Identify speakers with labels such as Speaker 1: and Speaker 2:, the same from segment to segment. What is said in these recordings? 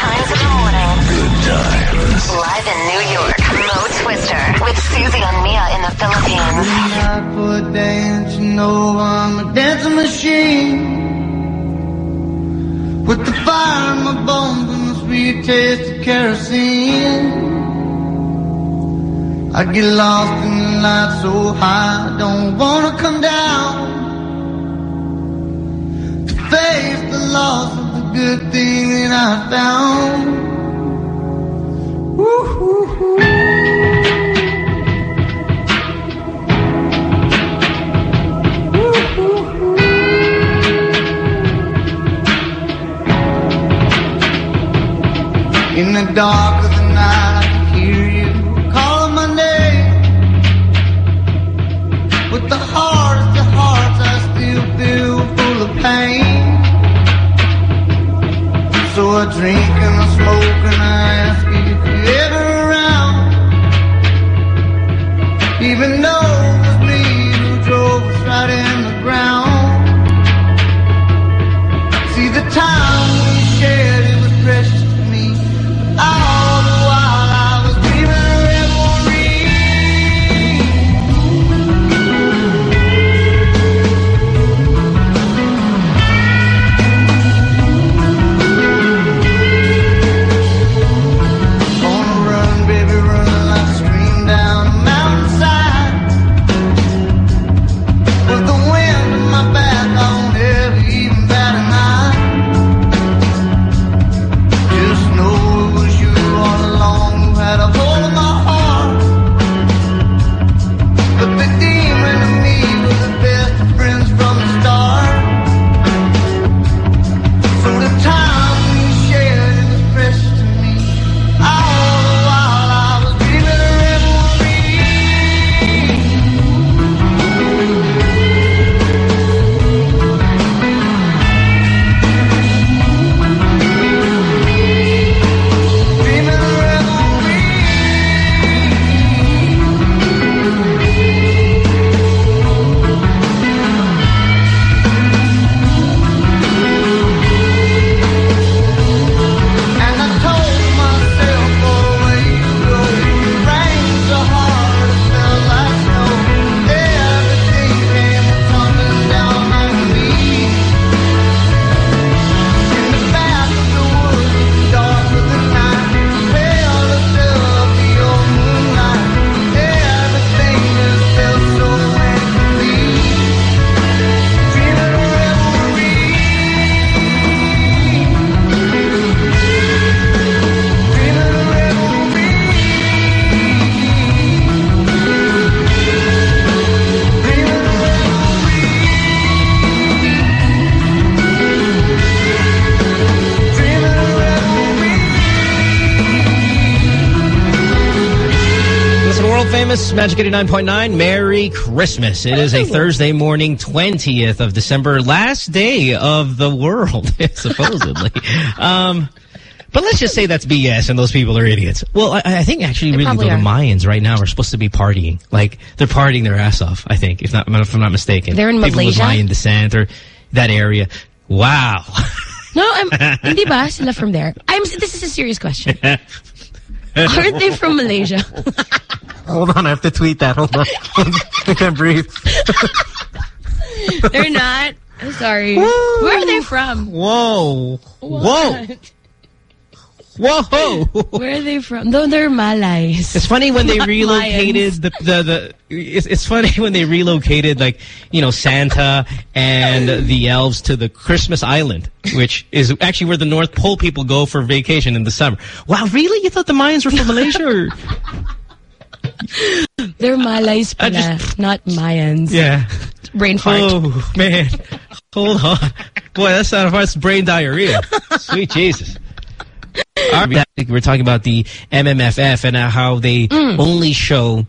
Speaker 1: times in the morning.
Speaker 2: Good times.
Speaker 1: Live in New York, Mo Twister with Susie and Mia in the Philippines.
Speaker 3: Night for a dance, you know I'm a dancing machine. With the fire in my bones and the sweet taste of kerosene. I get lost in the light so high, I don't wanna come down. To face the loss of the good thing that I found. Woo-hoo-hoo. In the dark of the night, I can hear you calling my name. With the hardest of hearts, I still feel full of pain. So I drink and I smoke and I ask if you're ever around. Even though it was me who drove us right in the ground. See the time
Speaker 4: 89.9, Merry Christmas. It is a Thursday morning, 20th of December, last day of the world, supposedly. um, but let's just say that's BS and those people are idiots. Well, I, I think actually really though, the. Mayans right now are supposed to be partying. Like, they're partying their ass off, I think, if not, if I'm not mistaken.
Speaker 5: They're in
Speaker 4: People with
Speaker 5: Malaysia?
Speaker 4: Mayan descent or that area. Wow.
Speaker 5: No, I'm, hindi ba sila from there? I'm, this is a serious question. Aren't they from Malaysia?
Speaker 4: Hold on, I have to tweet that. Hold on. I can't breathe.
Speaker 5: They're not. I'm sorry. Where are they from?
Speaker 4: Whoa. Whoa. Whoa.
Speaker 5: Where are they from? No, they're Malays.
Speaker 4: It's funny when they
Speaker 5: Not
Speaker 4: relocated the, the, the, it's, it's funny when they relocated like, you know, Santa and the elves to the Christmas Island, which is actually where the North Pole people go for vacation in the summer. Wow, really? You thought the Mayans were from Malaysia or?
Speaker 5: They're Malays
Speaker 4: I
Speaker 5: pala,
Speaker 4: just-
Speaker 5: not Mayans.
Speaker 4: Yeah.
Speaker 5: Brain fart.
Speaker 4: Oh, man. Hold on. Boy, that's not that's brain diarrhea. Sweet Jesus. All right, we're talking about the MMFF and uh, how they only show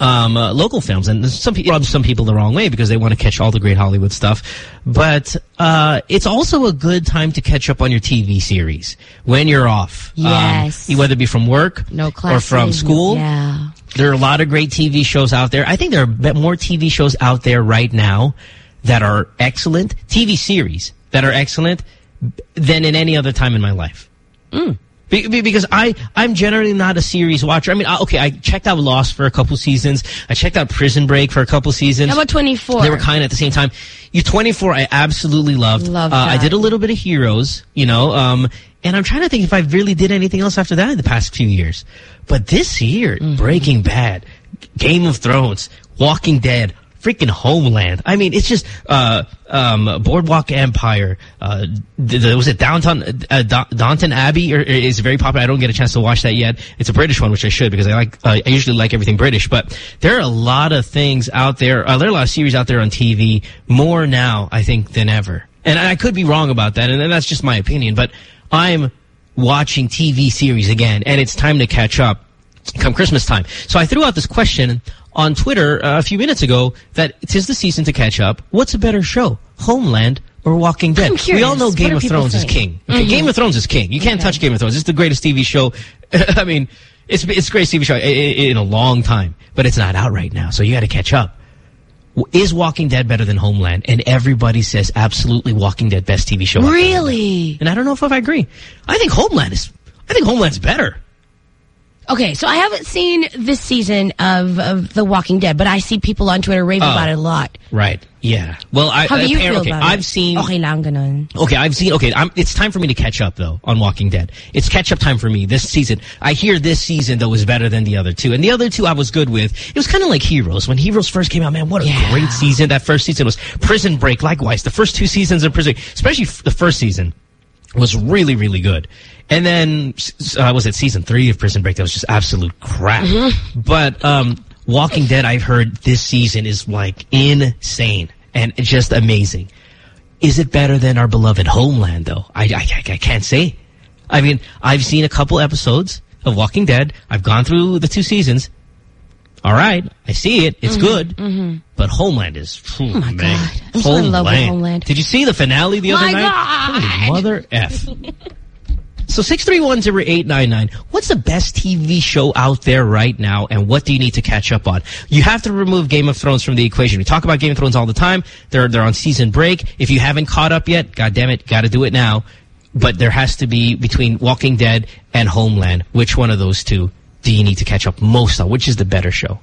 Speaker 4: um, uh, local films, and some people rub some people the wrong way because they want to catch all the great Hollywood stuff. But uh, it's also a good time to catch up on your TV series when you're off. Um,
Speaker 5: Yes.
Speaker 4: whether it be from work
Speaker 5: No
Speaker 4: or from school.
Speaker 5: Yeah.
Speaker 4: There are a lot of great TV shows out there. I think there are more TV shows out there right now that are excellent, TV series that are excellent than in any other time in my life. Be- because I, I'm generally not a series watcher. I mean, I- okay, I checked out Lost for a couple seasons. I checked out Prison Break for a couple seasons.
Speaker 5: How about 24?
Speaker 4: They were kind of at the same time. You 24, I absolutely loved.
Speaker 5: Loved
Speaker 4: uh, I did a little bit of Heroes, you know, um, and I'm trying to think if I really did anything else after that in the past few years. But this year,
Speaker 5: Mm-hmm.
Speaker 4: Breaking Bad, Game of Thrones, Walking Dead, freaking Homeland. I mean, it's just uh, um, Boardwalk Empire. Uh, was it Downtown uh, Downton Abbey? Or, is very popular. I don't get a chance to watch that yet. It's a British one, which I should because I like. Uh, I usually like everything British. But there are a lot of things out there. Uh, there are a lot of series out there on TV. More now, I think, than ever. And I could be wrong about that, and that's just my opinion. But I'm watching TV series again, and it's time to catch up come Christmas time. So I threw out this question on Twitter uh, a few minutes ago that tis the season to catch up. What's a better show, Homeland or Walking Dead? We all know Game of Thrones is
Speaker 5: think? Mm-hmm.
Speaker 4: king. Okay, Game of Thrones is king. You can't touch Game of Thrones. It's the greatest TV show. I mean, it's it's the greatest TV show in a long time, but it's not out right now, so you got to catch up. Is Walking Dead better than Homeland? And everybody says absolutely Walking Dead best TV show.
Speaker 5: Really?
Speaker 4: And I don't know if I agree. I think Homeland is. I think Homeland's better.
Speaker 5: Okay, so I haven't seen this season of, of The Walking Dead, but I see people on Twitter raving
Speaker 4: Oh.
Speaker 5: about it a lot.
Speaker 4: Right. Yeah. Well, I,
Speaker 5: How do you
Speaker 4: apparently-
Speaker 5: feel
Speaker 4: okay,
Speaker 5: about it?
Speaker 4: I've seen.
Speaker 5: Okay lang ganun.
Speaker 4: Okay, I've seen. Okay, I'm, it's time for me to catch up though on Walking Dead. It's catch up time for me this season. I hear this season though was better than the other two, and the other two I was good with. It was kind of like Heroes when Heroes first came out. Man, what a
Speaker 5: Yeah.
Speaker 4: great season that first season was. Prison Break, likewise. The first two seasons of Prison, especially f- the first season, was really really good. And then uh, was it season three of Prison Break that was just absolute crap.
Speaker 5: Mm-hmm.
Speaker 4: But um, Walking Dead, I've heard this season is like insane and just amazing. Is it better than our beloved Homeland, though? I, I, I can't say. I mean, I've seen a couple episodes of Walking Dead. I've gone through the two seasons. All right, I see it. It's good. But Homeland is, oh
Speaker 5: my God. I'm so in love with Homeland.
Speaker 4: Did you see the finale the other
Speaker 5: My
Speaker 4: night?
Speaker 5: God.
Speaker 4: Holy mother F. So 6310899, what's the best TV show out there right now and what do you need to catch up on? You have to remove Game of Thrones from the equation. We talk about Game of Thrones all the time. They're they're on season break. If you haven't caught up yet, god damn it, got to do it now. But there has to be between Walking Dead and Homeland, which one of those two do you need to catch up most on? Which is the better show?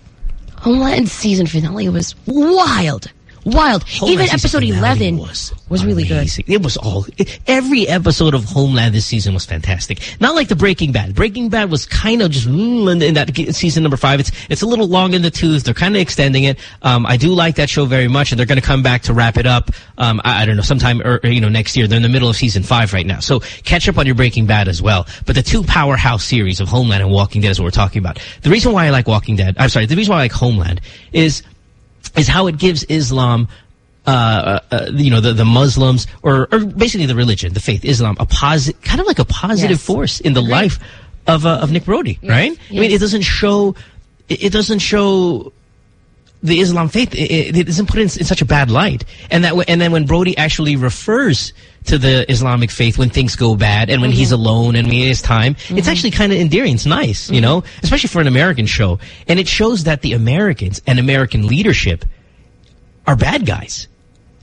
Speaker 5: Homeland season finale was wild. Wild. Even episode 11
Speaker 4: was,
Speaker 5: was, really good.
Speaker 4: It was all every episode of Homeland this season was fantastic. Not like the Breaking Bad. Breaking Bad was kind of just mm, in, in that season number five. It's it's a little long in the tooth. They're kind of extending it. Um, I do like that show very much, and they're going to come back to wrap it up. Um, I, I don't know, sometime or, you know next year. They're in the middle of season five right now, so catch up on your Breaking Bad as well. But the two powerhouse series of Homeland and Walking Dead is what we're talking about. The reason why I like Walking Dead, I'm sorry, the reason why I like Homeland is is how it gives Islam, uh, uh, you know, the, the Muslims or, or basically the religion, the faith, Islam, a positive, kind of like a positive
Speaker 5: Yes.
Speaker 4: force in the life of uh, of Nick Brody, right? I mean, it doesn't show, it doesn't show the Islam faith. It, it doesn't put in, in such a bad light, and that and then when Brody actually refers to the Islamic faith when things go bad and when he's mm-hmm. alone and when he has time, it's mm-hmm. actually kind of endearing. It's nice, you mm-hmm. know, especially for an American show, and it shows that the Americans and American leadership are bad guys.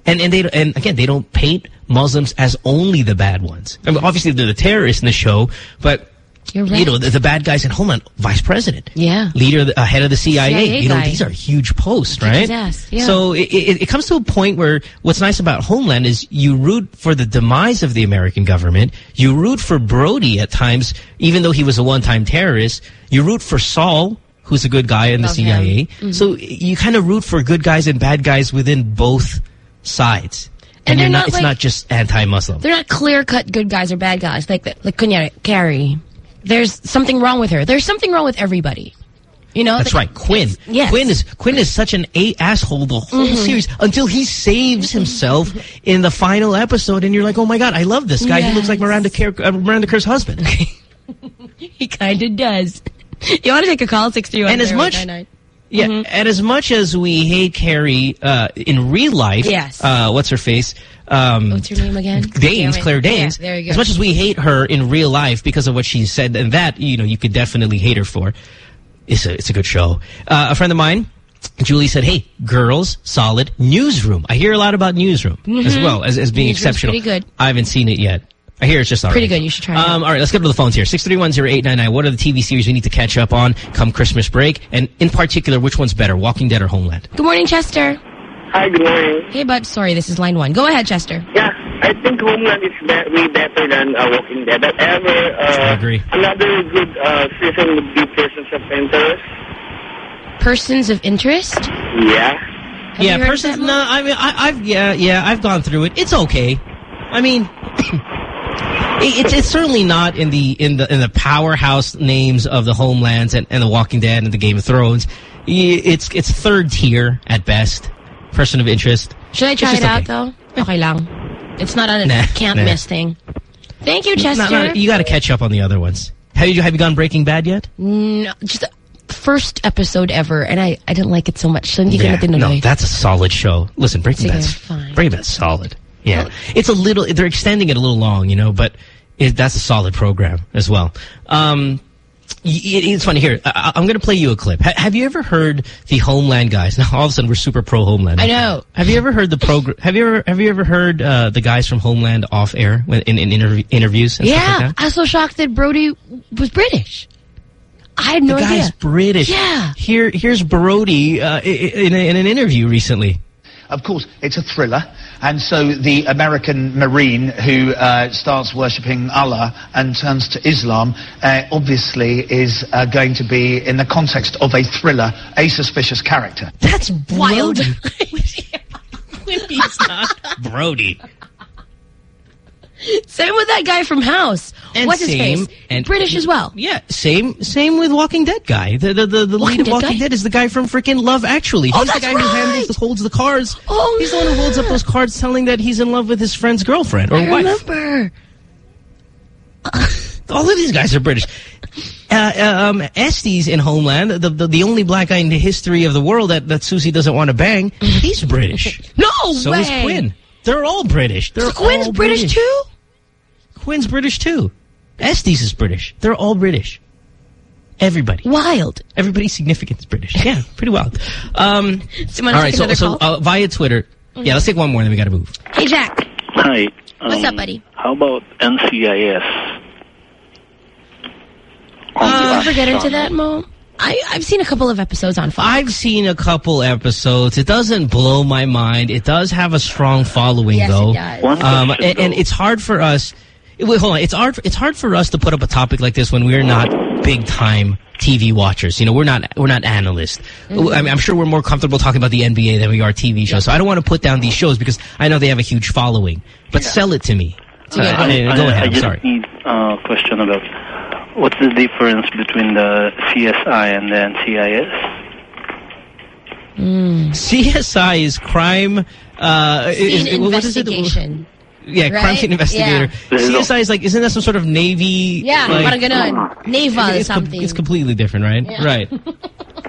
Speaker 4: And and they and again they don't paint Muslims as only the bad ones. I mean, obviously they're the terrorists in the show, but
Speaker 5: You're right.
Speaker 4: you know the, the bad guys in Homeland, vice president,
Speaker 5: Yeah.
Speaker 4: leader, uh, head of the CIA.
Speaker 5: CIA
Speaker 4: you know
Speaker 5: guy.
Speaker 4: these are huge posts, right?
Speaker 5: Yes. yeah.
Speaker 4: So it, it, it comes to a point where what's nice about Homeland is you root for the demise of the American government. You root for Brody at times, even though he was a one-time terrorist. You root for Saul. Who's a good guy in the CIA?
Speaker 5: Mm-hmm.
Speaker 4: So you kind of root for good guys and bad guys within both sides.
Speaker 5: And
Speaker 4: you're
Speaker 5: they're
Speaker 4: not,
Speaker 5: not
Speaker 4: it's
Speaker 5: like-
Speaker 4: not just anti-Muslim.
Speaker 5: They're not clear-cut good guys or bad guys. Like, like kunyari, Carrie. There's something wrong with her. There's something wrong with everybody. You know?
Speaker 4: That's
Speaker 5: Like,
Speaker 4: right, Quinn.
Speaker 5: Yes.
Speaker 4: Quinn is Quinn is such an a asshole the whole series until he saves himself in the final episode, and you're like, oh my god, I love this guy. He looks like Miranda Kerr, uh, Miranda Kerr's husband.
Speaker 5: He kind of does. You want to take a call? 631
Speaker 4: And as much- Yeah,
Speaker 5: Mm-hmm.
Speaker 4: and as much as we hate Carrie uh, in real life,
Speaker 5: Yes.
Speaker 4: uh, what's her face? Um,
Speaker 5: What's her name again?
Speaker 4: Danes, Claire Danes.
Speaker 5: Yeah, there you go.
Speaker 4: As much as we hate her in real life because of what she said, and that you know you could definitely hate her for. It's a it's a good show. Uh, a friend of mine, Julie said, "Hey, girls, solid newsroom. I hear a lot about newsroom as well as as being
Speaker 5: Mm-hmm. Newsroom's
Speaker 4: exceptional.
Speaker 5: pretty good.
Speaker 4: I haven't seen it yet. I hear it's just all
Speaker 5: Pretty
Speaker 4: right.
Speaker 5: good. You should try it
Speaker 4: Um, all right, let's go to the phones here. 6310899. What are the TV series we need to catch up on come Christmas break? And in particular, which one's better, Walking Dead or Homeland?
Speaker 5: Good morning, Chester.
Speaker 2: Hi, good morning.
Speaker 5: Hey, bud. Sorry, this is line one. Go ahead, Chester.
Speaker 2: Yeah, I think Homeland is be way better than uh, Walking Dead. However, uh,
Speaker 4: I agree.
Speaker 2: another good uh, season would be Persons of Interest.
Speaker 5: Persons of interest?
Speaker 2: Yeah.
Speaker 5: Have
Speaker 4: yeah, persons. No,
Speaker 5: Mo?
Speaker 4: I mean, I, I've yeah, yeah, I've gone through it. It's okay. I mean, it- it's it's certainly not in the in the in the powerhouse names of the Homelands and, and the Walking Dead and the Game of Thrones. It's it's third tier at best. Person of interest.
Speaker 5: Should I try it
Speaker 4: just
Speaker 5: out,
Speaker 4: okay.
Speaker 5: though? Okay lang. It's not a
Speaker 4: Nah,
Speaker 5: can't
Speaker 4: nah.
Speaker 5: miss thing. Thank you, Chester.
Speaker 4: Not- not- you got to catch up on the other ones. Have you have you gone Breaking Bad yet?
Speaker 5: No, just the first episode ever, and I, I didn't like it so much. So ko
Speaker 4: no, that's a solid show. Listen, Breaking Bad's
Speaker 5: fine.
Speaker 4: Breaking Bad's solid. Yeah,
Speaker 5: Well-
Speaker 4: it's a little. They're extending it a little long, you know, but it, that's a solid program as well. Um, it's funny here. I, I'm going to play you a clip. Ha have you ever heard the Homeland guys? Now all of a sudden we're super pro Homeland.
Speaker 5: I know.
Speaker 4: Have you ever heard the program? Have you ever have you ever heard uh, the guys from Homeland off air when, in, in interv interviews? And
Speaker 5: yeah,
Speaker 4: stuff like that?
Speaker 5: I was so shocked that Brody was British. I had no
Speaker 4: the guy's
Speaker 5: idea.
Speaker 4: British.
Speaker 5: Yeah.
Speaker 4: Here, here's Brody uh, i- i- in, a, in an interview recently.
Speaker 6: Of course, it's a thriller, and so the American Marine who uh, starts worshipping Allah and turns to Islam uh, obviously is uh, going to be, in the context of a thriller, a suspicious character.
Speaker 4: That's
Speaker 5: Wild.
Speaker 4: Brody. He's not Brody.
Speaker 5: Same with that guy from House.
Speaker 4: And
Speaker 5: What's his
Speaker 4: same-
Speaker 5: face?
Speaker 4: and-
Speaker 5: British as well.
Speaker 4: Yeah, same same with Walking Dead guy. The the the, the
Speaker 5: Walking
Speaker 4: lead of Walking
Speaker 5: guy?
Speaker 4: Dead is the guy from freaking Love Actually.
Speaker 5: Oh,
Speaker 4: He's the
Speaker 5: that's
Speaker 4: guy who
Speaker 5: right.
Speaker 4: handles holds the cards.
Speaker 5: Oh,
Speaker 4: He's the one who holds up those cards telling that he's in love with his friend's girlfriend or
Speaker 5: I
Speaker 4: wife.
Speaker 5: remember.
Speaker 4: All of these guys are British. Uh, uh, um, Estes in Homeland, the, the the only black guy in the history of the world that, that Susie doesn't want to bang, he's British.
Speaker 5: No
Speaker 4: So
Speaker 5: way.
Speaker 4: is Quinn. They're all British. They're
Speaker 5: So Quinn's
Speaker 4: all
Speaker 5: British, too?
Speaker 4: Quinn's British too. Estes is British. They're all British. Everybody.
Speaker 5: Wild.
Speaker 4: Everybody significant is British. Yeah, pretty wild. Um,
Speaker 5: So you
Speaker 4: all
Speaker 5: wanna
Speaker 4: right,
Speaker 5: take
Speaker 4: so, so uh, via Twitter. Yeah, let's take one more, and then we got to move.
Speaker 5: Hey, Jack.
Speaker 7: Hi.
Speaker 5: What's
Speaker 7: um,
Speaker 5: up, buddy?
Speaker 7: How about NCIS?
Speaker 5: Did you
Speaker 4: Uh,
Speaker 5: ever get into that, Mo? I, I've seen a couple of episodes on Fox.
Speaker 4: I've seen a couple episodes. It doesn't blow my mind. It does have a strong following,
Speaker 5: Yes, it
Speaker 4: though.
Speaker 5: does.
Speaker 4: Um, and, and it's hard for us. Wait, hold on. It's hard. It's hard for us to put up a topic like this when we're not big time TV watchers. You know, we're not we're not analysts.
Speaker 5: Mm-hmm.
Speaker 4: I mean, I'm sure we're more comfortable talking about the NBA than we are TV shows. So I don't want to put down these shows because I know they have a huge following. But sell it to me. Uh,
Speaker 5: Okay.
Speaker 4: I
Speaker 7: I,
Speaker 4: go
Speaker 7: I
Speaker 4: ahead. I'm
Speaker 7: just
Speaker 4: sorry.
Speaker 7: need a question about what's the difference between the CSI and the NCIS?
Speaker 4: CSI is crime. Uh, is,
Speaker 5: Scene
Speaker 4: what is it?
Speaker 5: investigation.
Speaker 4: Yeah, crime scene investigator.
Speaker 7: Yeah.
Speaker 4: CSI is like, isn't that some sort of Navy?
Speaker 5: Yeah,
Speaker 4: like,
Speaker 5: parang ganon. Naval
Speaker 4: it's, com-
Speaker 5: something.
Speaker 4: it's completely different, right?
Speaker 5: Yeah.
Speaker 4: Right.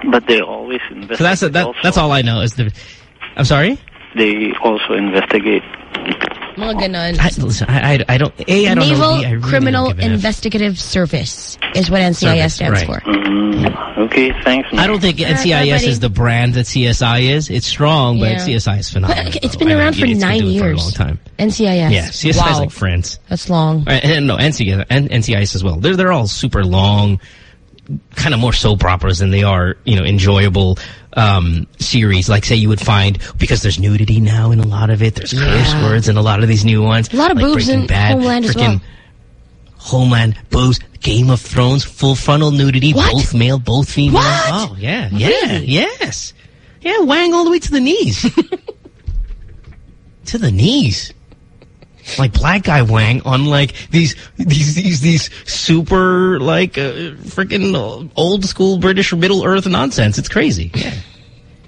Speaker 7: But they always investigate.
Speaker 4: So that's that.
Speaker 7: also.
Speaker 4: That's all I know. Is the. I'm sorry.
Speaker 7: They also investigate.
Speaker 5: Mga ganon.
Speaker 4: I, listen, I, I, I don't. A, I don't
Speaker 5: Naval
Speaker 4: know. B, I really
Speaker 5: Criminal
Speaker 4: don't give F.
Speaker 5: Investigative Service is what NCIS
Speaker 4: Service,
Speaker 5: stands
Speaker 4: right.
Speaker 5: for.
Speaker 7: Mm, okay, thanks. Man.
Speaker 4: I don't think
Speaker 5: Alright,
Speaker 4: NCIS is the brand that CSI is. It's strong, but
Speaker 5: Yeah.
Speaker 4: CSI is phenomenal.
Speaker 5: But it's
Speaker 4: though.
Speaker 5: been
Speaker 4: I mean,
Speaker 5: around for
Speaker 4: it's been
Speaker 5: nine
Speaker 4: doing
Speaker 5: years.
Speaker 4: For a long time.
Speaker 5: NCIS.
Speaker 4: Yeah, CSI is
Speaker 5: wow.
Speaker 4: like friends.
Speaker 5: That's long.
Speaker 4: Right, and no, NCIS and NCIS as well. They're they're all super long, kind of more soap operas than they are, you know, enjoyable um, series. Like say you would find because there's nudity now in a lot of it. There's curse words in a lot of these new ones.
Speaker 5: A lot of
Speaker 4: like
Speaker 5: boobs in
Speaker 4: Bad,
Speaker 5: Homeland as well.
Speaker 4: Homeland, boobs, Game of Thrones, full frontal nudity,
Speaker 5: What?
Speaker 4: both male, both female.
Speaker 5: What?
Speaker 4: Oh yeah, yeah,
Speaker 5: Really?
Speaker 4: yes, yeah. Wang all the way to the knees, to the knees like black guy Wang on like these these these these super like uh, freaking old school British Middle Earth nonsense. It's crazy. Yeah.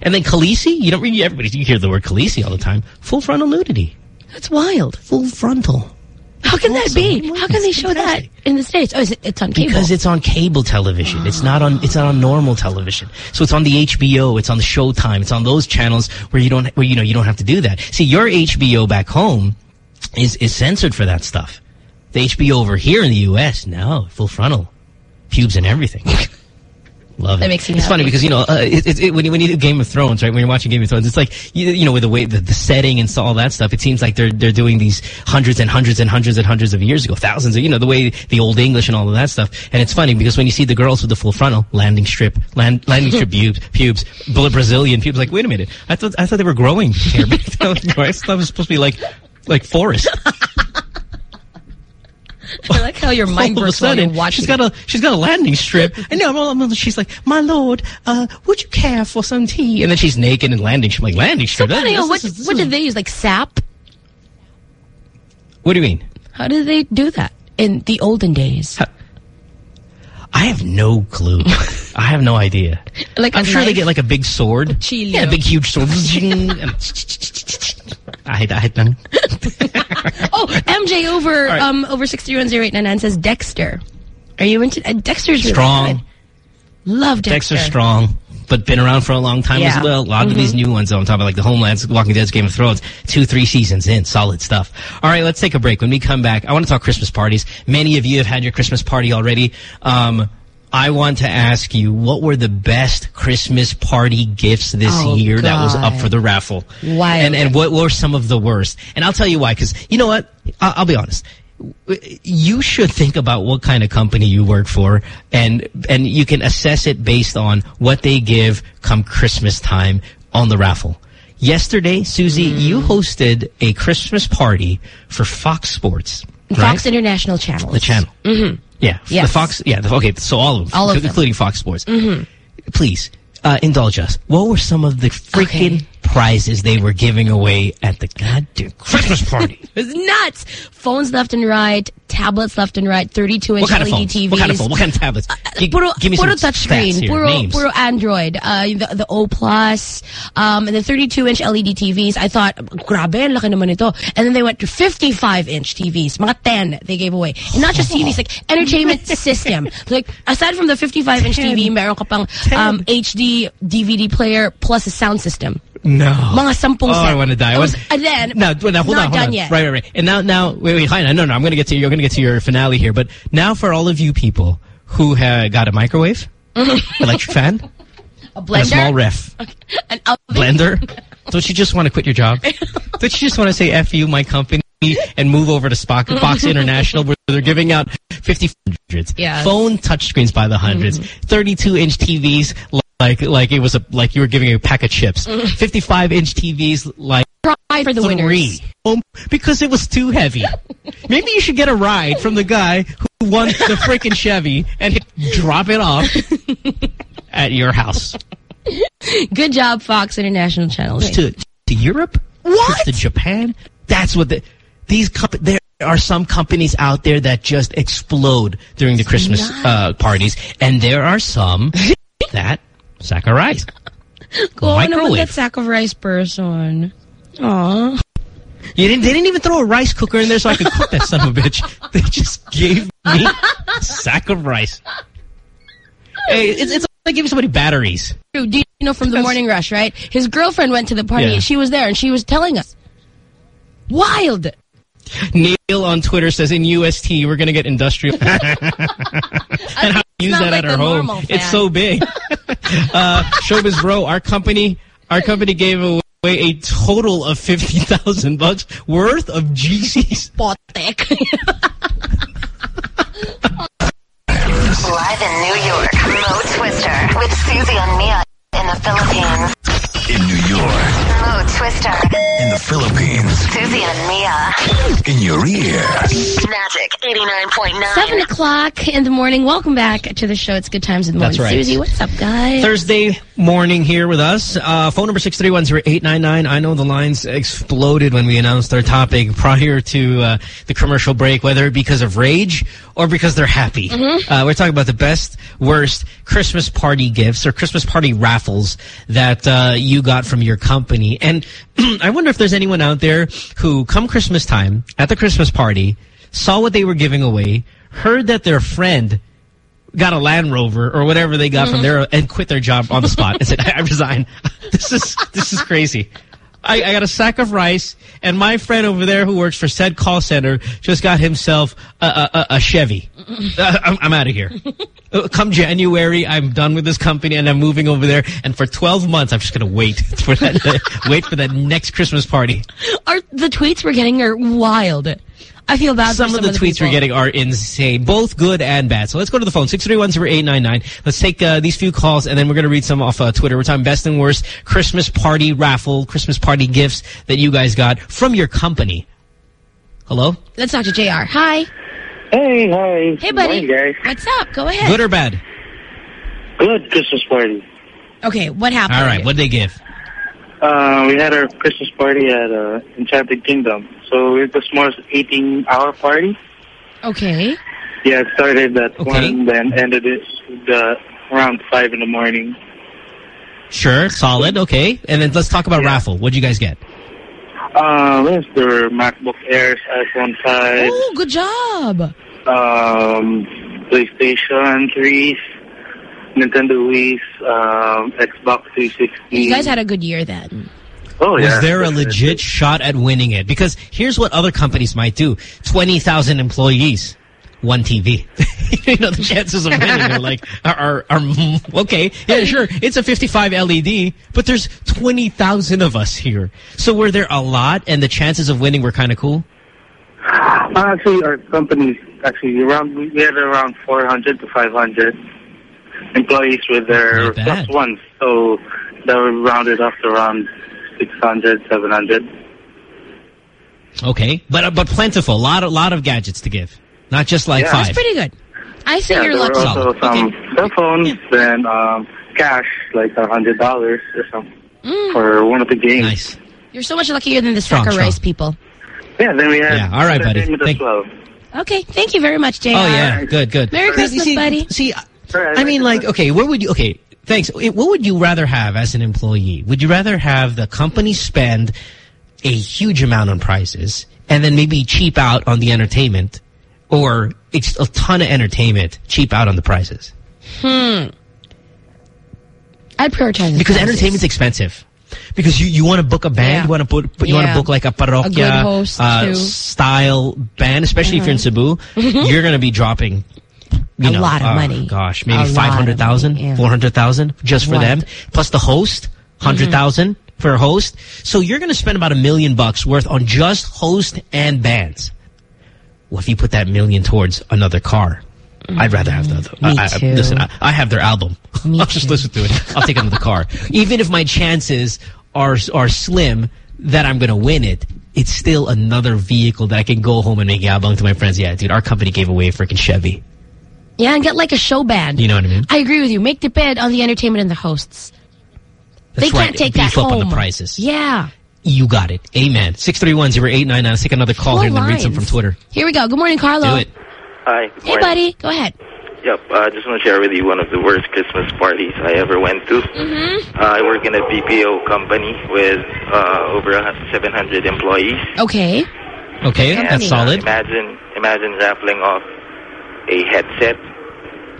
Speaker 4: And then Khaleesi, you don't really everybody you hear the word Khaleesi all the time. Full frontal nudity.
Speaker 5: That's wild.
Speaker 4: Full frontal.
Speaker 5: How can that be? How can they show that in the States? Oh, is it, it's on cable.
Speaker 4: Because it's on cable television. It's not on it's not on normal television. So it's on the HBO, it's on the Showtime, it's on those channels where you don't where you know you don't have to do that. See, your HBO back home is is censored for that stuff. The HBO over here in the US, no, full frontal. Pubes and everything. Love it.
Speaker 5: That makes me
Speaker 4: It's funny because you know uh, it, it, it, when you when you do Game of Thrones, right? When you're watching Game of Thrones, it's like you, you know with the way the, the setting and so all that stuff. It seems like they're they're doing these hundreds and hundreds and hundreds and hundreds of years ago, thousands of you know the way the old English and all of that stuff. And it's funny because when you see the girls with the full frontal landing strip, land, landing strip pubes, pubes, Brazilian pubes, like wait a minute, I thought I thought they were growing here. I thought it was supposed to be like like forest.
Speaker 5: I like how your mind
Speaker 4: all of a
Speaker 5: works while you're
Speaker 4: sudden,
Speaker 5: watching.
Speaker 4: she's got a she's got a landing strip. I well, she's like, my lord, uh, would you care for some tea? And then she's naked and landing. She's like, landing strip. That-
Speaker 5: funny.
Speaker 4: this
Speaker 5: What,
Speaker 4: is- this
Speaker 5: what
Speaker 4: is-
Speaker 5: did they use? Like sap?
Speaker 4: What do you mean?
Speaker 5: How did they do that in the olden days?
Speaker 4: I have no clue. I have no idea.
Speaker 5: Like
Speaker 4: I'm sure they get like a big sword.
Speaker 5: Chilio.
Speaker 4: Yeah, a big huge sword. I hate that. I hate that.
Speaker 5: Oh, MJ over
Speaker 4: right.
Speaker 5: um over six three one zero eight nine nine says Dexter. Are you into uh, Dexter's really
Speaker 4: Strong.
Speaker 5: good. Love Dexter.
Speaker 4: Dexter's strong, but been around for a long time
Speaker 5: Yeah.
Speaker 4: as well. A lot of
Speaker 5: Mm-hmm.
Speaker 4: these new ones, though, I'm talking about like the Homelands, Walking Dead's Game of Thrones, two, three seasons in, solid stuff. All right, let's take a break. When we come back, I want to talk Christmas parties. Many of you have had your Christmas party already. Um, I want to ask you, what were the best Christmas party gifts this
Speaker 5: Oh,
Speaker 4: year that was up for the raffle?
Speaker 5: Wild.
Speaker 4: And, and what were some of the worst? And I'll tell you why, because you know what? I'll, I'll be honest you should think about what kind of company you work for and and you can assess it based on what they give come Christmas time on the raffle. Yesterday, Susie,
Speaker 5: Mm.
Speaker 4: you hosted a Christmas party for Fox Sports.
Speaker 5: Fox
Speaker 4: right?
Speaker 5: International Channel.
Speaker 4: the channel. Mm-hmm. Yeah,
Speaker 5: Yes.
Speaker 4: the Fox. Yeah, the, okay. So all of them,
Speaker 5: All of them.
Speaker 4: including Fox Sports. Mm-hmm. Please uh, indulge us. What were some of the freaking
Speaker 5: Okay.
Speaker 4: Prizes they were giving away at the goddamn Christmas party?
Speaker 5: It was nuts. Phones left and right, tablets left and right, 32 inch
Speaker 4: kind of
Speaker 5: LED
Speaker 4: phones?
Speaker 5: TVs.
Speaker 4: What kind of phone? What kind of tablets? Gi-
Speaker 5: Puro,
Speaker 4: give me some
Speaker 5: puro touchscreen,
Speaker 4: stats here,
Speaker 5: puro, puro Android, uh, the, the O plus, um, and the 32 inch LED TVs. I thought, grabe, laki naman ito. And then they went to 55 inch TVs, mga 10 they gave away. And not just TVs, like entertainment system. Like aside from the 55 inch TV, meron ka pang um, HD DVD player plus a sound system.
Speaker 4: No.
Speaker 5: Mga sampung
Speaker 4: Oh. I want to die.
Speaker 5: Oh,
Speaker 4: I
Speaker 5: was-
Speaker 4: want-
Speaker 5: and then,
Speaker 4: now, well, now hold on, hold on.
Speaker 5: yet.
Speaker 4: Right, right, right. And now, now, wait, wait, on. No, no, I'm going to get to you're going to get to your finale here. But now, for all of you people who have got a microwave, electric fan,
Speaker 5: A blender,
Speaker 4: a small ref,
Speaker 5: an oven.
Speaker 4: blender, don't you just want to quit your job? don't you just want to say "f you" my company and move over to Spock, Fox International, where they're giving out 50 hundreds,
Speaker 5: Yeah.
Speaker 4: phone touchscreens by the 100s mm-hmm. 32 inch TVs like like it was a like you were giving a pack of chips, 55 inch TVs like
Speaker 5: Try for the
Speaker 4: three
Speaker 5: winners.
Speaker 4: um, because it was too heavy. Maybe you should get a ride from the guy who won the freaking Chevy and drop it off at your house.
Speaker 5: Good job, Fox International Channel.
Speaker 4: To to Europe?
Speaker 5: What?
Speaker 4: To Japan? That's what the these comp there are some companies out there that just explode during the Christmas uh, parties, and there are some that sack of rice.
Speaker 5: Go on
Speaker 4: Microwave.
Speaker 5: that sack of rice person. Aw.
Speaker 4: You didn't, they didn't even throw a rice cooker in there so I could cook that son of a bitch. They just gave me a sack of rice. Hey, it's, it's like giving somebody batteries.
Speaker 5: Do you know from the morning rush, right? His girlfriend went to the party
Speaker 4: Yeah.
Speaker 5: and she was there and she was telling us. Wild.
Speaker 4: Neil on Twitter says in UST we're gonna get industrial and how to use that
Speaker 5: like
Speaker 4: at our home. It's so big. Uh, Showbiz Bro, our company, our company gave away a total of fifty thousand bucks worth of GCs.
Speaker 5: Potek.
Speaker 1: Live in New York, Mo Twister with Susie and Mia in the Philippines.
Speaker 8: In New York,
Speaker 1: Mo Twister,
Speaker 8: in the Philippines,
Speaker 1: Susie and Mia.
Speaker 8: in your ear.
Speaker 1: Magic 89.9.
Speaker 5: Seven o'clock in the morning. Welcome back to the show. It's Good Times in the Morning.
Speaker 4: That's
Speaker 5: Morning.
Speaker 4: right.
Speaker 5: Susie, what's up, guys?
Speaker 4: Thursday morning here with us. Uh, phone number 631-0899. I know the lines exploded when we announced our topic prior to uh, the commercial break, whether because of rage or because they're happy. Uh, we're talking about the best, worst Christmas party gifts or Christmas party raffles that uh, you got from your company. And I wonder if there's anyone out there who, come Christmas time, at the Christmas party, saw what they were giving away, heard that their friend got a Land Rover or whatever they got from there and quit their job on the spot and said, I resign. This is this is crazy. I, I got a sack of rice, and my friend over there who works for said call center just got himself a, a, a, Chevy. Uh, I'm, I'm out of here. Uh, Come January, I'm done with this company, and I'm moving over there. And for 12 months, I'm just going to wait for that wait for that next Christmas party.
Speaker 5: Are the tweets we're getting are wild. I feel bad
Speaker 4: Some
Speaker 5: for
Speaker 4: of the tweets
Speaker 5: people.
Speaker 4: we're getting are insane, both good and bad. So let's go to the phone, 631-0899. Let's take uh, these few calls, and then we're going to read some off uh, Twitter. We're talking best and worst Christmas party raffle, Christmas party gifts that you guys got from your company. Hello?
Speaker 5: Let's talk to JR. Hi.
Speaker 2: Hey, hi.
Speaker 5: Hey, buddy.
Speaker 2: Morning.
Speaker 5: What's up? Go ahead.
Speaker 4: Good or bad?
Speaker 2: Good Christmas party.
Speaker 5: Okay, what happened?
Speaker 4: All right, what'd they give?
Speaker 2: Uh, we had our Christmas party at uh, Enchanted Kingdom. So it was more 18-hour party.
Speaker 5: Okay.
Speaker 2: Yeah, it started at
Speaker 4: Okay.
Speaker 2: 1, then ended it the, around 5 in the morning.
Speaker 4: Sure, solid, okay. And then let's talk about raffle. What'd you guys get?
Speaker 2: Uh, there's their MacBook Airs, iPhone 5,
Speaker 5: Oh, good job.
Speaker 2: um, PlayStation 3s, Nintendo Wii's, um, Xbox 360.
Speaker 5: You guys had a good year then.
Speaker 2: oh, yeah.
Speaker 4: Was there a legit shot at winning it? Because here's what other companies might do. 20,000 employees, one TV. you know, the chances of winning are like, are, are, are, okay, yeah, sure, it's a 55 LED, but there's 20,000 of us here. So were there a lot and the chances of winning were kind of cool?
Speaker 2: Uh, Actually, our company actually around we had around 400 to 500 employees with their
Speaker 4: Not bad.
Speaker 2: plus ones, so that would rounded up to around 600, 700.
Speaker 4: Okay, but, uh, but plentiful, a lot, of lot of gadgets to give. Not just like
Speaker 2: Yeah.
Speaker 4: five.
Speaker 5: That's pretty good. I say
Speaker 2: Yeah,
Speaker 5: you're
Speaker 2: there were
Speaker 5: lucky.
Speaker 2: also some
Speaker 4: Okay.
Speaker 2: cell phones, then um, cash, like a hundred dollars or something for one of the games.
Speaker 4: Nice.
Speaker 5: You're so much luckier than the
Speaker 4: Strong,
Speaker 5: sack of rice people.
Speaker 2: Yeah, then we had
Speaker 4: Yeah, all right, buddy. Thank-
Speaker 2: well.
Speaker 5: Okay, thank you very much, JR.
Speaker 4: Oh yeah, good, good.
Speaker 5: Merry Christmas,
Speaker 4: see,
Speaker 5: buddy.
Speaker 4: See,
Speaker 2: Alright,
Speaker 4: I mean, like, okay, what would you? Okay, thanks. Eh, What would you rather have as an employee? Would you rather have the company spend a huge amount on prices and then maybe cheap out on the entertainment, or it's a ton of entertainment, cheap out on the prices? Hmm.
Speaker 5: I'd prioritize
Speaker 4: Because
Speaker 5: prices.
Speaker 4: entertainment's expensive. Because you, you want to book a band,
Speaker 5: Yeah.
Speaker 4: you want to put you want to book like a parroquia
Speaker 5: A
Speaker 4: uh, style band, especially if you're in Cebu, you're going to be dropping you
Speaker 5: A
Speaker 4: know,
Speaker 5: lot of
Speaker 4: uh,
Speaker 5: money.
Speaker 4: Gosh, maybe
Speaker 5: lot of
Speaker 4: 500,000,
Speaker 5: yeah.
Speaker 4: 400,000 just for
Speaker 5: What?
Speaker 4: them, plus the host, 100,000 for a host. So you're going to spend about a million bucks worth on just host and bands. Well, if you put that million towards another car, I'd rather have the other.
Speaker 5: Me
Speaker 4: I, I-
Speaker 5: too.
Speaker 4: listen, I, I have their album.
Speaker 5: Me
Speaker 4: I'll just
Speaker 5: too.
Speaker 4: listen to it. I'll take another car. Even if my chances are are slim that I'm going to win it, it's still another vehicle that I can go home and make yabang to my friends. Yeah, dude, our company gave away a freaking Chevy.
Speaker 5: Yeah, and get like a show band.
Speaker 4: You know what I mean?
Speaker 5: I agree with you. Make depend on the entertainment and the hosts.
Speaker 4: That's
Speaker 5: they
Speaker 4: right.
Speaker 5: can't take
Speaker 4: Beef
Speaker 5: that
Speaker 4: up
Speaker 5: home.
Speaker 4: on the prices.
Speaker 5: Yeah.
Speaker 4: You got it. Amen. 631-0899. Let's take another call
Speaker 5: Four
Speaker 4: here and then read some from Twitter.
Speaker 5: Here we go. Good morning, Carlo.
Speaker 4: Do it.
Speaker 9: Hi. Good
Speaker 5: Hey,
Speaker 9: morning.
Speaker 5: buddy. Go ahead.
Speaker 9: Yep. I uh, just want to share with you one of the worst Christmas parties I ever went to.
Speaker 5: Mm-hmm.
Speaker 9: Uh, I work in a BPO company with uh, over 700 employees.
Speaker 5: Okay.
Speaker 4: Okay,
Speaker 9: And,
Speaker 4: that's
Speaker 9: uh,
Speaker 4: solid.
Speaker 9: imagine, imagine raffling off a headset.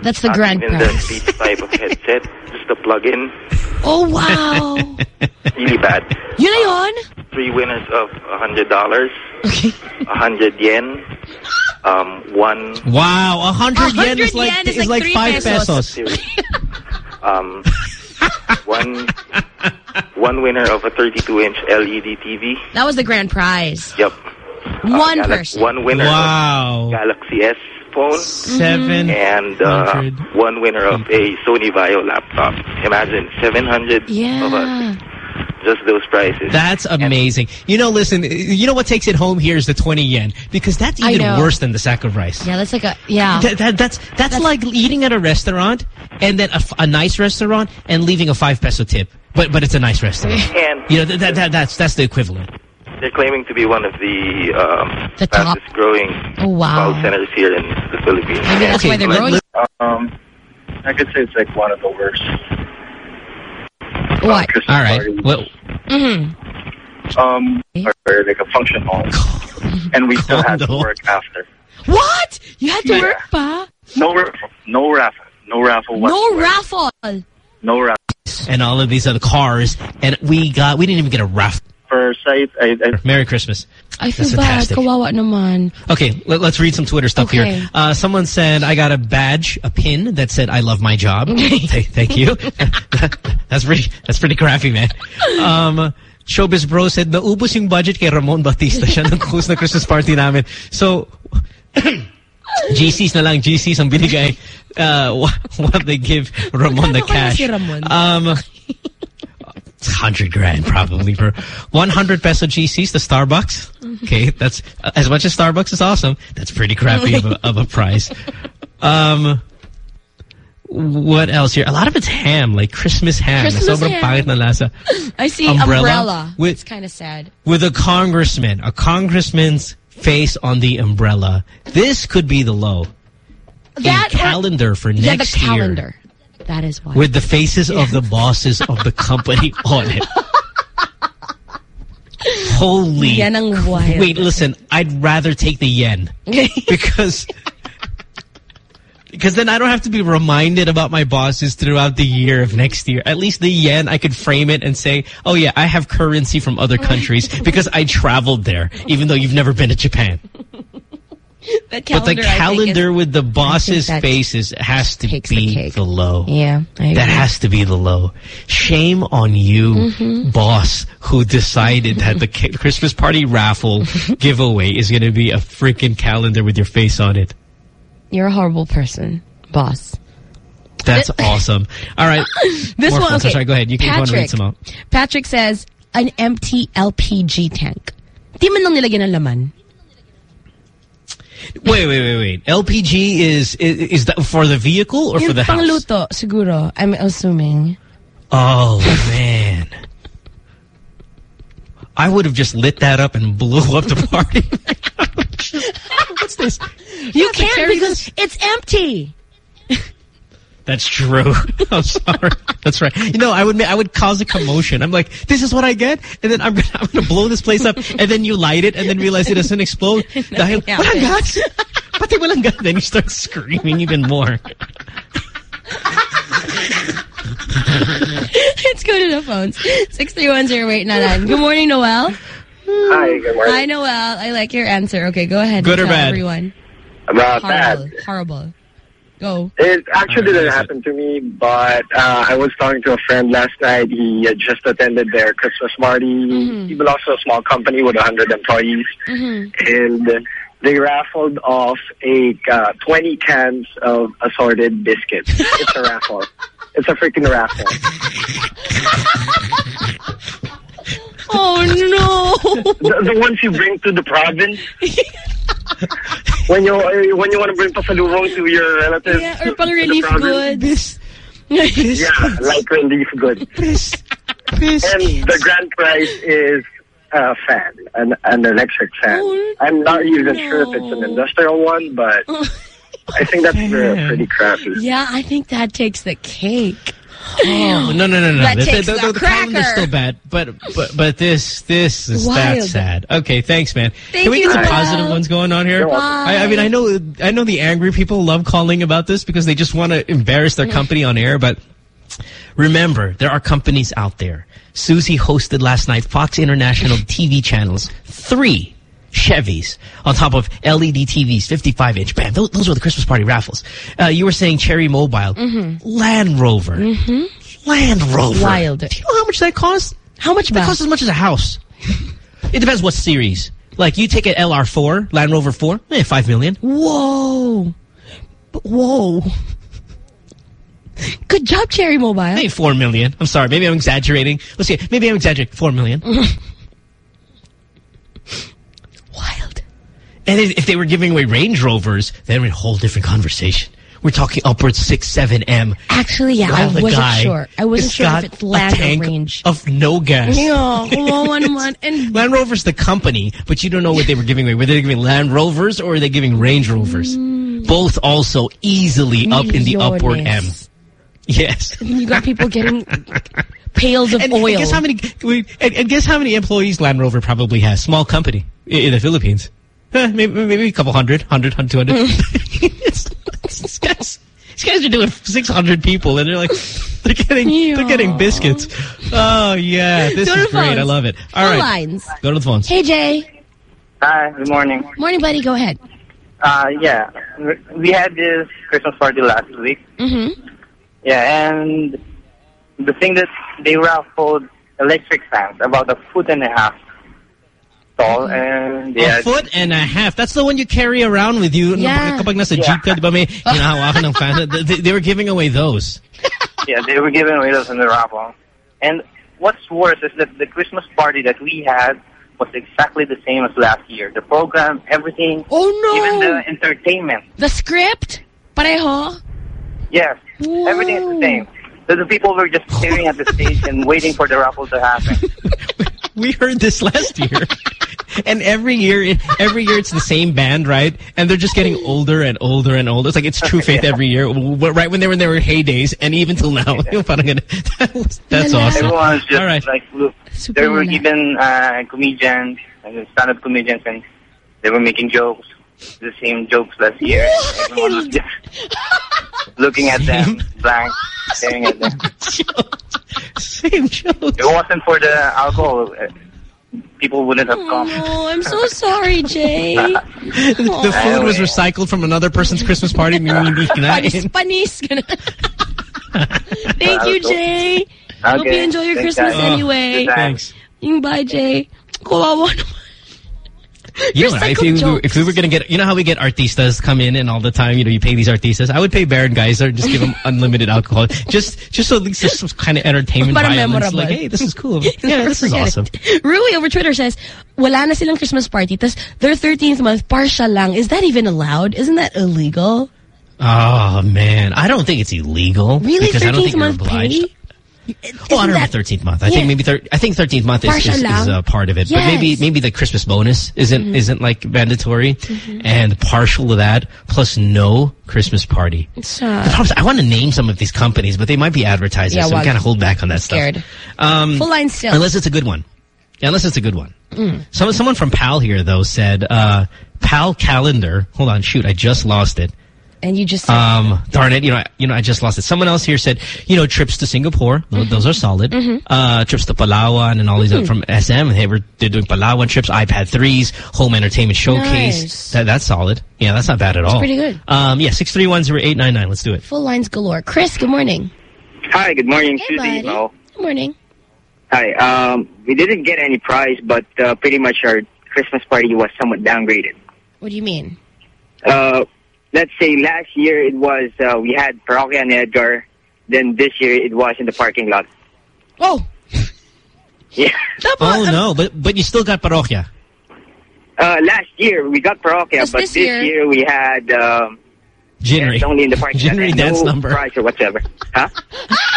Speaker 5: That's the
Speaker 9: not
Speaker 5: grand
Speaker 9: even the
Speaker 5: prize.
Speaker 9: Beats type of headset, just a plug-in.
Speaker 5: Oh, wow.
Speaker 9: Really bad.
Speaker 5: Yun na yun?
Speaker 9: Three winners of $100,
Speaker 5: Okay.
Speaker 9: 100 yen, um, one
Speaker 4: Wow, a hundred yen
Speaker 5: 100
Speaker 4: is like
Speaker 5: yen is
Speaker 4: is
Speaker 5: like
Speaker 4: like five
Speaker 5: pesos.
Speaker 4: pesos.
Speaker 9: um, one one winner of a 32-inch LED TV.
Speaker 5: That was the grand prize.
Speaker 9: Yep.
Speaker 5: One
Speaker 9: Galax-
Speaker 5: person.
Speaker 9: One winner
Speaker 4: Wow,
Speaker 9: of Galaxy S phone.
Speaker 4: seven.
Speaker 9: And uh, one winner of a Sony Vaio laptop. Imagine 700 of us. Just those prices.
Speaker 4: That's amazing. You know, listen, you know what takes it home here is the 20 yen. Because that's even worse than the sack of rice.
Speaker 5: Yeah, that's like a, yeah.
Speaker 4: That, that, that's, that's like eating at a restaurant and then a nice restaurant and leaving a five peso tip. But but it's a nice restaurant.
Speaker 9: and
Speaker 4: You know, that, that, that, that's that's the equivalent.
Speaker 9: They're claiming to be one of the, um,
Speaker 5: The top.
Speaker 9: fastest growing
Speaker 5: Oh, wow.
Speaker 9: call centers here in the Philippines.
Speaker 5: Maybe that's
Speaker 4: Okay,
Speaker 5: why they're growing.
Speaker 4: let-
Speaker 2: Um, I could say it's like one of the worst.
Speaker 5: What?
Speaker 2: Christmas
Speaker 4: All right.
Speaker 2: parties.
Speaker 4: Well,
Speaker 5: Mm-hmm.
Speaker 2: um, or like a function hall, and we still had to work after.
Speaker 5: What? You had to
Speaker 2: Yeah.
Speaker 5: work pa?
Speaker 2: No raffle, no raffle, no raffle.
Speaker 5: No
Speaker 2: whatsoever.
Speaker 5: raffle.
Speaker 2: no raffle.
Speaker 4: and all of these other cars, and we got we didn't even get a raffle.
Speaker 10: Per site. I, I,
Speaker 4: Merry Christmas.
Speaker 5: I feel
Speaker 4: That's
Speaker 5: bad.
Speaker 4: fantastic.
Speaker 5: Kawawa naman.
Speaker 4: Okay, let, us read some Twitter stuff
Speaker 5: Okay.
Speaker 4: here. Uh, someone said, I got a badge, a pin that said, I love my job. Th- thank you. that's pretty, that's pretty crappy, man. Um, Showbiz Bro said, naubos yung budget kay Ramon Batista. Siya nang close na Christmas party namin. So, GCs na lang, GCs ang binigay. Uh, wh- what they give Ramon the cash.
Speaker 5: si Ramon?
Speaker 4: Um, it's 100 grand probably for 100 peso GCs, the Starbucks. Okay, that's as much as Starbucks is awesome. That's pretty crappy of a, of a price. Um, what else here? A lot of it's ham, like Christmas ham.
Speaker 5: Christmas
Speaker 4: Sobrang
Speaker 5: ham.
Speaker 4: na lasa.
Speaker 5: I see
Speaker 4: Umbrella
Speaker 5: umbrella.
Speaker 4: with-
Speaker 5: it's kind of sad.
Speaker 4: With a congressman, a congressman's face on the umbrella. This could be the low.
Speaker 5: That
Speaker 4: a calendar for
Speaker 5: Yeah, the
Speaker 4: next year
Speaker 5: calendar. That is why.
Speaker 4: with the faces of the bosses of the company on it. Holy.
Speaker 5: Yan ang wild.
Speaker 4: Wait, listen. I'd rather take the yen because because then I don't have to be reminded about my bosses throughout the year of next year. At least the yen, I could frame it and say, "Oh yeah, I have currency from other countries because I traveled there, even though you've never been to Japan." But the
Speaker 5: calendar, I think,
Speaker 4: calendar
Speaker 5: is-
Speaker 4: with the bosses'
Speaker 5: that
Speaker 4: faces has to
Speaker 5: takes the
Speaker 4: be the low.
Speaker 5: Yeah,
Speaker 4: That has to be the low. Shame on you,
Speaker 5: Mm-hmm.
Speaker 4: boss, who decided that the Christmas party raffle giveaway is going to be a freaking calendar with your face on it.
Speaker 5: You're a horrible person, boss.
Speaker 4: That's awesome. All right.
Speaker 5: This
Speaker 4: More
Speaker 5: one, okay.
Speaker 4: Sorry, go ahead. You can go and read
Speaker 5: Patrick.
Speaker 4: some out.
Speaker 5: Patrick says, an empty LPG tank. Di man lang nilagyan ng laman.
Speaker 4: Wait, wait, wait, wait. LPG is, is, is that for the vehicle or for the house?
Speaker 5: pangluto, siguro. I'm assuming.
Speaker 4: Oh, man. I would have just lit that up and blew up the party. What's this?
Speaker 5: You
Speaker 4: to
Speaker 5: can't
Speaker 4: carry
Speaker 5: because it's empty.
Speaker 4: That's true. I'm sorry. That's right. You know, I would I would cause a commotion. I'm like, this is what I get, and then I'm gonna I'm gonna blow this place up, and then you light it, and then realize it doesn't explode. Dahil walang gas. Pati walang gas. Then you start screaming even more.
Speaker 5: Let's go to the phones. 6310899. Good morning, Noel.
Speaker 10: Hi, good morning.
Speaker 5: Hi, Noel. I like your answer. Okay, go ahead.
Speaker 10: Good or
Speaker 5: Tell
Speaker 10: bad?
Speaker 5: Everyone.
Speaker 10: Uh, About
Speaker 5: Horrible.
Speaker 10: that.
Speaker 5: Horrible. Go.
Speaker 10: It actually didn't happen to me, but uh, I was talking to a friend last night. He had just attended their Christmas party. He belongs to a small company with 100 employees. and they raffled off a uh, 20 cans of assorted biscuits. It's a raffle. It's a freaking raffle.
Speaker 5: Oh, no.
Speaker 10: the, the ones you bring to the province. when you uh, when you want to bring pasalubong to your relatives.
Speaker 5: Yeah, or pang relief
Speaker 10: province.
Speaker 5: goods.
Speaker 10: Yeah, like relief goods. and the grand prize is a fan, an, an electric fan.
Speaker 5: Oh,
Speaker 10: I'm not even sure if it's an industrial one, but I think that's uh, pretty crappy.
Speaker 5: Yeah, I think that takes the cake.
Speaker 4: Oh, no, no, no, no.
Speaker 5: That
Speaker 4: the,
Speaker 5: takes
Speaker 4: the,
Speaker 5: the
Speaker 4: the calendar's
Speaker 5: cracker.
Speaker 4: still bad, but but but this this is
Speaker 5: Wild.
Speaker 4: that's sad. Okay, thanks, man.
Speaker 5: Thank
Speaker 4: Can we get some positive ones going on here? I, I mean, I know I know the angry people love calling about this because they just want to embarrass their mm. company on air, but remember, there are companies out there. Susie hosted last night Fox International TV channels, three Chevys on top of LED TVs, 55 inch. Bam, those, those were the Christmas party raffles. Uh, you were saying Cherry Mobile, Land Rover, Land Rover.
Speaker 5: Wild.
Speaker 4: Do you know how much that costs?
Speaker 5: How much
Speaker 4: That costs as much as a house. it depends what series. Like you take an LR4, Land Rover 4, eh, 5 million.
Speaker 5: Whoa. Whoa. Good job, Cherry Mobile.
Speaker 4: Maybe 4 million. I'm sorry, maybe I'm exaggerating. Let's see, maybe I'm exaggerating. 4 million.
Speaker 5: Wild.
Speaker 4: And if they were giving away Range Rovers, then in a whole different conversation. We're talking upwards 6, 7 M.
Speaker 5: Actually, yeah, I wasn't sure. I wasn't sure if it's
Speaker 4: a
Speaker 5: land range.
Speaker 4: of no gas.
Speaker 5: Yeah, kawawa naman. And
Speaker 4: Land Rover's the company, but you don't know what they were giving away. Were they giving Land Rovers or were they giving Range Rovers? Mm. Both also easily up in the upward M. Yes.
Speaker 5: you got people getting pails of
Speaker 4: And,
Speaker 5: oil.
Speaker 4: and guess how many? And, and guess how many employees Land Rover probably has? Small company in the Philippines. Eh, maybe, maybe a couple hundred, hundred, hundred, two hundred. It's- it's- these guys, these guys are doing six hundred people, and they're like, they're getting they're getting biscuits. Oh yeah, this is
Speaker 5: the
Speaker 4: great. I love it. All
Speaker 5: Phone
Speaker 4: right,
Speaker 5: lines.
Speaker 4: go to the phones.
Speaker 5: Hey, Jay.
Speaker 11: Hi, good morning.
Speaker 5: Morning, buddy. Go ahead.
Speaker 11: Uh, yeah, we had this Christmas party last week.
Speaker 5: Mm-hmm.
Speaker 11: Yeah, and the thing that they raffled electric fans about a foot and a half tall, mm-hmm. and yeah,
Speaker 4: A foot and a half. That's the one you carry around with you.
Speaker 11: Yeah.
Speaker 4: Kapag nasa
Speaker 11: Yeah.
Speaker 4: jeep ka, di ba may hinahawakan ng fan. They, they were giving away those.
Speaker 11: yeah, they were giving away those in the raffle. And what's worse is that the Christmas party that we had was exactly the same as last year. The program, everything,
Speaker 5: Oh no!
Speaker 11: even the entertainment.
Speaker 5: The script? Pareho?
Speaker 11: Yes, everything is the same. So the people were just staring at the stage and waiting for the raffle to happen.
Speaker 4: We heard this last year. And every year, every year it's the same band, right? And they're just getting older and older and older. It's like it's True Faith every year, right when they were in their heydays, and even till now. Parang ganun. That was- That's awesome.
Speaker 11: Everyone's just
Speaker 4: All right.
Speaker 11: like, look, there were even uh, comedians and stand-up comedians, and they were making jokes, the same jokes last year. Everyone was just looking at them, blank, staring at them.
Speaker 4: Same jokes.
Speaker 11: If it wasn't for the alcohol, people wouldn't have come.
Speaker 5: Oh, I'm so sorry, Jay.
Speaker 4: the food was recycled from another person's Christmas party. and hindi
Speaker 5: Panis,
Speaker 4: kinain.
Speaker 5: panis. Thank you, Jay. Hope you enjoy your
Speaker 11: Thanks,
Speaker 5: Christmas
Speaker 11: guys. Oh, anyway.
Speaker 5: Thanks. bye, Jay. Kawawa naman.
Speaker 4: You know, if, you, if we were going to get, you know how we get artistas come in and all the time, you know, you pay these artistas. I would pay Baron Geisler or just give them unlimited alcohol. Just just so at least there's some kind of entertainment
Speaker 5: Para
Speaker 4: violence. Like, hey, this is cool. Yeah, this is awesome.
Speaker 5: it. Rui over Twitter says, wala na silang Christmas party. Tas their 13th month, partial lang. Is that even allowed? Isn't that illegal?
Speaker 4: Oh, man. I don't think it's illegal.
Speaker 5: Really?
Speaker 4: Because I don't
Speaker 5: 13th
Speaker 4: think you're
Speaker 5: month
Speaker 4: obliged.
Speaker 5: pay?
Speaker 4: Oh, I don't know
Speaker 5: that-
Speaker 4: about 13th month. I
Speaker 5: Yeah.
Speaker 4: think maybe thir I think 13th month is, is, is
Speaker 5: lang.
Speaker 4: uh, part of it. But maybe maybe the Christmas bonus isn't
Speaker 5: Mhm.
Speaker 4: isn't like mandatory
Speaker 5: Mhm.
Speaker 4: and partial to that plus no Christmas party. The
Speaker 5: uh,
Speaker 4: is I want to name some of these companies, but they might be advertisers,
Speaker 5: Yeah,
Speaker 4: so
Speaker 5: wag.
Speaker 4: we kind of hold back on that
Speaker 5: Scared.
Speaker 4: stuff. Um,
Speaker 5: Full line still.
Speaker 4: Unless it's a good one. Yeah, unless it's a good one.
Speaker 5: Mm.
Speaker 4: Some, someone from PAL here, though, said, uh, PAL calendar. Hold on, shoot, I just lost it.
Speaker 5: And you just said,
Speaker 4: Um, darn it, you know, I, you know, I just lost it. Someone else here said, you know, trips to Singapore, tho- those are solid.
Speaker 5: Mhm.
Speaker 4: Uh, trips to Palawan and all these
Speaker 5: Mhm.
Speaker 4: uh, from SM. They were they're doing Palawan trips, iPad threes, home entertainment showcase.
Speaker 5: Nice.
Speaker 4: That, that's solid. Yeah, that's not bad at
Speaker 5: That's
Speaker 4: all.
Speaker 5: pretty good.
Speaker 4: Um, yeah, six three one zero eight nine nine. Let's do it.
Speaker 5: full lines galore. Chris, good morning.
Speaker 12: Hi, good morning,
Speaker 5: Hey,
Speaker 12: Susie.
Speaker 5: buddy. Good morning.
Speaker 12: Hi. Um, we didn't get any prize, but uh, pretty much our Christmas party was somewhat downgraded.
Speaker 5: What do you mean?
Speaker 12: Uh, let's say last year it was uh, we had Parokya ni Edgar. Then this year it was in the parking lot.
Speaker 5: Oh.
Speaker 12: Yeah.
Speaker 4: Oh no, but but you still got parokya.
Speaker 12: Uh, last year we got Parokya,
Speaker 4: Just
Speaker 12: but
Speaker 4: this
Speaker 12: this,
Speaker 4: year-
Speaker 12: year. we had um,
Speaker 4: Jinri.
Speaker 12: it's only in the parking lot.
Speaker 4: Jinri
Speaker 12: and
Speaker 4: dance
Speaker 12: no
Speaker 4: number.
Speaker 12: prize or whatsoever. Huh?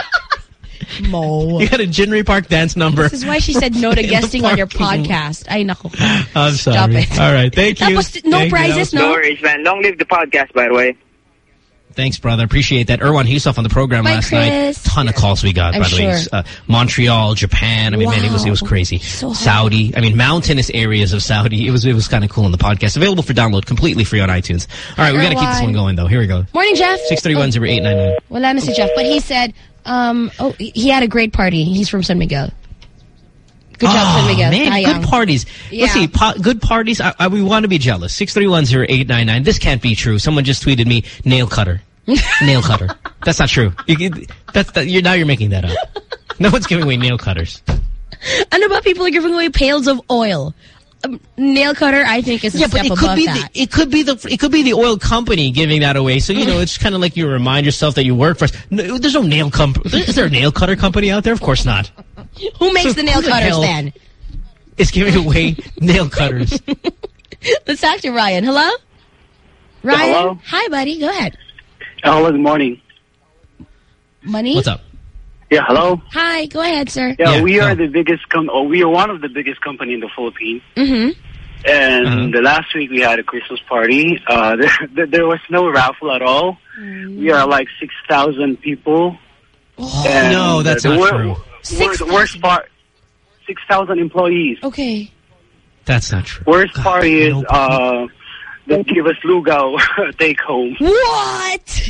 Speaker 5: Mo.
Speaker 4: You got a Jinri Park dance number.
Speaker 5: This is why she said no to
Speaker 4: In
Speaker 5: guesting on your podcast. Ay, nako.
Speaker 4: I'm sorry.
Speaker 5: Stop it.
Speaker 4: All right, thank you.
Speaker 5: Tapos, no
Speaker 4: Thank you.
Speaker 5: prizes,
Speaker 12: No
Speaker 5: no?
Speaker 12: worries, man. Long live the podcast, by the way.
Speaker 4: Thanks, brother. Appreciate that. Erwan Heussaff on the program
Speaker 5: Bye,
Speaker 4: last
Speaker 5: Chris.
Speaker 4: night. Ton of calls we got,
Speaker 5: I'm
Speaker 4: by the way. Uh, Montreal, Japan. I mean, man, it was it was crazy.
Speaker 5: So.
Speaker 4: Saudi. I mean, mountainous areas of Saudi. It was it was kind of cool on the podcast. Available for download completely free on iTunes. All right, we got to keep this one going though. Here we go.
Speaker 5: Morning, Jeff.
Speaker 4: Six three one zero eight nine nine.
Speaker 5: Wala na si Jeff. But he said, um, oh, he had a great party. He's from San Miguel. Good job,
Speaker 4: oh,
Speaker 5: San Miguel.
Speaker 4: Man,
Speaker 5: Sayang.
Speaker 4: good parties.
Speaker 5: Yeah.
Speaker 4: Let's see, po good parties. I, I, we want to be jealous. Six three one zero eight nine nine. This can't be true. Someone just tweeted me nail cutter. nail cutter. That's not true. You, that's that, you're now you're making that up. No one's giving away nail cutters.
Speaker 5: Ano ba people are giving away pails of oil? Um, nail cutter, I think, is a
Speaker 4: Yeah,
Speaker 5: step
Speaker 4: but it
Speaker 5: above
Speaker 4: could be
Speaker 5: that.
Speaker 4: the, it could be the it could be the oil company giving that away. So you know, it's kind of like you remind yourself that you work for. No, there's no nail company. Is there a nail cutter company out there? Of course not.
Speaker 5: Who makes
Speaker 4: So
Speaker 5: the nail
Speaker 4: who the
Speaker 5: cutters then?
Speaker 4: It's giving away nail cutters.
Speaker 5: Let's talk to Ryan. Hello? Ryan?
Speaker 13: hello.
Speaker 5: Hi, buddy. Go ahead.
Speaker 13: Hello, good morning.
Speaker 5: Money?
Speaker 4: What's up?
Speaker 13: Yeah, hello.
Speaker 5: Hi. Go ahead, sir.
Speaker 13: Yeah, we are the biggest com- or we are one of the biggest company in the Philippines.
Speaker 5: Mm-hmm.
Speaker 13: And
Speaker 4: Uh-huh.
Speaker 13: the last week we had a Christmas party. Uh, there, there, there was no raffle at all. We are like 6,000 people. And
Speaker 4: No, that's
Speaker 13: the
Speaker 4: not
Speaker 13: wor-
Speaker 4: true.
Speaker 13: wor- the worst part, 6,000 employees.
Speaker 5: Okay.
Speaker 4: That's not true.
Speaker 13: Worst part is uh, they give us Lugao take home.
Speaker 5: What?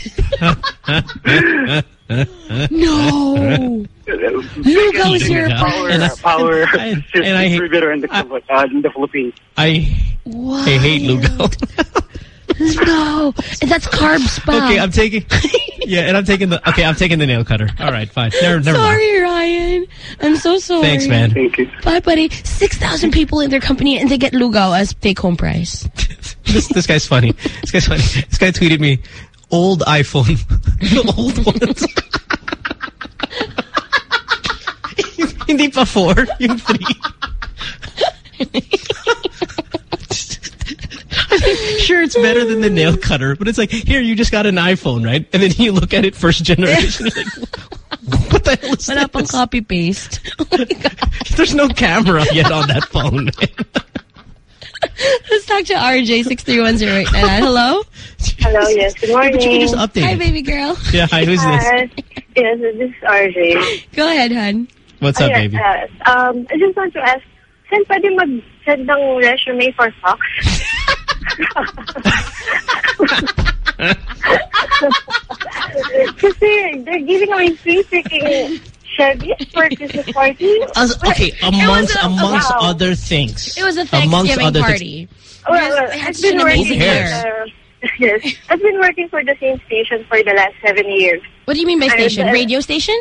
Speaker 5: No. Lugaw is your
Speaker 13: power,
Speaker 4: And I-
Speaker 13: power
Speaker 4: and- and I hate-
Speaker 13: distributor in the, uh, in the Philippines.
Speaker 4: I
Speaker 5: What?
Speaker 4: I hate Lugaw.
Speaker 5: No. And that's carb spam.
Speaker 4: okay, I'm taking. Yeah, and I'm taking the. Okay, I'm taking the nail cutter. All right, fine. Never, never mind.
Speaker 5: Sorry, Ryan. I'm so sorry.
Speaker 4: Thanks, man.
Speaker 13: Thank you.
Speaker 5: Bye, buddy. 6,000 people in their company and they get Lugaw as take-home price.
Speaker 4: This this guy's funny. This guy's funny. This guy tweeted me, old iPhone, the old ones. Hindi pa four, yung three. Sure, it's better than the nail cutter, but it's like, here, you just got an iPhone, right? And then you look at it first generation, like, what the hell is
Speaker 5: Wala
Speaker 4: this?
Speaker 5: copy-paste.
Speaker 4: There's no camera yet on that phone.
Speaker 5: Let's talk to RJ, 6310899. Hello?
Speaker 14: Hello, yes. Good
Speaker 4: Yeah,
Speaker 14: morning.
Speaker 4: but you can just update
Speaker 5: Hi, baby girl.
Speaker 4: Yeah, hi, who's this?
Speaker 14: Hi. Yes, this is RJ.
Speaker 5: Go ahead, hun.
Speaker 4: What's up,
Speaker 14: Ayan,
Speaker 4: baby?
Speaker 14: uh, um, I just want to ask, saan pwede mag-send ng resume for socks? Kasi they're giving away free freaking Chevys for Christmas party.
Speaker 4: As- okay, amongst
Speaker 14: a-
Speaker 4: amongst
Speaker 14: wow.
Speaker 4: other things.
Speaker 5: It was a
Speaker 4: Amongst
Speaker 5: Thanksgiving
Speaker 4: other
Speaker 5: party.
Speaker 14: Well, well,
Speaker 5: They had
Speaker 14: I've been working
Speaker 5: amazing
Speaker 14: for
Speaker 5: year.
Speaker 14: yes, I've been working for the same station for the last seven years.
Speaker 5: What do you mean by station?
Speaker 14: uh,
Speaker 5: Radio station?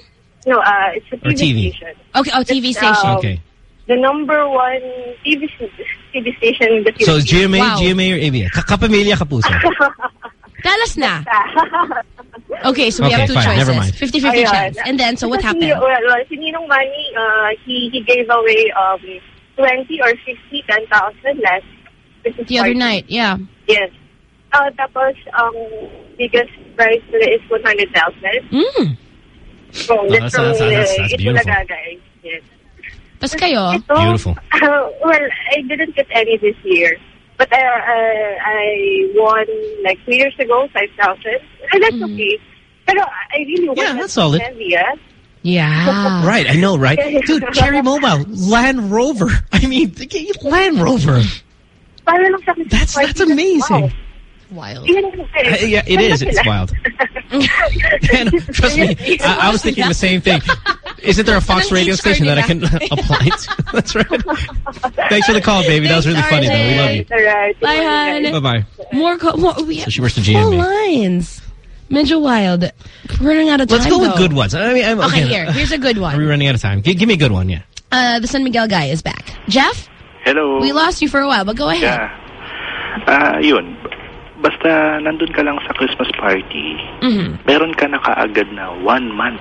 Speaker 14: No, uh, it's a
Speaker 4: Or
Speaker 14: TV,
Speaker 4: TV.
Speaker 14: station.
Speaker 5: Okay, oh, TV
Speaker 14: It's,
Speaker 5: station.
Speaker 14: um,
Speaker 4: Okay.
Speaker 14: The number one TV, TV station in the
Speaker 4: So. GMA,
Speaker 5: Wow.
Speaker 4: GMA or ABS? Ka- Kapamilya, kapuso.
Speaker 5: Tell us na. Okay, so we
Speaker 4: Okay,
Speaker 5: have two
Speaker 4: fine,
Speaker 5: choices.
Speaker 4: never mind.
Speaker 5: 50-50
Speaker 14: Ayun.
Speaker 5: chance. And then, so what happened?
Speaker 14: Well, well, si Ninong Manny, uh, he, he gave away um, 20 or 50, 10,000 last Christmas
Speaker 5: The other
Speaker 14: party.
Speaker 5: night, yeah.
Speaker 14: Yes. Uh, tapos, ang biggest prize nila is 100,000.
Speaker 5: Mm.
Speaker 14: From,
Speaker 4: Oh, that's- that's- that's- that's beautiful.
Speaker 14: guys. Yes.
Speaker 5: Tapos kayo?
Speaker 14: Ito,
Speaker 4: Beautiful.
Speaker 14: uh, well, I didn't get any this year. But uh, uh, I won like two years ago, 5,000. And that's
Speaker 5: Mm-hmm.
Speaker 14: okay. Pero I really want
Speaker 4: Yeah, that's solid.
Speaker 14: Heavy, ah.
Speaker 5: Yeah.
Speaker 4: Right, I know, right? Dude, Cherry Mobile, Land Rover. I mean, Land Rover.
Speaker 14: Para lang sa akin,
Speaker 4: That's that's amazing.
Speaker 5: Wild.
Speaker 4: Uh, yeah, it is. It's wild. And trust me, I, I was thinking the same thing. Isn't there a Fox radio station that I can apply to? That's right. Thanks for the call, baby. That was really funny, though. We love you.
Speaker 14: Alright.
Speaker 5: Bye, hun.
Speaker 4: Bye-bye.
Speaker 5: More, co- more we
Speaker 4: So she works the
Speaker 5: full
Speaker 4: GMA.
Speaker 5: lines. Medyo wild. We're running out of time,
Speaker 4: Let's go with good ones. I mean, I'm,
Speaker 5: Okay,
Speaker 4: okay,
Speaker 5: here. Here's a good one.
Speaker 4: Are we
Speaker 5: one.
Speaker 4: running out of time? G give me a good one, yeah.
Speaker 5: Uh, the San Miguel guy is back. Jeff,
Speaker 7: Hello.
Speaker 5: we lost you for a while, but go ahead.
Speaker 7: Yeah. Ah, yun. Basta nandun ka lang sa Christmas party,
Speaker 5: Mhm.
Speaker 7: meron ka na kaagad na one month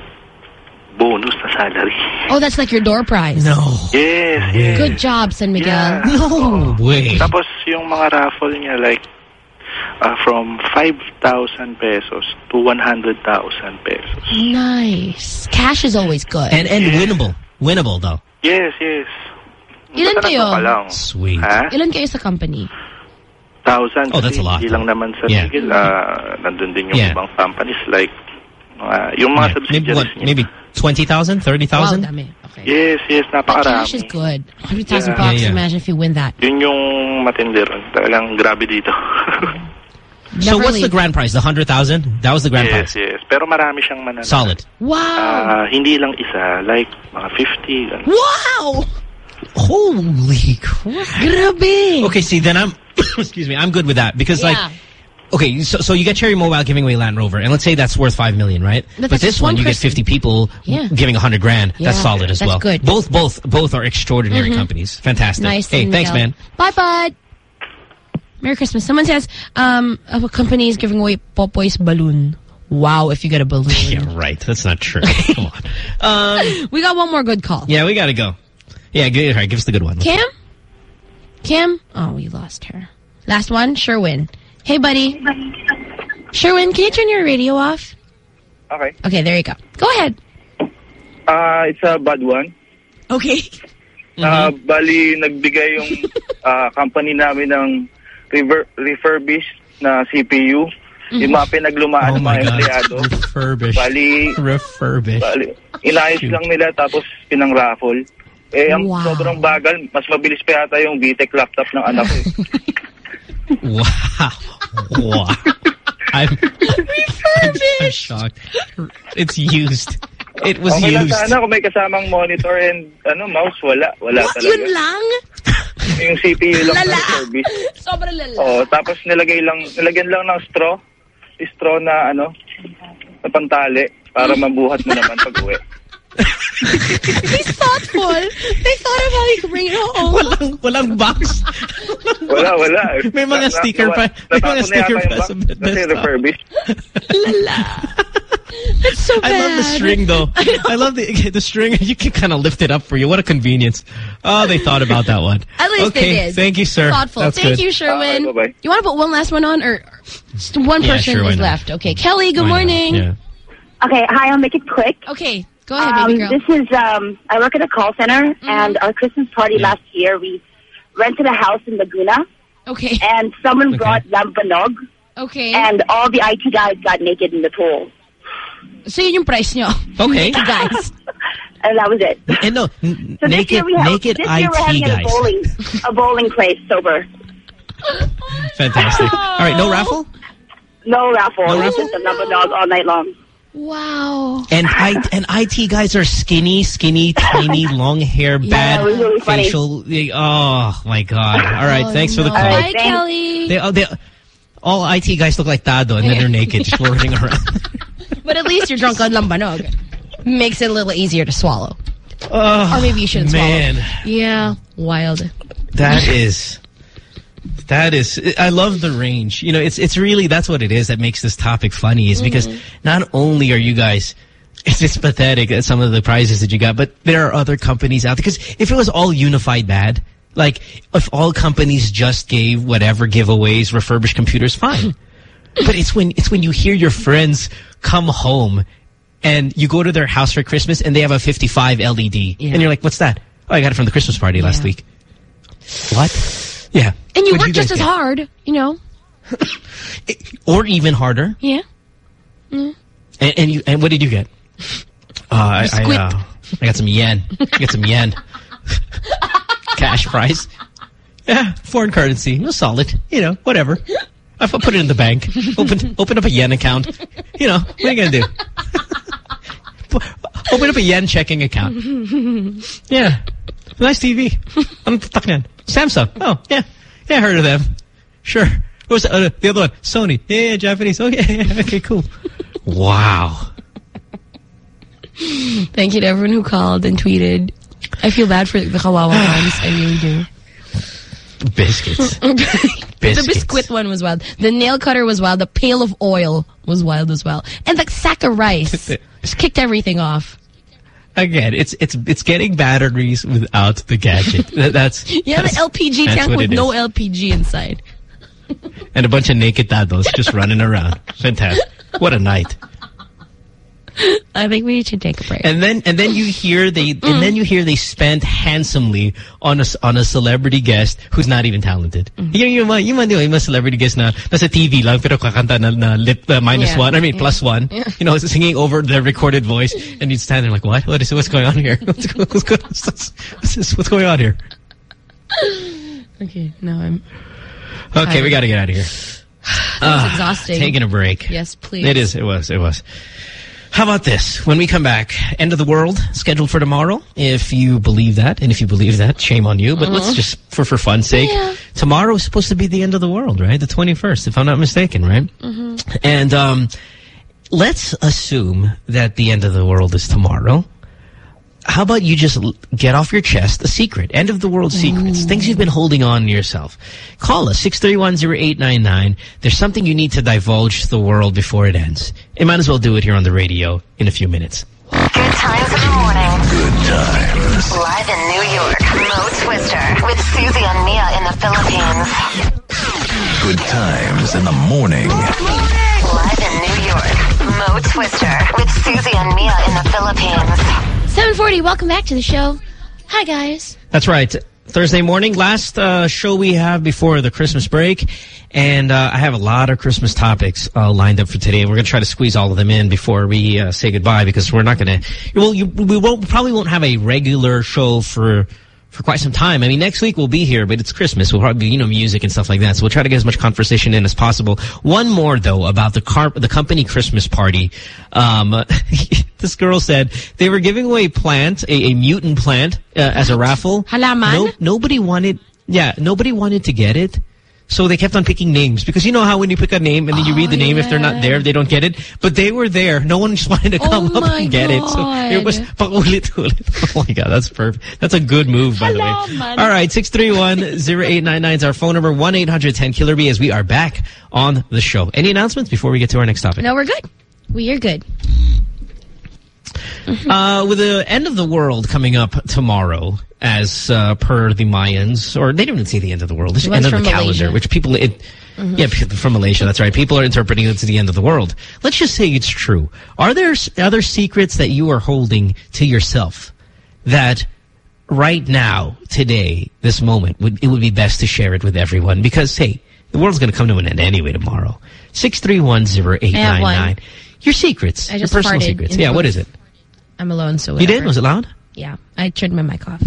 Speaker 7: bonus na salary.
Speaker 5: Oh, that's like your door prize.
Speaker 4: No.
Speaker 7: Yes, yes.
Speaker 5: Good job, San Miguel.
Speaker 7: Yeah.
Speaker 4: No way.
Speaker 7: Tapos yung mga raffle niya like uh, from 5,000 pesos to 100,000 pesos.
Speaker 5: Nice. Cash is always good.
Speaker 4: And and winnable. Winnable, though.
Speaker 7: Yes, yes.
Speaker 5: Ilan
Speaker 7: Basta
Speaker 5: kayo?
Speaker 7: nandun ka lang.
Speaker 4: Sweet.
Speaker 7: Ha?
Speaker 5: Ilan kayo sa company?
Speaker 7: Thousand.
Speaker 4: Oh, that's a lot,
Speaker 7: Hindi lang naman sa
Speaker 4: Yeah.
Speaker 7: Miguel. ah, nandun din yung
Speaker 4: Yeah.
Speaker 7: ibang companies like mga, yung mga
Speaker 4: Yeah. Maybe
Speaker 7: subsidiaries
Speaker 4: what?
Speaker 7: niya.
Speaker 4: Maybe 20,000, 30,000?
Speaker 5: Wow, dami. Okay.
Speaker 7: Yes, yes,
Speaker 5: But
Speaker 7: napakarami.
Speaker 5: cash is good. 100,000
Speaker 7: Yeah.
Speaker 5: bucks,
Speaker 4: Yeah, yeah.
Speaker 5: imagine if you win that.
Speaker 7: Yun yung matindi ron. Talagang grabe dito.
Speaker 4: So
Speaker 5: Never
Speaker 4: what's the grand prize? The 100,000? That was the grand
Speaker 7: yes,
Speaker 4: prize.
Speaker 7: yes. yes. Pero marami siyang mananalo.
Speaker 4: Solid.
Speaker 5: Wow.
Speaker 7: Ah, hindi lang isa. Like, mga 50. ganun.
Speaker 5: wow!
Speaker 4: Holy crap.
Speaker 5: Grabe.
Speaker 4: Okay, see, then I'm, excuse me, I'm good with that because
Speaker 5: Yeah.
Speaker 4: like, okay, so, so you get Cherry Mobile giving away Land Rover and let's say that's worth 5 million, right?
Speaker 5: But
Speaker 4: But, this one, you get 50 people
Speaker 5: Yeah.
Speaker 4: giving 100 grand.
Speaker 5: Yeah,
Speaker 4: That's solid as
Speaker 5: that's
Speaker 4: well.
Speaker 5: good.
Speaker 4: Both, both, both are extraordinary
Speaker 5: Mhm.
Speaker 4: companies. Fantastic.
Speaker 5: Nice.
Speaker 4: Hey, thanks, man.
Speaker 5: Bye, bud. Merry Christmas. Someone says, um, a company is giving away Popoy's balloon. Wow, if you get a balloon.
Speaker 4: Yeah, right. That's not true. Come on. Um,
Speaker 5: we got one more good call.
Speaker 4: yeah, we gotta go. Yeah, give, all right, give us the good one.
Speaker 5: Kim? Kim? Oh, we lost her. Last one, Sherwin. Hey, buddy. Sherwin, can you turn your radio off?
Speaker 15: Okay.
Speaker 5: Okay, there you go. Go ahead.
Speaker 15: Uh, it's a bad one.
Speaker 5: Okay.
Speaker 15: Uh, bali, nagbigay yung uh, company namin ng rever- refurbished na CPU. Yung mga pinaglumaan
Speaker 4: Oh
Speaker 15: ng mga
Speaker 4: God.
Speaker 15: empleyado.
Speaker 4: Refurbished.
Speaker 15: Bali,
Speaker 4: Refurbished.
Speaker 15: bali, inayos lang nila tapos pinang-raffle. Eh, ang
Speaker 5: Wow.
Speaker 15: sobrang bagal, mas mabilis pa yata yung VTech laptop ng anak ko. eh.
Speaker 4: Wow. Wow. I'm, I'm, I'm shocked. It's used. It was
Speaker 15: okay lang
Speaker 4: used.
Speaker 15: sana kung may kasamang monitor and ano mouse, wala. Wala
Speaker 5: What?
Speaker 15: talaga.
Speaker 5: Yun lang?
Speaker 15: Yung CPU lang
Speaker 5: Lala.
Speaker 15: ng service.
Speaker 5: Sobrang lala.
Speaker 15: Oh, tapos nilagay lang, nilagyan lang ng straw. Straw na ano, na pantali para mabuhat mo naman pag uwi.
Speaker 5: He's thoughtful. They thought of how you could bring it home.
Speaker 4: Walang, walang box.
Speaker 15: Wala, wala.
Speaker 4: May mga
Speaker 15: Na-
Speaker 4: sticker
Speaker 15: na-
Speaker 4: pa. May mga sticker
Speaker 15: yata yung
Speaker 4: pa
Speaker 15: box
Speaker 4: sa
Speaker 15: Kasi
Speaker 4: desktop.
Speaker 15: refurbished.
Speaker 5: That's so bad.
Speaker 4: I love the string though. I, love the the string. You can kind of lift it up for you. What a convenience. Oh, they thought about that one.
Speaker 5: At least
Speaker 4: okay,
Speaker 5: they did.
Speaker 4: Thank you, sir.
Speaker 5: Thoughtful.
Speaker 4: That's
Speaker 5: Thank
Speaker 4: good.
Speaker 5: you, Sherwin.
Speaker 15: Alright, bye-bye.
Speaker 5: You want to put one last one on, or just one
Speaker 4: Yeah,
Speaker 5: person
Speaker 4: sure,
Speaker 5: is left? Okay, Kelly. Good
Speaker 4: Why
Speaker 5: morning.
Speaker 4: Yeah.
Speaker 14: Okay, hi, I'll make it quick.
Speaker 5: Okay, go ahead, baby
Speaker 14: Um,
Speaker 5: girl.
Speaker 14: This is, um, I work at a call center, and our Christmas party last year, we rented a house in Laguna,
Speaker 5: Okay.
Speaker 14: and someone
Speaker 4: Okay.
Speaker 14: brought lambanog,
Speaker 5: Okay.
Speaker 14: and all the IT guys got naked in the pool.
Speaker 5: so yun yung price nyo.
Speaker 4: Okay.
Speaker 5: Naked guys.
Speaker 14: And that was it.
Speaker 4: And no, n-
Speaker 14: So this
Speaker 4: naked,
Speaker 14: year we have,
Speaker 4: naked
Speaker 14: this year we're
Speaker 4: IT
Speaker 14: having a bowling, a bowling place sober.
Speaker 4: Fantastic. All right, no raffle?
Speaker 14: No raffle.
Speaker 4: No
Speaker 14: It's
Speaker 4: raffle?
Speaker 14: just a lambanog all night long.
Speaker 5: Wow.
Speaker 4: And I and IT guys are skinny, skinny, tiny, long hair, bad
Speaker 14: it really
Speaker 4: facial. they- Oh my god! All right,
Speaker 5: Oh,
Speaker 4: thanks for the call.
Speaker 5: Bye,
Speaker 14: Thanks.
Speaker 5: Kelly.
Speaker 4: They, oh, they, all IT guys look like Tado, and then they're naked, just running around.
Speaker 5: But at least you're drunk on lambanog. Makes it a little easier to swallow.
Speaker 4: Oh,
Speaker 5: Or maybe you shouldn't
Speaker 4: man,
Speaker 5: swallow. Yeah, wild.
Speaker 4: that is. That is, I love the range. You know, it's it's really that's what it is that makes this topic funny is because mm-hmm. not only are you guys, it's just pathetic at some of the prizes that you got, but there are other companies out there. Because if it was all unified bad, like if all companies just gave whatever giveaways, refurbished computers, fine. but it's when it's when you hear your friends come home and you go to their house for Christmas and they have a 55 LED,
Speaker 5: Yeah.
Speaker 4: and you're like, "What's that?" Oh, I got it from the Christmas party last
Speaker 5: Yeah.
Speaker 4: week. What? Yeah.
Speaker 5: And you
Speaker 4: What'd
Speaker 5: work just as hard, you know.
Speaker 4: or even harder.
Speaker 5: Yeah.
Speaker 4: And, and you and what did you get? Uh, I, I, uh, I got some yen. I got some yen. Cash prize. Yeah, foreign currency. No solid. You know, whatever. I put put it in the bank. Open open up a yen account. You know, what are you gonna do? Open up a yen checking account. Yeah. Nice TV. Tatak yan? Samsung. Oh, yeah. Yeah, I heard of them. Sure. What was the, uh, the other one? Sony. Yeah, yeah, Japanese. Oh, yeah. Okay, cool. Wow.
Speaker 5: Thank you to everyone who called and tweeted. I feel bad for the kawawa ones. I really do.
Speaker 4: Biscuits.
Speaker 5: The biscuit one was wild. The nail cutter was wild. The pail of oil was wild as well. And the sack of rice just kicked everything off.
Speaker 4: Again, it's it's it's getting batteries without the gadget. That- That's
Speaker 5: Yeah, the
Speaker 4: that's-
Speaker 5: LPG tank with no
Speaker 4: is.
Speaker 5: LPG inside.
Speaker 4: and a bunch of naked dados just running around. Fantastic! What a night.
Speaker 5: I think we should take a break.
Speaker 4: And then and then you hear they and then you hear they spent handsomely on a on a celebrity guest who's not even talented.
Speaker 5: Mm.
Speaker 4: Yung yung mga- yung mga, di ba, yung celebrity guest na nasa TV lang pero kakanta na, na lip uh, minus
Speaker 5: Yeah.
Speaker 4: one. I mean
Speaker 5: Yeah.
Speaker 4: plus one.
Speaker 5: Yeah.
Speaker 4: You know, singing over the recorded voice, and you'd stand there like, what? What is what's going on here? What's, what's, what's, what's, what's going on here?
Speaker 5: Okay, now I'm
Speaker 4: Okay, we got to get out of here.
Speaker 5: that was exhausting.
Speaker 4: Taking a break.
Speaker 5: Yes, please.
Speaker 4: It is. It was. It was. How about this? When we come back, end of the world scheduled for tomorrow. If you believe that, and if you believe that, shame on you. But let's
Speaker 5: Uh-huh.
Speaker 4: just, for for fun's sake,
Speaker 5: Yeah.
Speaker 4: tomorrow is supposed to be the end of the world, right? The 21st, if I'm not mistaken, right?
Speaker 5: Mhm.
Speaker 4: And um, let's assume that the end of the world is tomorrow. How about you just get off your chest the secret, end of the world secrets, mm. things you've been holding on to yourself. Call us, 631-0899. There's something you need to divulge to the world before it ends. You might as well do it here on the radio in a few minutes.
Speaker 1: Good times in the morning. Good times. Live in New York, Mo Twister with Susie and Mia in the Philippines.
Speaker 8: Good times in the morning.
Speaker 1: Live in New York, Mo Twister with Susie and Mia in the Philippines.
Speaker 5: 740, welcome back to the show. Hi, guys.
Speaker 4: That's right. Thursday morning, last uh, show we have before the Christmas break. And uh, I have a lot of Christmas topics uh, lined up for today. We're going to try to squeeze all of them in before we uh, say goodbye because we're not going to... Well, you, we won't, probably won't have a regular show for for quite some time. I mean, next week we'll be here, but it's Christmas. We'll probably, you know, music and stuff like that. So we'll try to get as much conversation in as possible. One more though about the car, the company Christmas party. Um, this girl said they were giving away plant, a, a mutant plant, uh, as a raffle.
Speaker 5: Halaman?
Speaker 4: No, nobody wanted. Yeah, nobody wanted to get it. So they kept on picking names because you know how when you pick a name and then you read the oh, name, if they're not there, they don't get it. But they were there. No one just wanted to oh come
Speaker 5: Oh
Speaker 4: up and get it. So it was paulit-ulit. Oh my God, that's perfect. That's a good move, by the way.
Speaker 5: Halaman.
Speaker 4: All right, 631-0899 is our phone number, 1-800-10-KILLER B as we are back on the show. Any announcements before we get to our next topic?
Speaker 5: No, we're good. We are good.
Speaker 4: Uh, with the end of the world coming up tomorrow, as uh, per the Mayans, or they didn't even say the end of the world, it's the end of the
Speaker 5: from
Speaker 4: calendar,
Speaker 5: Malaysia.
Speaker 4: which people, it,
Speaker 5: Mhm.
Speaker 4: yeah, from Malaysia, that's right. People are interpreting it to the end of the world. Let's just say it's true. Are there other secrets that you are holding to yourself that right now, today, this moment, would, it would be best to share it with everyone? Because, hey, the world's going to come to an end anyway tomorrow. 6310899. Your secrets. Your personal secrets. Yeah, what is it?
Speaker 5: I'm alone, so
Speaker 4: You did? Was it loud?
Speaker 5: Yeah. I turned my mic off.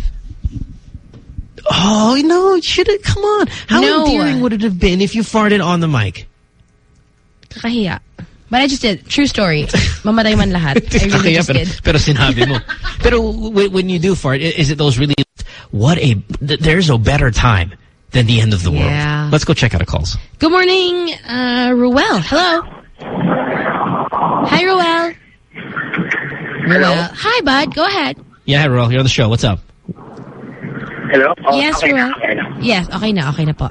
Speaker 4: Oh, no, should it? Come on. How
Speaker 5: No.
Speaker 4: endearing would it have been if you farted on the mic?
Speaker 5: Kakahiya. But I just did. True story. Mamatay man lahat. I really just
Speaker 4: pero,
Speaker 5: did.
Speaker 4: pero sinabi mo. pero when, you do fart, is it those really, what a, there's no better time than the end of the
Speaker 5: Yeah.
Speaker 4: world. Let's go check out our calls.
Speaker 5: Good morning, uh, Ruel. Hello. Hi, Ruel. Ruel. Hi, bud. Go ahead.
Speaker 4: Yeah, hi, Roel. You're on the show. What's up?
Speaker 10: Hello? Oh,
Speaker 5: yes,
Speaker 10: okay
Speaker 5: Ruel.
Speaker 10: okay.
Speaker 5: Yes, okay na. Okay na po.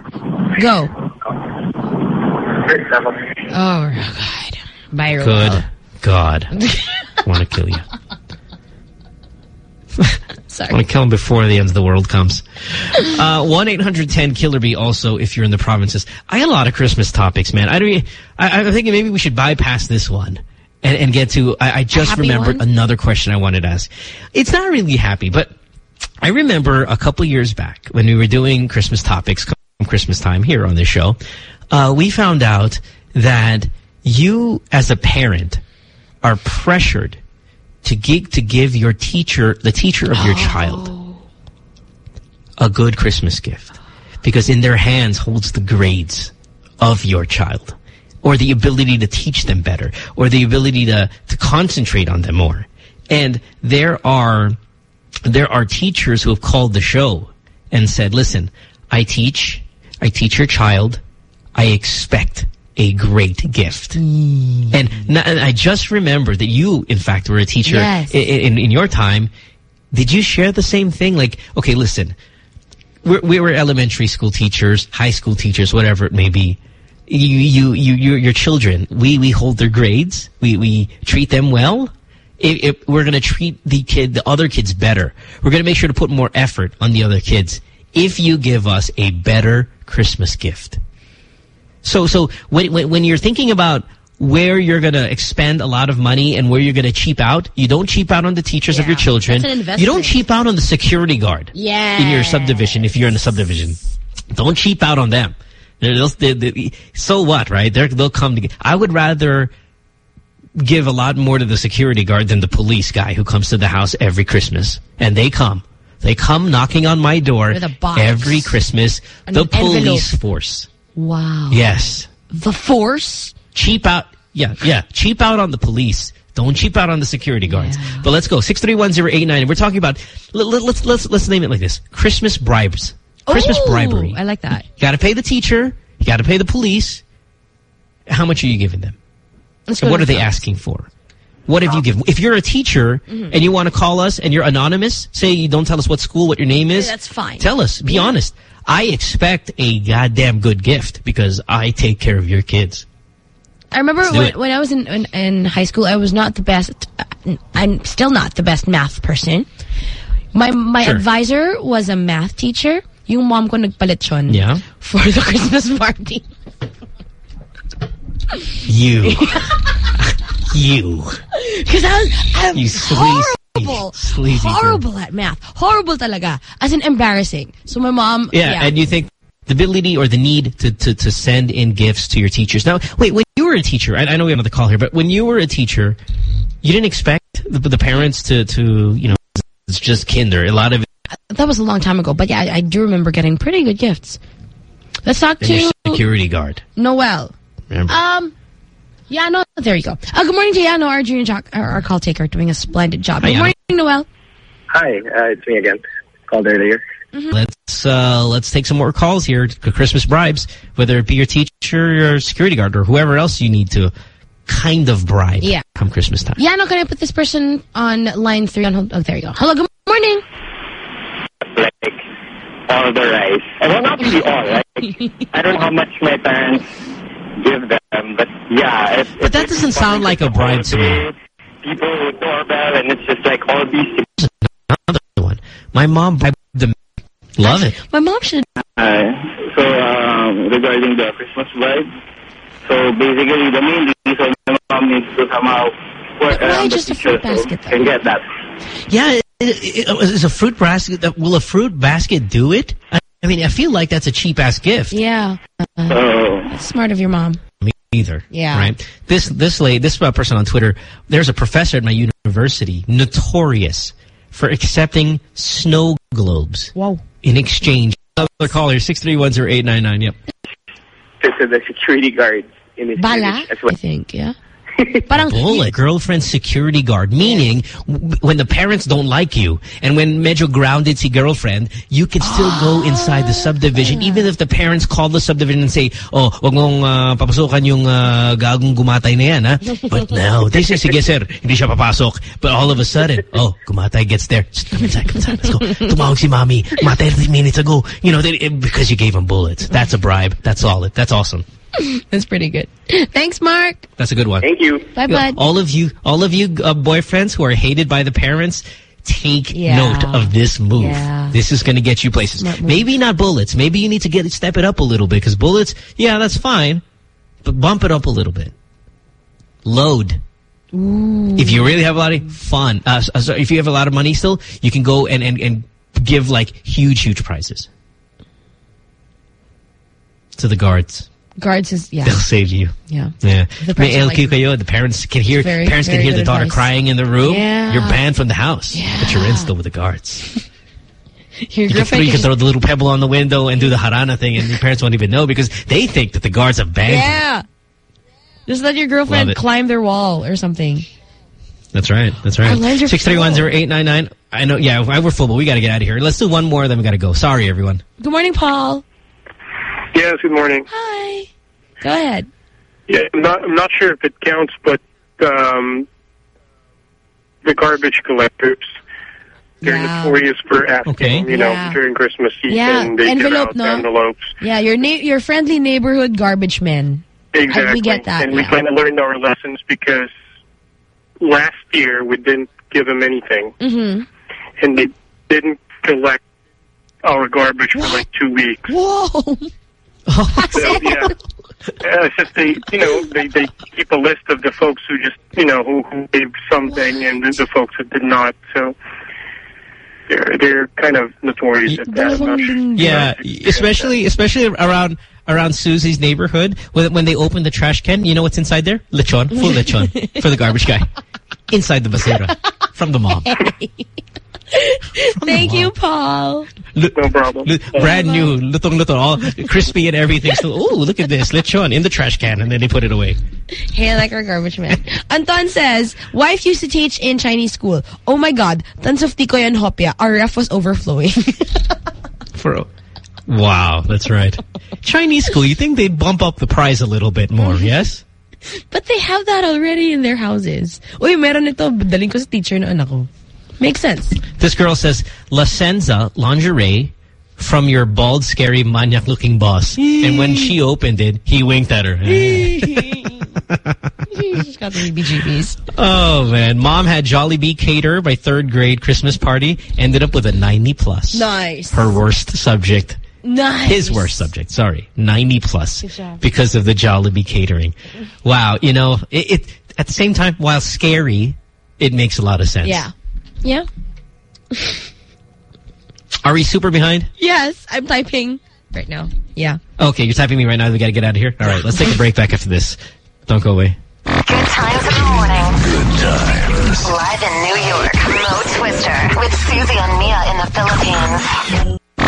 Speaker 5: Go.
Speaker 10: First of all,
Speaker 5: Oh, God. Bye, Ruel.
Speaker 4: Good God. I want to kill you.
Speaker 5: Sorry.
Speaker 4: I want to kill him before the end of the world comes. Uh, 1-800-10-KILLER-B also if you're in the provinces. I got a lot of Christmas topics, man. I, don't, I, I'm thinking maybe we should bypass this one and, and get to... I, I just remembered
Speaker 5: one?
Speaker 4: another question I wanted to ask. It's not really happy, but I remember a couple years back when we were doing Christmas topics come Christmas time here on this show, uh, we found out that you as a parent are pressured to give, to give your teacher, the teacher of your child, a good Christmas gift. Because in their hands holds the grades of your child. Or the ability to teach them better. Or the ability to, to concentrate on them more. And there are, there are teachers who have called the show and said, listen, I teach, I teach your child, I expect a great gift. Mm. And, and I just remember that you, in fact, were a teacher
Speaker 5: Yes.
Speaker 4: i- in, in your time. Did you share the same thing? Like, okay, listen, we're, we were elementary school teachers, high school teachers, whatever it may be. You, you, you, your, your children, we, we hold their grades. We, we treat them well. If, if we're going to treat the kid, the other kids better. We're going to make sure to put more effort on the other kids. If you give us a better Christmas gift. So, so when, when, when you're thinking about where you're going to expend a lot of money and where you're going to cheap out, you don't cheap out on the teachers of your children. You don't cheap out on the security guard
Speaker 5: Yeah.
Speaker 4: in your subdivision if you're in a subdivision. Don't cheap out on them. They're- they'll- they- they- so what, right? They're, they'll come to. I would rather give a lot more to the security guard than the police guy who comes to the house every Christmas. And they come. They come knocking on my door
Speaker 5: With a box.
Speaker 4: every Christmas. The
Speaker 5: envelope.
Speaker 4: police force.
Speaker 5: Wow.
Speaker 4: Yes.
Speaker 5: The force?
Speaker 4: Cheap out. Yeah, yeah. Cheap out on the police. Don't cheap out on the security guards. But let's go. 6310899. We're talking about, let, let, let's, let's, let's name it like this. Christmas bribes. Christmas bribery.
Speaker 5: I like that.
Speaker 4: You got to pay the teacher. You got to pay the police. How much are you giving them?
Speaker 5: Let's
Speaker 4: and what are
Speaker 5: the
Speaker 4: they
Speaker 5: phones.
Speaker 4: asking for? What have you given? If you're a teacher
Speaker 5: Mhm.
Speaker 4: and you want to call us and you're anonymous, say you don't tell us what school, what your name is.
Speaker 5: That's fine.
Speaker 4: Tell us. Be honest. I expect a goddamn good gift because I take care of your kids.
Speaker 5: I remember when, when I was in, in in high school, I was not the best. I'm still not the best math person. My my
Speaker 4: Sure.
Speaker 5: advisor was a math teacher. Yung mom ko nagpalit yun
Speaker 4: Yeah.
Speaker 5: for the Christmas party.
Speaker 4: You. you.
Speaker 5: Because I was I'm
Speaker 4: You sleazy,
Speaker 5: horrible,
Speaker 4: sleazy girl.
Speaker 5: horrible at math. Horrible talaga. As in embarrassing. So my mom,
Speaker 4: Yeah,
Speaker 5: yeah,
Speaker 4: and you think the ability or the need to, to, to send in gifts to your teachers. Now, wait, when you were a teacher, I, I know we have another call here, but when you were a teacher, you didn't expect the, the parents to, to, you know, it's just kinder. A lot of it
Speaker 5: that was a long time ago. But yeah, I, I do remember getting pretty good gifts. Let's talk
Speaker 4: And your
Speaker 5: to
Speaker 4: security guard.
Speaker 5: Noel.
Speaker 4: Remember?
Speaker 5: Um, Yano, there you go. Uh, good morning to Yano, our junior jock, our, our call taker, doing a splendid job.
Speaker 4: Hi,
Speaker 5: good
Speaker 4: Yano.
Speaker 5: morning, Noel.
Speaker 10: Hi, uh, it's me again. Called earlier.
Speaker 4: Let's uh, let's take some more calls here. Christmas bribes, whether it be your teacher, your security guard, or whoever else you need to kind of bribe
Speaker 5: Yeah.
Speaker 4: come Christmas time.
Speaker 5: Yano, can I put this person on line three on hold? Oh, there you go. Hello, good morning.
Speaker 10: All the rice. And well, not really all, right? I don't know how much my parents give them, but yeah. It,
Speaker 4: But that doesn't sound like a bribe to me.
Speaker 10: People with doorbell, and it's just like all these
Speaker 4: Another one. My mom bribed them. Love it.
Speaker 5: My mom should.
Speaker 15: Hi. So, um, regarding the Christmas vibe, so basically the main reason my mom needs to somehow work
Speaker 5: why
Speaker 15: around the
Speaker 5: just a fruit
Speaker 15: teacher so
Speaker 5: basket, though?
Speaker 15: can get that.
Speaker 4: Yeah, it, it, it, is a fruit basket. Will a fruit basket do it? I, I mean, I feel like that's a cheap ass gift.
Speaker 5: Yeah. Uh,
Speaker 15: Oh.
Speaker 5: smart of your mom.
Speaker 4: Me either.
Speaker 5: Yeah.
Speaker 4: Right. This this lady, this uh, person on Twitter. There's a professor at my university notorious for accepting snow globes.
Speaker 5: Whoa.
Speaker 4: In exchange. Another caller six three one zero eight nine nine. Yep.
Speaker 10: to the security guard in his
Speaker 5: Bala,
Speaker 10: village as well.
Speaker 5: I think, yeah. Parang,
Speaker 4: Bullet. Girlfriend security guard. Meaning, when the parents don't like you, and when medyo grounded si girlfriend, you can still go inside the subdivision, even if the parents call the subdivision and say, oh, wag mong uh, papasukan yung uh, gagong gumatay na yan, ha? But no, they say, sige sir, hindi siya papasok. But all of a sudden, oh, gumatay gets there. Just come inside, come inside, let's go. Tumawag si mommy, matay 30 minutes ago. You know, they, because you gave him bullets. That's a bribe. That's solid. That's awesome.
Speaker 5: That's pretty good. Thanks, Mark.
Speaker 4: That's a good one.
Speaker 10: Thank you.
Speaker 5: Bye, bud.
Speaker 4: All of you, all of you uh, boyfriends who are hated by the parents, take
Speaker 5: Yeah.
Speaker 4: note of this move.
Speaker 5: Yeah.
Speaker 4: This is going to get you places.
Speaker 5: Smart move.
Speaker 4: Maybe not bullets. Maybe you need to get step it up a little bit because bullets, yeah, that's fine, but bump it up a little bit. Load. If you really have a lot of fun, uh, s- uh, so if you have a lot of money still, you can go and, and, and give like huge, huge prizes to the guards.
Speaker 5: Guards is, yeah.
Speaker 4: They'll save you.
Speaker 5: Yeah.
Speaker 4: Yeah. May
Speaker 5: parents
Speaker 4: kayo, the parents can hear
Speaker 5: Very-
Speaker 4: parents can hear the daughter
Speaker 5: advice.
Speaker 4: crying in the room.
Speaker 5: Yeah.
Speaker 4: You're banned from the house.
Speaker 5: Yeah.
Speaker 4: But you're in still with the guards.
Speaker 5: Your
Speaker 4: You can,
Speaker 5: girlfriend
Speaker 4: you can throw the little pebble on the window and do the harana thing and your parents won't even know because they think that the guards have banned you.
Speaker 5: Yeah. Just let your girlfriend climb their wall or something.
Speaker 4: That's right. That's right.
Speaker 5: Our lines are
Speaker 4: Six three one zero eight nine nine. I know. Yeah, we're full, but we got to get out of here. Let's do one more, then we got to go. Sorry, everyone.
Speaker 5: Good morning, Paul.
Speaker 2: Yes, good morning.
Speaker 5: Hi. Go ahead.
Speaker 2: Yeah, I'm not, I'm not sure if it counts, but um, the garbage collectors, they're
Speaker 5: Yeah.
Speaker 2: notorious for asking,
Speaker 4: Okay.
Speaker 2: you know,
Speaker 5: Yeah.
Speaker 2: during Christmas season,
Speaker 5: Yeah,
Speaker 2: they
Speaker 5: envelope,
Speaker 2: give out
Speaker 5: no?
Speaker 2: envelopes.
Speaker 5: Yeah, your na- your friendly neighborhood garbage men.
Speaker 2: Exactly.
Speaker 5: we get that,
Speaker 2: And we kind of learned our lessons because last year we didn't give them anything,
Speaker 5: Mm-hmm.
Speaker 2: and they didn't collect our garbage for like two weeks.
Speaker 5: Whoa.
Speaker 2: So, yeah. Uh, it's just they, you know, they, they keep a list of the folks who just, you know, who, who gave something and the, the folks that did not. So they're they're kind of notorious at that. Sure.
Speaker 4: Yeah, especially especially around around Susie's neighborhood when when they open the trash can. You know what's inside there? Lechon, full lechon for the garbage guy. Inside the basura from the mom.
Speaker 5: Thank you, Paul.
Speaker 2: No problem.
Speaker 4: brand new, lutong lutong, all crispy and everything. So, oh, look at this lechon in the trash can, and then they put it away.
Speaker 5: Hey, like our garbage man. Anton says, wife used to teach in Chinese school. Oh my God, tons of tikoy and hopia. Our ref was overflowing.
Speaker 4: For wow, that's right. Chinese school, you think they'd bump up the price a little bit more? Yes.
Speaker 5: but they have that already in their houses. Uy, meron ito. Daling ko sa teacher na anak ko. Makes sense.
Speaker 4: This girl says, La Senza lingerie from your bald, scary, maniac-looking boss. and when she opened it, he winked at her.
Speaker 5: She's got the BGBs.
Speaker 4: oh, man. Mom had Jollibee cater by third grade Christmas party. Ended up with a 90 plus.
Speaker 5: Nice.
Speaker 4: Her worst subject.
Speaker 5: Nice.
Speaker 4: His worst subject, sorry. 90 plus. Because of the Jollibee catering. Wow. You know, it, it at the same time, while scary, it makes a lot of sense.
Speaker 5: Yeah. Yeah.
Speaker 4: Are we super behind?
Speaker 5: Yes, I'm typing right now. Yeah.
Speaker 4: Okay, you're typing me right now. We got to get out of here. All right, let's take a break back after this. Don't go away.
Speaker 1: Good times in the morning.
Speaker 8: Good times.
Speaker 1: Live in New York, Mo Twister. Twister with Susie and Mia in the Philippines.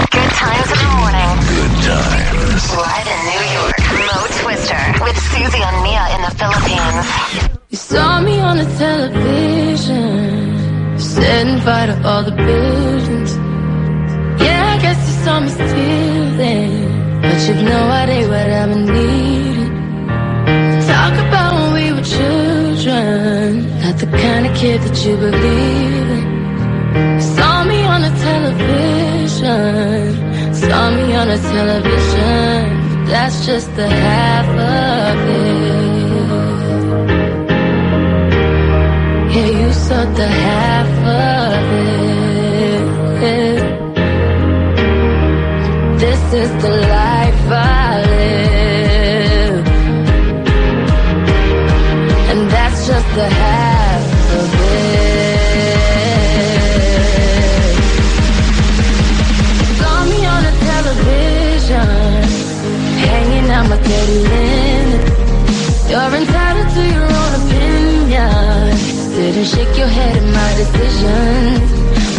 Speaker 1: Good times in the morning.
Speaker 8: Good times.
Speaker 1: Live in New York, Mo Twister with Susie and Mia in the Philippines.
Speaker 5: You saw me on the television, setting fire to all the buildings. Yeah, I guess you saw me stealing, but you've no idea what I've been needing. Talk about when we were children, not the kind of kid that you believe in. Saw me on the television, saw me on the television, that's just the half of it. Yeah, you saw the half of it. This is the life shake your head at my decisions.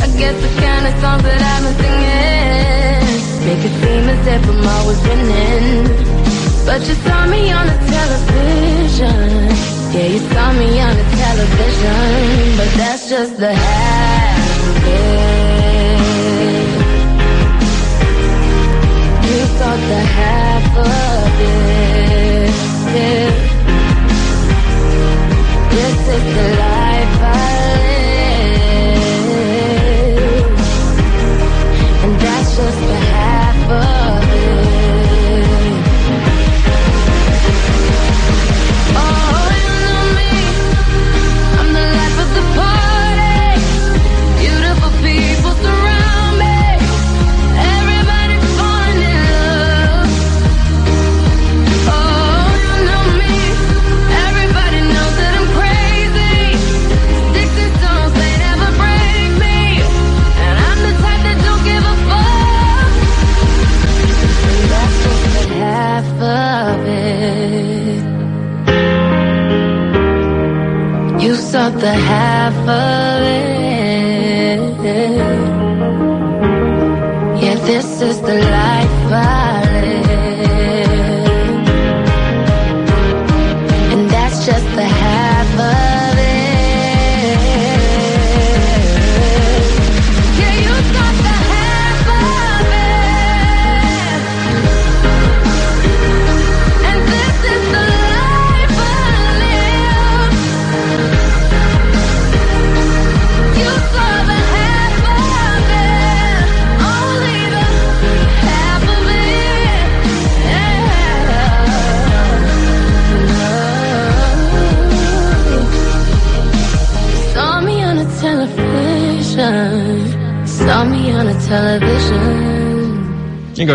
Speaker 5: I guess the kind of songs that been singing make it seem as if I'm always winning. But you saw me on the television. Yeah, you saw me on the television. But that's just the half of it. You saw the half of it. This is the life the life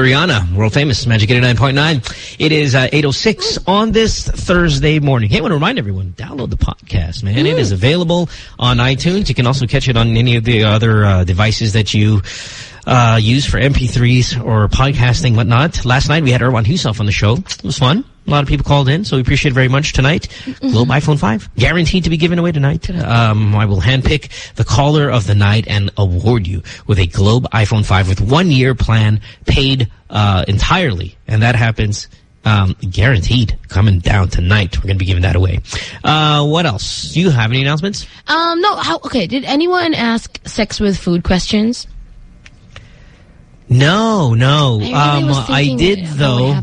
Speaker 4: Rihanna, world famous, Magic 89.9. It is uh, 8.06 on this Thursday morning. Hey, I want to remind everyone, download the podcast, man. It is available on iTunes. You can also catch it on any of the other uh, devices that you uh, use for MP3s or podcasting, whatnot. Last night, we had Erwan Heussaff on the show. It was fun. A lot of people called in, so we appreciate it very much tonight. Globe iPhone 5, guaranteed to be given away tonight. Um, I will handpick the caller of the night and award you with a Globe iPhone 5 with one-year plan paid uh, entirely. And that happens um, guaranteed coming down tonight. We're going to be giving that away. Uh, what else? Do you have any announcements?
Speaker 16: Um, no, how, okay, did anyone ask sex with food questions?
Speaker 4: No, no.
Speaker 16: I really
Speaker 4: um, I did, though.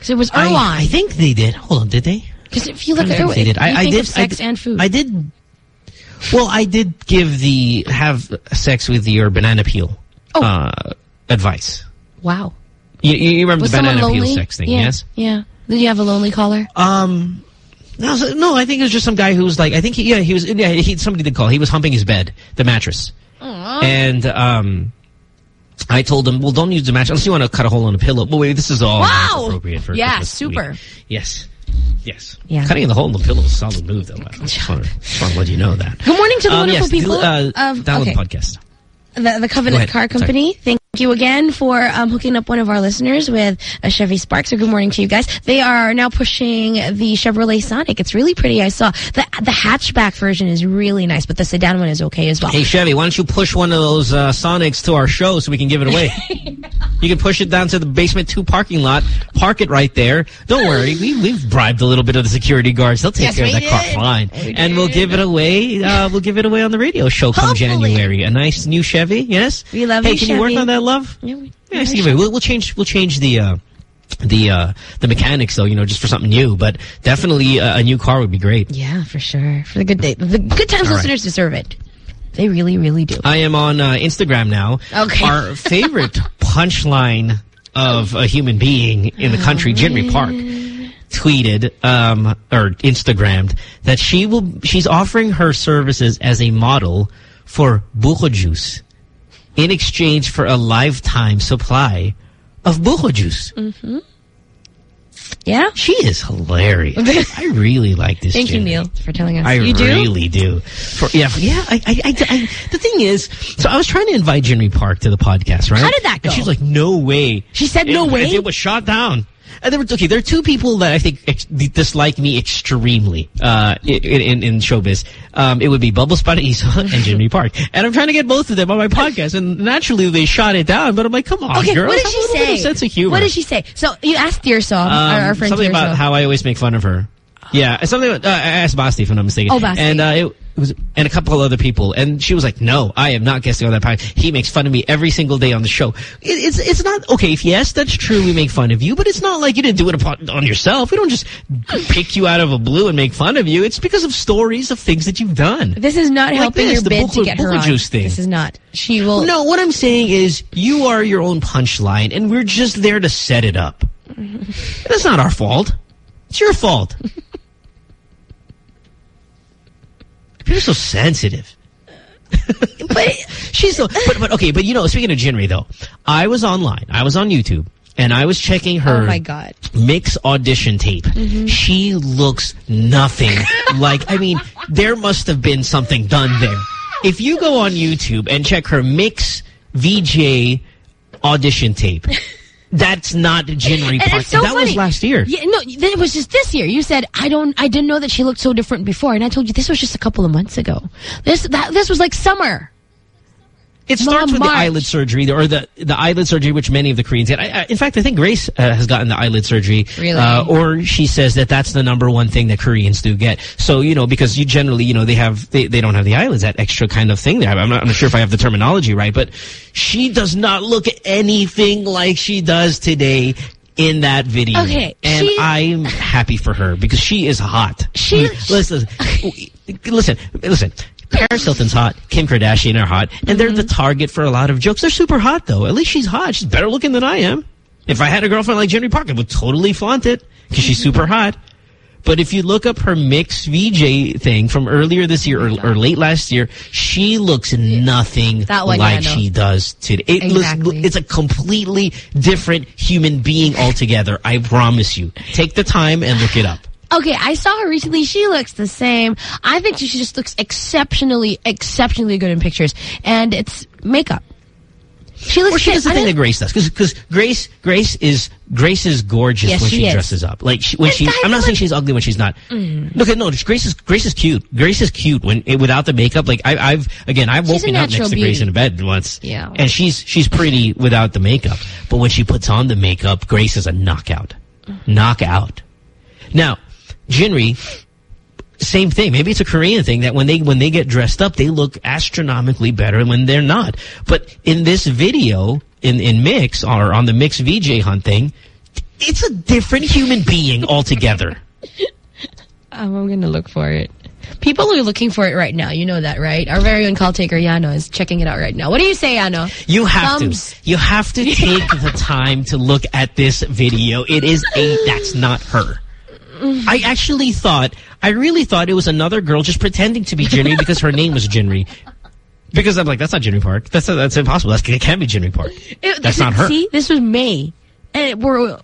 Speaker 16: Because it was
Speaker 4: I,
Speaker 16: Erwan.
Speaker 4: I think they did. Hold on, did they?
Speaker 16: Because if you look
Speaker 4: don't
Speaker 16: through it,
Speaker 4: they did. I, I did
Speaker 16: sex
Speaker 4: I,
Speaker 16: and food.
Speaker 4: I did. Well, I did give the have sex with your banana peel
Speaker 16: Oh.
Speaker 4: uh, advice.
Speaker 16: Wow.
Speaker 4: You, you remember
Speaker 16: Was
Speaker 4: the banana peel sex thing?
Speaker 16: yeah.
Speaker 4: Yes.
Speaker 16: Yeah. Did you have a lonely caller?
Speaker 4: Um. No, no, I think it was just some guy who was like, I think, he, yeah, he was, yeah, he, somebody did call. He was humping his bed, the mattress. Aww. And, um, I told him, well, don't use the match unless you want to cut a hole in the pillow. But wait, this is all
Speaker 16: Wow.
Speaker 4: appropriate for
Speaker 16: Yeah,
Speaker 4: Christmas
Speaker 16: super.
Speaker 4: week. Yes. Yes.
Speaker 16: Yeah.
Speaker 4: Cutting the hole in the pillow is a solid move, though. I just want to, just want to let you know that.
Speaker 16: Good morning to the
Speaker 4: Um,
Speaker 16: wonderful
Speaker 4: yes,
Speaker 16: people
Speaker 4: Uh,
Speaker 16: of
Speaker 4: download
Speaker 16: okay.
Speaker 4: the podcast.
Speaker 16: the, the Covenant. Car
Speaker 4: Sorry.
Speaker 16: Company. Thank
Speaker 5: Thank you again for um, hooking up one of our listeners with a Chevy Spark. So good morning to you guys. They are now pushing the Chevrolet Sonic. It's really pretty. I saw the the hatchback version is really nice, but the sedan one is okay as well.
Speaker 4: Hey, Chevy, why don't you push one of those uh, Sonics to our show so we can give it away? you can push it down to the basement two parking lot, park it right there. Don't worry, we, we've bribed a little bit of the security guards. They'll take
Speaker 5: Yes,
Speaker 4: care of that car fine.
Speaker 5: We
Speaker 4: And we'll give it away. Uh, we'll give it away on the radio show come January. A nice new Chevy, yes?
Speaker 5: We love
Speaker 4: Hey,
Speaker 5: you,
Speaker 4: can you work on that, love?
Speaker 5: Yeah, we,
Speaker 4: Yeah, see, we'll, we'll change. We'll change the uh, the uh, the mechanics though. You know, just for something new. But definitely a, a new car would be great.
Speaker 5: yeah, for sure. For the good day, the good times
Speaker 4: All right.
Speaker 5: listeners deserve it. They really, really do.
Speaker 4: I am on uh, Instagram now.
Speaker 5: Okay.
Speaker 4: Our favorite punchline of a human being in the country, Jinri Park, tweeted um, or Instagrammed that she will. She's offering her services as a model for buko juice in exchange for a lifetime supply of buko juice.
Speaker 5: Mm-hmm. Yeah,
Speaker 4: she is hilarious. I really like this.
Speaker 5: Thank you, Neil, for telling us.
Speaker 4: I
Speaker 5: you do?
Speaker 4: really do. For, yeah, for- yeah. I, I, I, I- the thing is, so I was trying to invite Jinri Park to the podcast, right?
Speaker 5: How did that go?
Speaker 4: And she's like, "No way."
Speaker 5: She said, "No
Speaker 4: It-
Speaker 5: way?"
Speaker 4: It was shot down. And there were okay. There are two people that I think ex dislike me extremely uh, in, in in showbiz. Um, it would be Bubbles Paraiso and Jinri Park, and I'm trying to get both of them on my podcast. And naturally, they shot it down. But I'm like, come on,
Speaker 5: Okay,
Speaker 4: girl.
Speaker 5: what did she
Speaker 4: a little bit
Speaker 5: say?
Speaker 4: sense of humor.
Speaker 5: What did she say? So you asked Tirso, our, our
Speaker 4: Um,
Speaker 5: friend
Speaker 4: something
Speaker 5: Tirso.
Speaker 4: about how I always make fun of her. Yeah, something. Uh, I asked Basti if I'm not mistaken.
Speaker 5: Oh, Basti.
Speaker 4: And uh, it, it was, and a couple other people, and she was like, "No, I am not guesting on that podcast. He makes fun of me every single day on the show. It, it's it's not okay. If yes, that's true, we make fun of you, but it's not like you didn't do it upon, on yourself. We don't just pick you out of a blue and make fun of you. It's because of stories of things that you've done.
Speaker 5: This is not
Speaker 4: Like
Speaker 5: helping
Speaker 4: this,
Speaker 5: your bid to get her on.
Speaker 4: juice thing.
Speaker 5: This is not. She will.
Speaker 4: No, what I'm saying is you are your own punchline, and we're just there to set it up. That's not our fault. It's your fault. You're so sensitive. but she's so. But, but okay. But you know, speaking of Jinri though, I was online. I was on YouTube, and I was checking her.
Speaker 5: Oh my god.
Speaker 4: MYX audition tape.
Speaker 5: Mhm.
Speaker 4: She looks nothing like. I mean, there must have been something done there. If you go on YouTube and check her MYX VJ audition tape, that's not Jinri Park.
Speaker 5: so
Speaker 4: that was last year.
Speaker 5: Yeah, no, then it was just this year. You said I don't, I didn't know that she looked so different before, and I told you this was just a couple of months ago. This that this was like summer.
Speaker 4: It starts with
Speaker 5: March.
Speaker 4: the eyelid surgery, or the the eyelid surgery, which many of the Koreans get. I, I, in fact, I think Grace uh, has gotten the eyelid surgery.
Speaker 5: Really?
Speaker 4: Uh, or she says that that's the number one thing that Koreans do get. So you know, because you generally, you know, they have they, they don't have the eyelids, that extra kind of thing. There, I'm not, I'm not sure if I have the terminology right, but she does not look anything like she does today. In that video,
Speaker 5: Okay,
Speaker 4: and
Speaker 5: she-
Speaker 4: I'm happy for her because she is hot.
Speaker 5: She-
Speaker 4: listen, listen, listen. Paris Hilton's hot. Kim Kardashian are hot. And they're the mm-hmm. target for a lot of jokes. They're super hot, though. At least she's hot. She's better looking than I am. If I had a girlfriend like Jenny Parker, I would totally flaunt it because she's super mm-hmm. hot. But if you look up her MYX VJ thing from earlier this year or, or late last year, she looks nothing
Speaker 5: one,
Speaker 4: like
Speaker 5: yeah,
Speaker 4: she does today. It looks-
Speaker 5: Exactly.
Speaker 4: it's a completely different human being altogether. I promise you. Take the time and look it up.
Speaker 5: Okay, I saw her recently. She looks the same. I think she just looks exceptionally, exceptionally good in pictures, and it's makeup. She looks.
Speaker 4: Or she does the thing that Grace does, because Grace Grace is Grace is gorgeous
Speaker 5: Yes,
Speaker 4: when
Speaker 5: she
Speaker 4: she, dresses up. Like she, when
Speaker 5: And
Speaker 4: she,
Speaker 5: guys
Speaker 4: I'm not saying she's ugly when she's not.
Speaker 5: Mm.
Speaker 4: Look at no, Grace is Grace is cute. Grace is cute when without the makeup. Like I, I've again, I've woken up next to Grace in bed once.
Speaker 5: Yeah.
Speaker 4: and she's she's pretty without the makeup. But when she puts on the makeup, Grace is a knockout, knockout. Now, Jinri, same thing. Maybe it's a Korean thing that when they when they get dressed up, they look astronomically better when they're not. But in this video, in in MYX or on the MYX VJ hunt thing, it's a different human being altogether.
Speaker 5: Um, I'm gonna look for it. People are looking for it right now. You know that, right? Our very own call taker Yano is checking it out right now. What do you say, Yano?
Speaker 4: You have
Speaker 5: Thumbs.
Speaker 4: to. You have to take the time to look at this video. It is a that's not her. I actually thought, I really thought it was another girl just pretending to be Jinri because her name was Jinri. Because I'm like, that's not Jinri Park. That's that's impossible. That's, it can't be Jinri Park.
Speaker 5: It-
Speaker 4: That's not her.
Speaker 5: See, this was May, and it, we're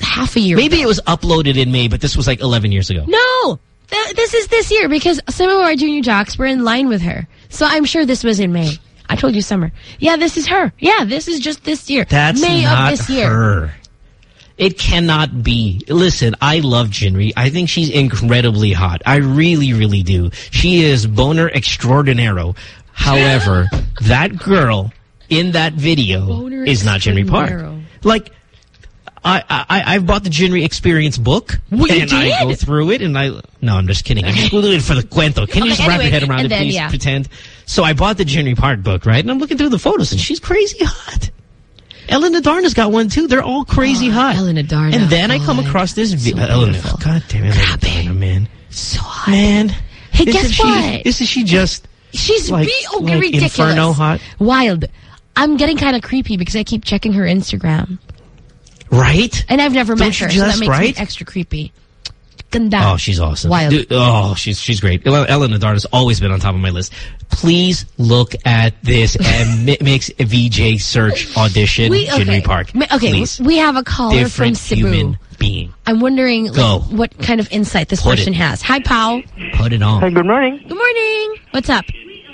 Speaker 5: half a year.
Speaker 4: Maybe it was uploaded in May, but this was like 11 years ago.
Speaker 5: No, th this is this year because some of our junior jocks were in line with her. So I'm sure this was in May. I told you summer. Yeah, this is her. Yeah, this is just this year.
Speaker 4: That's
Speaker 5: May
Speaker 4: not
Speaker 5: of this year.
Speaker 4: her. It cannot be. Listen, I love Jinri. I think she's incredibly hot. I really, really do. She is boner extraordinaro. However, that girl in that video
Speaker 5: Boner
Speaker 4: is not Jinri Park. Like, I, I, I've bought the Jinri Experience book.
Speaker 5: You
Speaker 4: and I go through it and I... No, I'm just kidding. I'm just doing it for the cuento. Can you
Speaker 5: Okay,
Speaker 4: just wrap your head around it,
Speaker 5: then,
Speaker 4: please?
Speaker 5: yeah.
Speaker 4: Pretend. So I bought the Jinri Park book, right? And I'm looking through the photos and she's crazy hot. Ellen Adarna's got one too. They're all crazy ah, hot.
Speaker 5: Elena Ellen
Speaker 4: And then I come across this video.
Speaker 5: So uh,
Speaker 4: Ellen,
Speaker 5: beautiful.
Speaker 4: God damn it, Ellen Adarna, man.
Speaker 5: So hot.
Speaker 4: Man.
Speaker 5: Hey,
Speaker 4: Isn't
Speaker 5: guess
Speaker 4: she,
Speaker 5: what?
Speaker 4: Isn't she just
Speaker 5: She's
Speaker 4: like,
Speaker 5: be oh,
Speaker 4: like
Speaker 5: ridiculous.
Speaker 4: inferno hot?
Speaker 5: Wild. I'm getting kind of creepy because I keep checking her Instagram.
Speaker 4: Right?
Speaker 5: And I've never
Speaker 4: Don't
Speaker 5: met her, so that
Speaker 4: just,
Speaker 5: makes me extra creepy. Ganda.
Speaker 4: Oh, she's awesome.
Speaker 5: Wild.
Speaker 4: Dude, oh, she's she's great. Ellen Ellen Adarna's always been on top of my list. Please look at this and mi- MYX VJ search audition
Speaker 5: We- okay.
Speaker 4: Jinri Park.
Speaker 5: Okay,
Speaker 4: Please.
Speaker 5: we have a caller
Speaker 4: Different
Speaker 5: from Cebu.
Speaker 4: human being.
Speaker 5: I'm wondering like, what kind of insight this
Speaker 4: Put
Speaker 5: person
Speaker 4: it.
Speaker 5: has. Hi, Pao.
Speaker 4: Put it on.
Speaker 17: Hi, good morning.
Speaker 5: Good morning. What's up?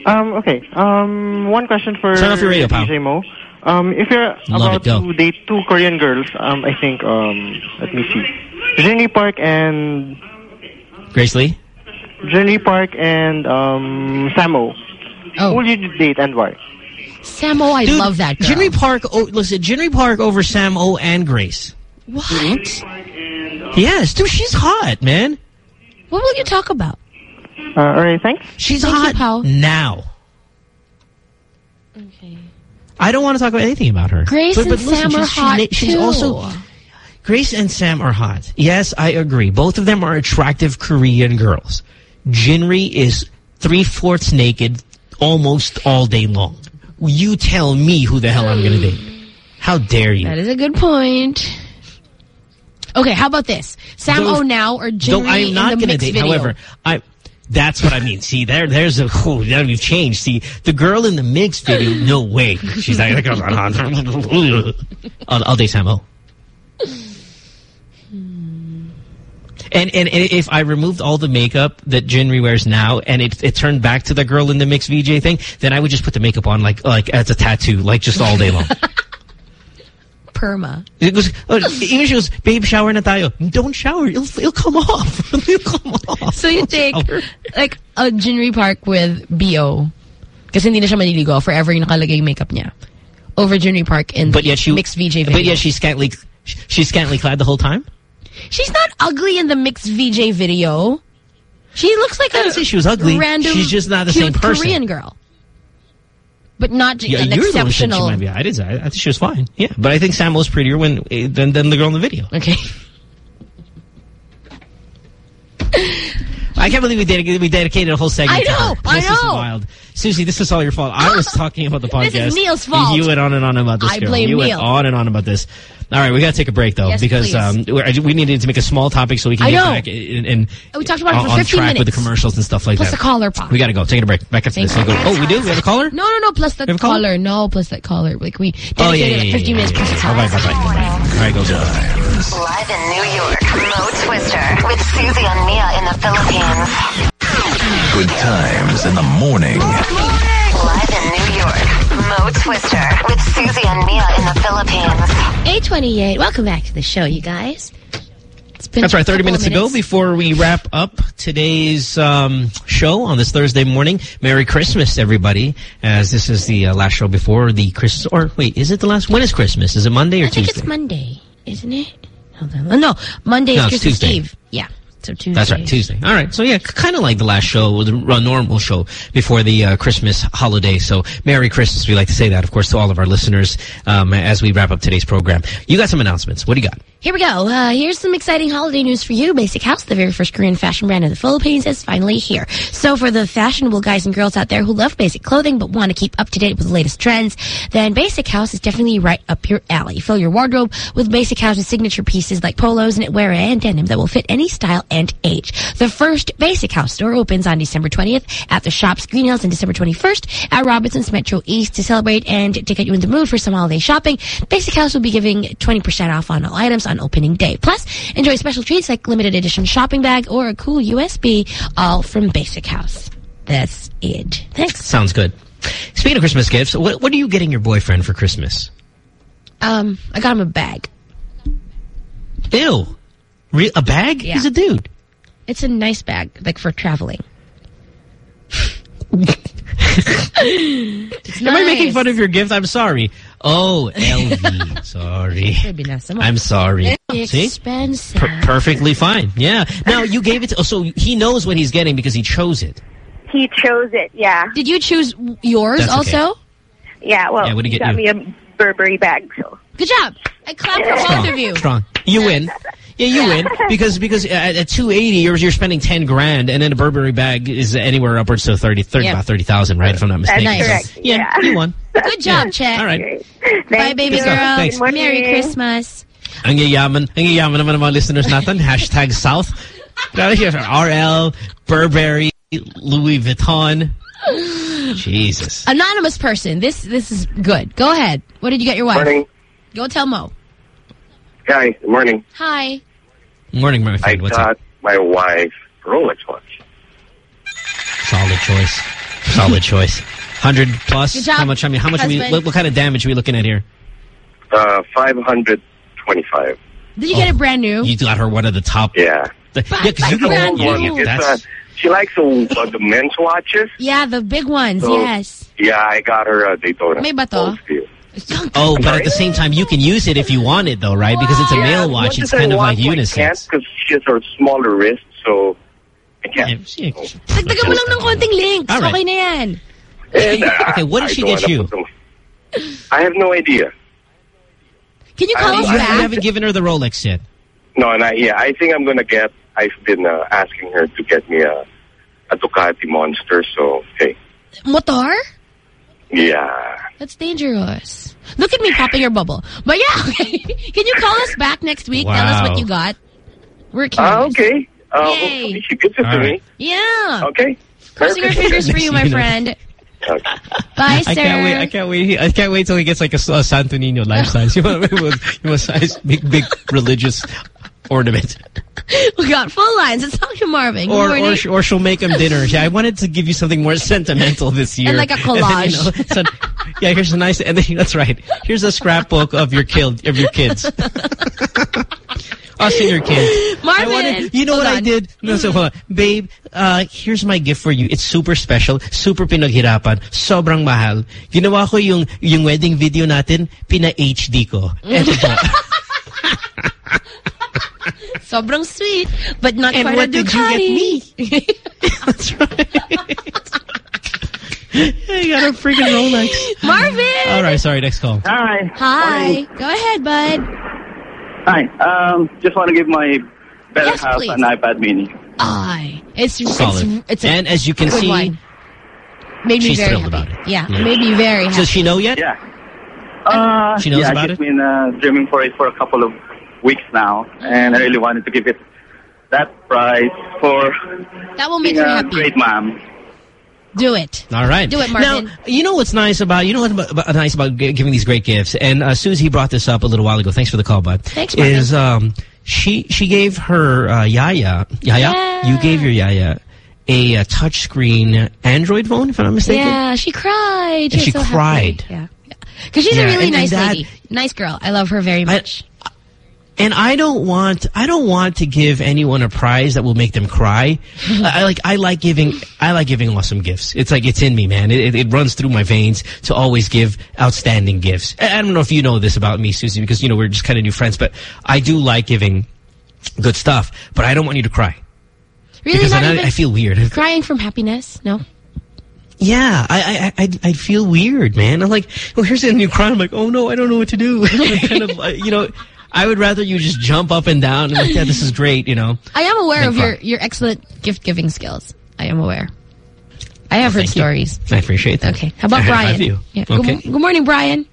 Speaker 17: Um, okay. Um, one question for
Speaker 4: Turn off your radio, pal.
Speaker 17: DJ Mo. Um, if you're
Speaker 4: Love
Speaker 17: about
Speaker 4: it,
Speaker 17: to date two Korean girls, um, I think, um, let me see. Jenny Park and
Speaker 4: Grace Lee?
Speaker 17: Jenny Park and um, Samo.
Speaker 5: Oh.
Speaker 17: Who will you date and why?
Speaker 5: Samo, I
Speaker 4: Dude,
Speaker 5: love that girl.
Speaker 4: Jinri Park, oh, listen, Jinri Park over Samo and Grace.
Speaker 5: What?
Speaker 4: Yes, dude, she's hot, man.
Speaker 5: What will you talk about?
Speaker 17: Uh, all right, thanks.
Speaker 4: She's
Speaker 5: Thank you,
Speaker 4: hot
Speaker 5: Pao.
Speaker 4: now.
Speaker 5: Okay.
Speaker 4: I don't want to talk about anything about her.
Speaker 5: Grace
Speaker 4: but, but
Speaker 5: and
Speaker 4: listen,
Speaker 5: Sam are hot
Speaker 4: she's, she's
Speaker 5: too.
Speaker 4: also Grace and Sam are hot. Yes, I agree. Both of them are attractive Korean girls. Jinri is three-fourths naked almost all day long. You tell me who the hell I'm going to date. How dare you?
Speaker 5: That is a good point. Okay, how about this? Sam
Speaker 4: Though-
Speaker 5: O now or Jinri Though
Speaker 4: I'm
Speaker 5: in
Speaker 4: not
Speaker 5: the
Speaker 4: going to
Speaker 5: mixed
Speaker 4: date.
Speaker 5: video?
Speaker 4: However, I that's what I mean. See, there, there's a oh, now you've changed. See, the girl in the MYX video, no way. She's like, that girl's not hot. I'll, I'll Samo. And, and and if I removed all the makeup that Jinri wears now, and it it turned back to the girl in the MYX VJ thing, then I would just put the makeup on like like as a tattoo, like just all day long.
Speaker 5: Perma.
Speaker 4: It goes, oh, even she goes, babe, shower na tayo. Don't shower. It'll, it'll come off. it'll come off.
Speaker 5: So you take
Speaker 4: Shower.
Speaker 5: like a Jinri Park with BO. Kasi hindi na siya maliligo. Forever yung nakalagay yung makeup niya. Over Jinri Park in
Speaker 4: But
Speaker 5: the
Speaker 4: yet she,
Speaker 5: mixed VJ video.
Speaker 4: But yet she's scantily, she's scantily clad the whole time?
Speaker 5: She's not ugly in the mixed VJ video. She looks like
Speaker 4: I
Speaker 5: a
Speaker 4: say she was ugly.
Speaker 5: random
Speaker 4: She's just not the same person.
Speaker 5: Korean girl. But not
Speaker 4: Yeah,
Speaker 5: an
Speaker 4: you're the one who said she
Speaker 5: exceptional.
Speaker 4: might be. I say. I, I think she was fine. Yeah, but I think Sam was prettier when eh, than than the girl in the video.
Speaker 5: Okay.
Speaker 4: I can't believe we dedicated we dedicated a whole segment.
Speaker 5: I
Speaker 4: to her.
Speaker 5: know, I
Speaker 4: This is
Speaker 5: know.
Speaker 4: wild. Susie, this is all your fault. I was talking about the podcast.
Speaker 5: This is Neil's fault.
Speaker 4: You went on and on about this
Speaker 5: I
Speaker 4: girl.
Speaker 5: blame
Speaker 4: you
Speaker 5: Neil.
Speaker 4: went on and on about this. All right, we got to take a break though
Speaker 5: Yes,
Speaker 4: because um, we're, I- we needed to make a small topic so we can
Speaker 5: I
Speaker 4: get
Speaker 5: know.
Speaker 4: back and, and
Speaker 5: We talked about it
Speaker 4: on,
Speaker 5: for
Speaker 4: on
Speaker 5: 15
Speaker 4: track with the commercials and stuff like
Speaker 5: Plus
Speaker 4: that.
Speaker 5: Plus the caller pop.
Speaker 4: We got to go. Take a break. Back after
Speaker 5: Thank
Speaker 4: this.
Speaker 5: you.
Speaker 4: Oh, we do. We have a caller.
Speaker 5: No, no, no. Plus that
Speaker 4: have caller?
Speaker 5: caller. No, plus that caller. Like we
Speaker 4: Oh yeah, yeah, yeah,
Speaker 5: like 15
Speaker 4: yeah,
Speaker 5: minutes
Speaker 4: yeah,
Speaker 5: plus the
Speaker 4: yeah.
Speaker 5: caller.
Speaker 4: Bye, bye, bye, bye. All right, go. go.
Speaker 1: Live in New York, Mo Twister with Susie and Mia in the Philippines.
Speaker 8: Good times in the morning.
Speaker 1: Live in New York, Mo Twister with Susie and Mia in the Philippines.
Speaker 5: 828. Welcome back to the show, you guys. It's been
Speaker 4: That's right, 30
Speaker 5: couple
Speaker 4: minutes,
Speaker 5: of
Speaker 4: to go before we wrap up today's um, show on this Thursday morning. Merry Christmas, everybody, as this is the uh, last show before the Christmas. Or wait, is it the last? When is Christmas? Is it Monday or
Speaker 5: I think
Speaker 4: Tuesday?
Speaker 5: it's Monday, isn't it? Hold on. Oh, no, Monday
Speaker 4: No,
Speaker 5: is
Speaker 4: it's
Speaker 5: Christmas
Speaker 4: Tuesday.
Speaker 5: Eve. Yeah. So Tuesday.
Speaker 4: That's right, Tuesday. All right, so yeah, kind of like the last show, the normal show before the uh, Christmas holiday. So Merry Christmas. We like to say that, of course, to all of our listeners um, as we wrap up today's program. You got some announcements. What do you got?
Speaker 5: Here we go. Uh, here's some exciting holiday news for you. Basic House, the very first Korean fashion brand in the Philippines, is finally here. So for the fashionable guys and girls out there who love basic clothing but want to keep up to date with the latest trends, then Basic House is definitely right up your alley. Fill your wardrobe with Basic House's signature pieces like polos, knitwear, and denim that will fit any style and age. The first Basic House store opens on December 20th at the shops Green Hills and December 21st at Robinson's Metro East to celebrate and to get you in the mood for some holiday shopping. Basic House will be giving 20% off on all items on opening day. Plus, enjoy special treats like limited edition shopping bag or a cool USB, all from Basic House. That's it. Thanks.
Speaker 4: Sounds good. Speaking of Christmas gifts, what what are you getting your boyfriend for Christmas?
Speaker 5: Um, I got him a bag.
Speaker 4: Ew. Re a bag?
Speaker 5: Yeah.
Speaker 4: He's a dude.
Speaker 5: It's a nice bag, like for traveling.
Speaker 4: Am I making fun of your gift? I'm sorry. Oh, LV. sorry.
Speaker 5: Maybe not so much.
Speaker 4: I'm sorry.
Speaker 5: Very
Speaker 4: See?
Speaker 5: expensive.
Speaker 4: Per perfectly fine. Yeah. Now, you gave it to... Oh, so he knows what he's getting because he chose it.
Speaker 14: He chose it, yeah.
Speaker 5: Did you choose yours
Speaker 4: That's okay.
Speaker 5: also?
Speaker 14: Yeah, well,
Speaker 4: Yeah, what'd he
Speaker 14: he
Speaker 4: get
Speaker 14: got
Speaker 4: you?
Speaker 14: me a Burberry bag, so.
Speaker 5: Good job. I clap for both of you.
Speaker 4: Strong. You win. Yeah, you win because because at, at 280 you're you're spending 10 grand and then a Burberry bag is anywhere upwards to 30, 30
Speaker 5: Yeah.
Speaker 4: about 30,000, right? If I'm not
Speaker 14: That's
Speaker 4: mistaken. So, yeah,
Speaker 14: yeah.
Speaker 4: you won.
Speaker 5: Good job, Chet.
Speaker 4: All right.
Speaker 5: Bye, baby
Speaker 4: Good
Speaker 5: girl.
Speaker 4: stuff. Thanks.
Speaker 5: Merry Christmas.
Speaker 4: Ang yayaman, ang yayaman naman ng mga listeners natin. Hashtag South. Grabe here, RL, Burberry, Louis Vuitton. Jesus.
Speaker 5: Anonymous person. This this is good. Go ahead. What did you get your wife?
Speaker 18: Morning.
Speaker 5: Go tell Mo.
Speaker 18: Guys, good morning.
Speaker 5: Hi.
Speaker 4: Morning, my
Speaker 18: I
Speaker 4: friend. What's
Speaker 18: got
Speaker 4: up?
Speaker 18: my wife Rolex watch.
Speaker 4: Solid choice. Solid choice. 100 plus.
Speaker 5: Good job,
Speaker 4: How much? I mean, how much? Are we, what, what kind of damage are we looking at here?
Speaker 18: Uh, 525.
Speaker 5: Did you get it brand new?
Speaker 4: You got her one of the top.
Speaker 18: Yeah.
Speaker 4: The, yeah, because you
Speaker 5: brand
Speaker 4: can. Yeah,
Speaker 5: new.
Speaker 4: yeah,
Speaker 18: It's, uh, she likes the, uh, the men's watches.
Speaker 5: Yeah, the big ones.
Speaker 18: So-
Speaker 5: yes.
Speaker 18: Yeah, I got her a Daytona.
Speaker 5: May ba to?
Speaker 4: Oh, but at the same time, you can use it if you want it, though, right? Because it's a male watch. It's kind of like unisex.
Speaker 18: I can't because she has her smaller wrist, so I can't.
Speaker 5: Dagdagan mo lang ng konting links.
Speaker 4: All right.
Speaker 5: Okay na yan.
Speaker 18: And, uh,
Speaker 4: Okay, what did
Speaker 18: I
Speaker 4: she get you?
Speaker 18: put I have no idea.
Speaker 5: Can you call
Speaker 18: mean,
Speaker 5: us
Speaker 18: I-
Speaker 5: back?
Speaker 4: haven't given her the Rolex yet.
Speaker 18: No, not yet. Yeah, I think I'm gonna get. I've been uh, asking her to get me a a Ducati Monster. So hey,
Speaker 5: Motor?
Speaker 18: Yeah.
Speaker 5: That's dangerous. Look at me popping your bubble. But yeah, okay. Can you call us back next week? Tell us what you got. We're curious.
Speaker 18: Uh, okay. Uh,
Speaker 5: Yay.
Speaker 18: hopefully she gives it
Speaker 4: All
Speaker 18: to
Speaker 4: right.
Speaker 18: me.
Speaker 5: Yeah.
Speaker 18: Okay.
Speaker 5: Crossing our fingers for you, my friend.
Speaker 18: Okay.
Speaker 5: Bye,
Speaker 4: I
Speaker 5: sir.
Speaker 4: can't wait. I can't wait. I can't wait till he gets like a, a Santo Nino life size. You want you want a size big big religious ornament,
Speaker 5: We got full lines. Let's talk Marvin. Good
Speaker 4: or
Speaker 5: morning.
Speaker 4: or sh- or she'll make him dinner. Yeah, I wanted to give you something more sentimental this year,
Speaker 5: And like a
Speaker 4: then, you
Speaker 5: collage.
Speaker 4: know, so- yeah, here's a nice. And then, that's right. Here's a scrapbook of your kid of your kids. Us and your kids.
Speaker 5: Marvin!
Speaker 4: I wanted, you know
Speaker 5: Hold
Speaker 4: what I did? No, so, hold on. Babe, uh, here's my gift for you. It's super special, super pinaghirapan, sobrang mahal. Ginawa ko yung, yung wedding video natin, pina-HD ko. Eto po.
Speaker 5: Sobrang sweet, but not
Speaker 4: And
Speaker 5: quite
Speaker 4: what did you get
Speaker 5: Ducati.
Speaker 4: That's right. I got a freaking Rolex.
Speaker 5: Marvin!
Speaker 4: All right, sorry, next call.
Speaker 13: Hi.
Speaker 5: Hi. Go ahead, bud.
Speaker 13: Hi. Um, just want to give my better
Speaker 5: Yes,
Speaker 13: half
Speaker 5: please.
Speaker 13: an iPad mini.
Speaker 5: Aye. It's,
Speaker 4: Solid.
Speaker 5: it's, it's a
Speaker 4: and as you can see,
Speaker 5: one. Made me
Speaker 4: she's
Speaker 5: very
Speaker 4: thrilled
Speaker 5: happy.
Speaker 4: about it.
Speaker 5: Yeah,
Speaker 4: Yeah.
Speaker 5: made me very happy.
Speaker 4: does she know yet?
Speaker 13: Yeah. Uh,
Speaker 4: She knows
Speaker 13: yeah,
Speaker 4: about
Speaker 13: she's
Speaker 4: it?
Speaker 13: been uh, dreaming for it for a couple of weeks now, and I really wanted to give it that prize for
Speaker 5: That will make
Speaker 13: being
Speaker 5: her
Speaker 13: a
Speaker 5: happy.
Speaker 13: great mom.
Speaker 5: Do it.
Speaker 4: All right.
Speaker 5: Do it, Marvin.
Speaker 4: Now, you know what's nice about you know what's about, nice about giving these great gifts, and uh, Susie brought this up a little while ago. Thanks for the call, bud.
Speaker 5: Thanks, Marvin.
Speaker 4: Is um she she gave her uh, Yaya Yaya
Speaker 5: Yeah.
Speaker 4: you gave your Yaya a, uh touchscreen Android phone, if I'm not mistaken.
Speaker 5: Yeah, she cried.
Speaker 4: And she
Speaker 5: so happy.
Speaker 4: cried.
Speaker 5: Yeah. Because she's
Speaker 4: Yeah,
Speaker 5: a really
Speaker 4: and- and
Speaker 5: nice
Speaker 4: that-
Speaker 5: lady. Nice girl. I love her very much.
Speaker 4: And I don't want I don't want to give anyone a prize that will make them cry. I like I like giving I like giving awesome gifts. It's like it's in me, man. It, it, it runs through my veins to always give outstanding gifts. I don't know if you know this about me, Susie, because you know we're just kind of new friends, but I do like giving good stuff. But I don't want you to cry
Speaker 5: really
Speaker 4: because
Speaker 5: not
Speaker 4: I, I feel weird.
Speaker 5: crying from happiness? No.
Speaker 4: Yeah, I I I feel weird, man. I'm like, well, here's a new cry. I'm like, oh no, I don't know what to do. kind of, you know, I would rather you just jump up and down and like, yeah, this is great, you know.
Speaker 5: I am aware of
Speaker 4: God.
Speaker 5: your, your excellent gift giving skills. I am aware. I have heard
Speaker 4: Thank you.
Speaker 5: stories.
Speaker 4: I appreciate that.
Speaker 5: Okay. How about
Speaker 4: I
Speaker 5: Brian?
Speaker 4: you.
Speaker 5: Yeah.
Speaker 4: Okay.
Speaker 5: Good, good morning, Brian.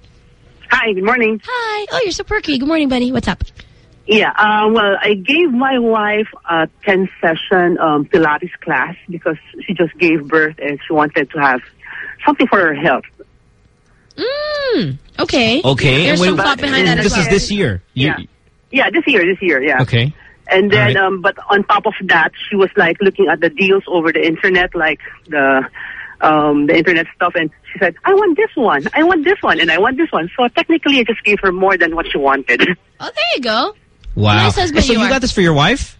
Speaker 19: Hi, good morning.
Speaker 5: Hi. Oh, you're so perky. Good morning, buddy. What's up?
Speaker 19: Yeah, uh, well, I gave my wife a 10 session um, Pilates class because she just gave birth and she wanted to have something for her health.
Speaker 5: Mm, okay.
Speaker 4: Okay.
Speaker 5: There's
Speaker 4: and
Speaker 5: some
Speaker 4: wait,
Speaker 5: thought behind that as
Speaker 4: This
Speaker 5: well.
Speaker 4: is this year. You-
Speaker 19: Yeah. Yeah, this year, this year, yeah.
Speaker 4: Okay.
Speaker 19: And then,
Speaker 4: All right.
Speaker 19: um, but on top of that, she was like looking at the deals over the internet, like the um, the internet stuff, and she said, "I want this one, I want this one, and I want this one." So technically, I just gave her more than what she wanted.
Speaker 5: Oh, there you go.
Speaker 4: Wow.
Speaker 5: Nice husband
Speaker 4: so
Speaker 5: you
Speaker 4: you got this for your wife?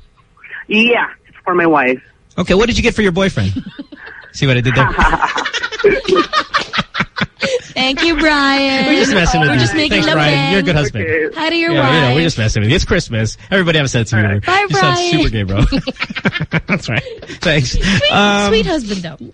Speaker 19: yeah, it's for my wife.
Speaker 4: Okay, what did you get for your boyfriend? See what I did there?
Speaker 5: Thank you, Brian.
Speaker 4: We're just messing with
Speaker 5: We're
Speaker 4: you.
Speaker 5: just making
Speaker 4: Thanks,
Speaker 5: love
Speaker 4: Brian.
Speaker 5: in.
Speaker 4: You're a good husband.
Speaker 5: Hi to your
Speaker 4: yeah,
Speaker 5: wife.
Speaker 4: you know, we're just messing with you. It's Christmas. Everybody have a sense of humor.
Speaker 5: Bye,
Speaker 4: you sound
Speaker 5: Brian.
Speaker 4: super gay, bro. That's right. Thanks.
Speaker 5: Sweet,
Speaker 4: Um,
Speaker 5: sweet husband, though.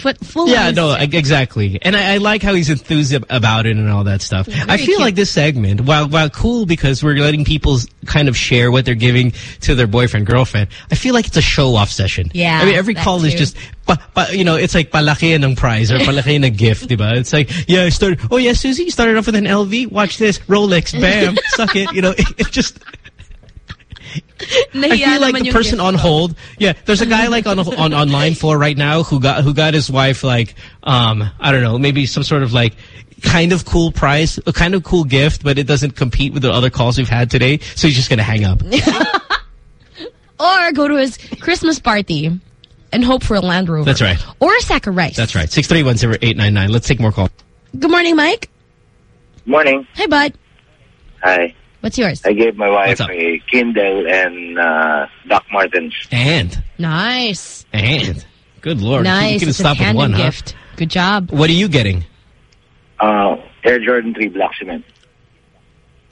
Speaker 5: Full
Speaker 4: Yeah, no, e- exactly. And I, I like how he's enthused ab- about it and all that stuff. I feel
Speaker 5: cute.
Speaker 4: like this segment, while while cool because we're letting people kind of share what they're giving to their boyfriend, girlfriend, I feel like it's a show-off session.
Speaker 5: Yeah,
Speaker 4: I mean, every call is just, pa, pa, you know, it's like palaki ng prize or palaki ng gift, diba? It's like, yeah, I started, oh yeah, Susie, you started off with an LV, watch this, Rolex, bam, suck it, you know, it, it just... I feel like the person on hold. Yeah, there's a guy like on on on line four right now who got who got his wife like um I don't know maybe some sort of like kind of cool prize, a kind of cool gift, but it doesn't compete with the other calls we've had today. So he's just gonna hang up.
Speaker 5: Or go to his Christmas party and hope for a Land Rover.
Speaker 4: That's right.
Speaker 5: Or a sack of rice.
Speaker 4: That's right. Six three one zero eight nine nine. Let's take more calls.
Speaker 5: Good morning, Mike.
Speaker 9: Morning.
Speaker 5: Hey, bud.
Speaker 9: Hi.
Speaker 5: What's yours?
Speaker 9: I gave my wife a Kindle and uh, Doc Martens.
Speaker 4: And
Speaker 5: Nice.
Speaker 4: and good lord, you
Speaker 5: nice.
Speaker 4: can
Speaker 5: It's
Speaker 4: stop with
Speaker 5: tandem
Speaker 4: one, huh?
Speaker 5: gift. Good job.
Speaker 4: What are you getting?
Speaker 9: Uh, Air Jordan 3 Black Cement.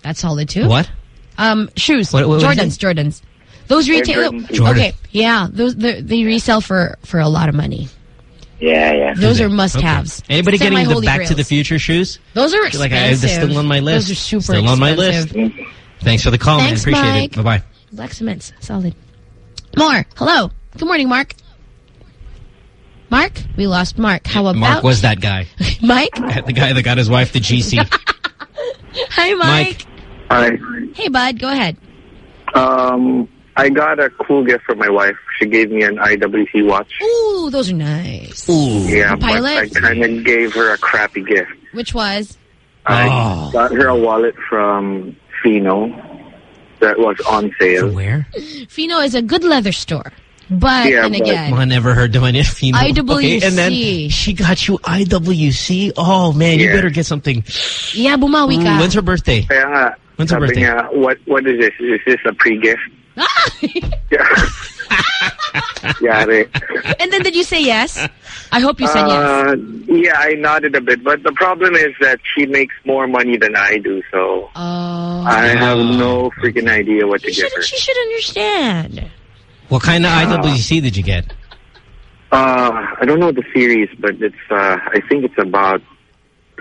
Speaker 5: That's solid, too.
Speaker 4: What?
Speaker 5: Um, shoes.
Speaker 4: What- what- what is
Speaker 5: Jordans. Jordans. Those retail.
Speaker 9: Jordan.
Speaker 4: Jordan.
Speaker 5: Okay. Yeah. Those they they resell for for a lot of money.
Speaker 9: Yeah, yeah.
Speaker 5: Those are must-haves.
Speaker 4: Anybody
Speaker 5: It's
Speaker 4: getting the
Speaker 5: holy
Speaker 4: Back to the. Future shoes?
Speaker 5: Those are
Speaker 4: Like
Speaker 5: expensive.
Speaker 4: I, they're still on my list.
Speaker 5: Those are super
Speaker 4: Still on my list.
Speaker 5: expensive.
Speaker 4: Thanks for the call,
Speaker 5: Thanks,
Speaker 4: man. Appreciate
Speaker 5: Mike.
Speaker 4: it. Bye bye.
Speaker 5: Black cements. Solid. More. Hello. Good morning, Mark. Mark? We lost Mark. How about
Speaker 4: Mark was that guy.
Speaker 5: Mike?
Speaker 4: the guy that got his wife the GC.
Speaker 5: Hi, Mike.
Speaker 10: Hi.
Speaker 5: Hey, bud. Go ahead.
Speaker 10: Um, I got a cool gift for my wife. She gave me an IWC watch.
Speaker 5: Ooh, those are nice.
Speaker 4: Ooh.
Speaker 10: Yeah,
Speaker 5: The
Speaker 10: but I kind of gave her a crappy gift.
Speaker 5: Which was?
Speaker 10: I
Speaker 4: Oh.
Speaker 10: got her a wallet from Fino that was on sale.
Speaker 4: Where?
Speaker 5: Fino is a good leather store. But,
Speaker 10: Yeah,
Speaker 5: and
Speaker 10: but-
Speaker 5: again,
Speaker 4: I never heard of any female. Okay, and then she got you IWC. Oh man, you better get something.
Speaker 5: yeah, bumawi
Speaker 4: Ooh,
Speaker 5: ka.
Speaker 4: when's her birthday?
Speaker 10: Kaya
Speaker 4: When's her birthday?
Speaker 10: niya, what, what is this? Is this a pre-gift? Yari.
Speaker 5: and then did you say yes? I hope you said yes.
Speaker 10: Uh, yeah, I nodded a bit, but the problem is that she makes more money than I do, so
Speaker 5: Oh.
Speaker 10: I have no freaking idea what to give her.
Speaker 5: she should understand.
Speaker 4: What kind of IWC did you get?
Speaker 10: Uh, I don't know the series, but it's uh, I think it's about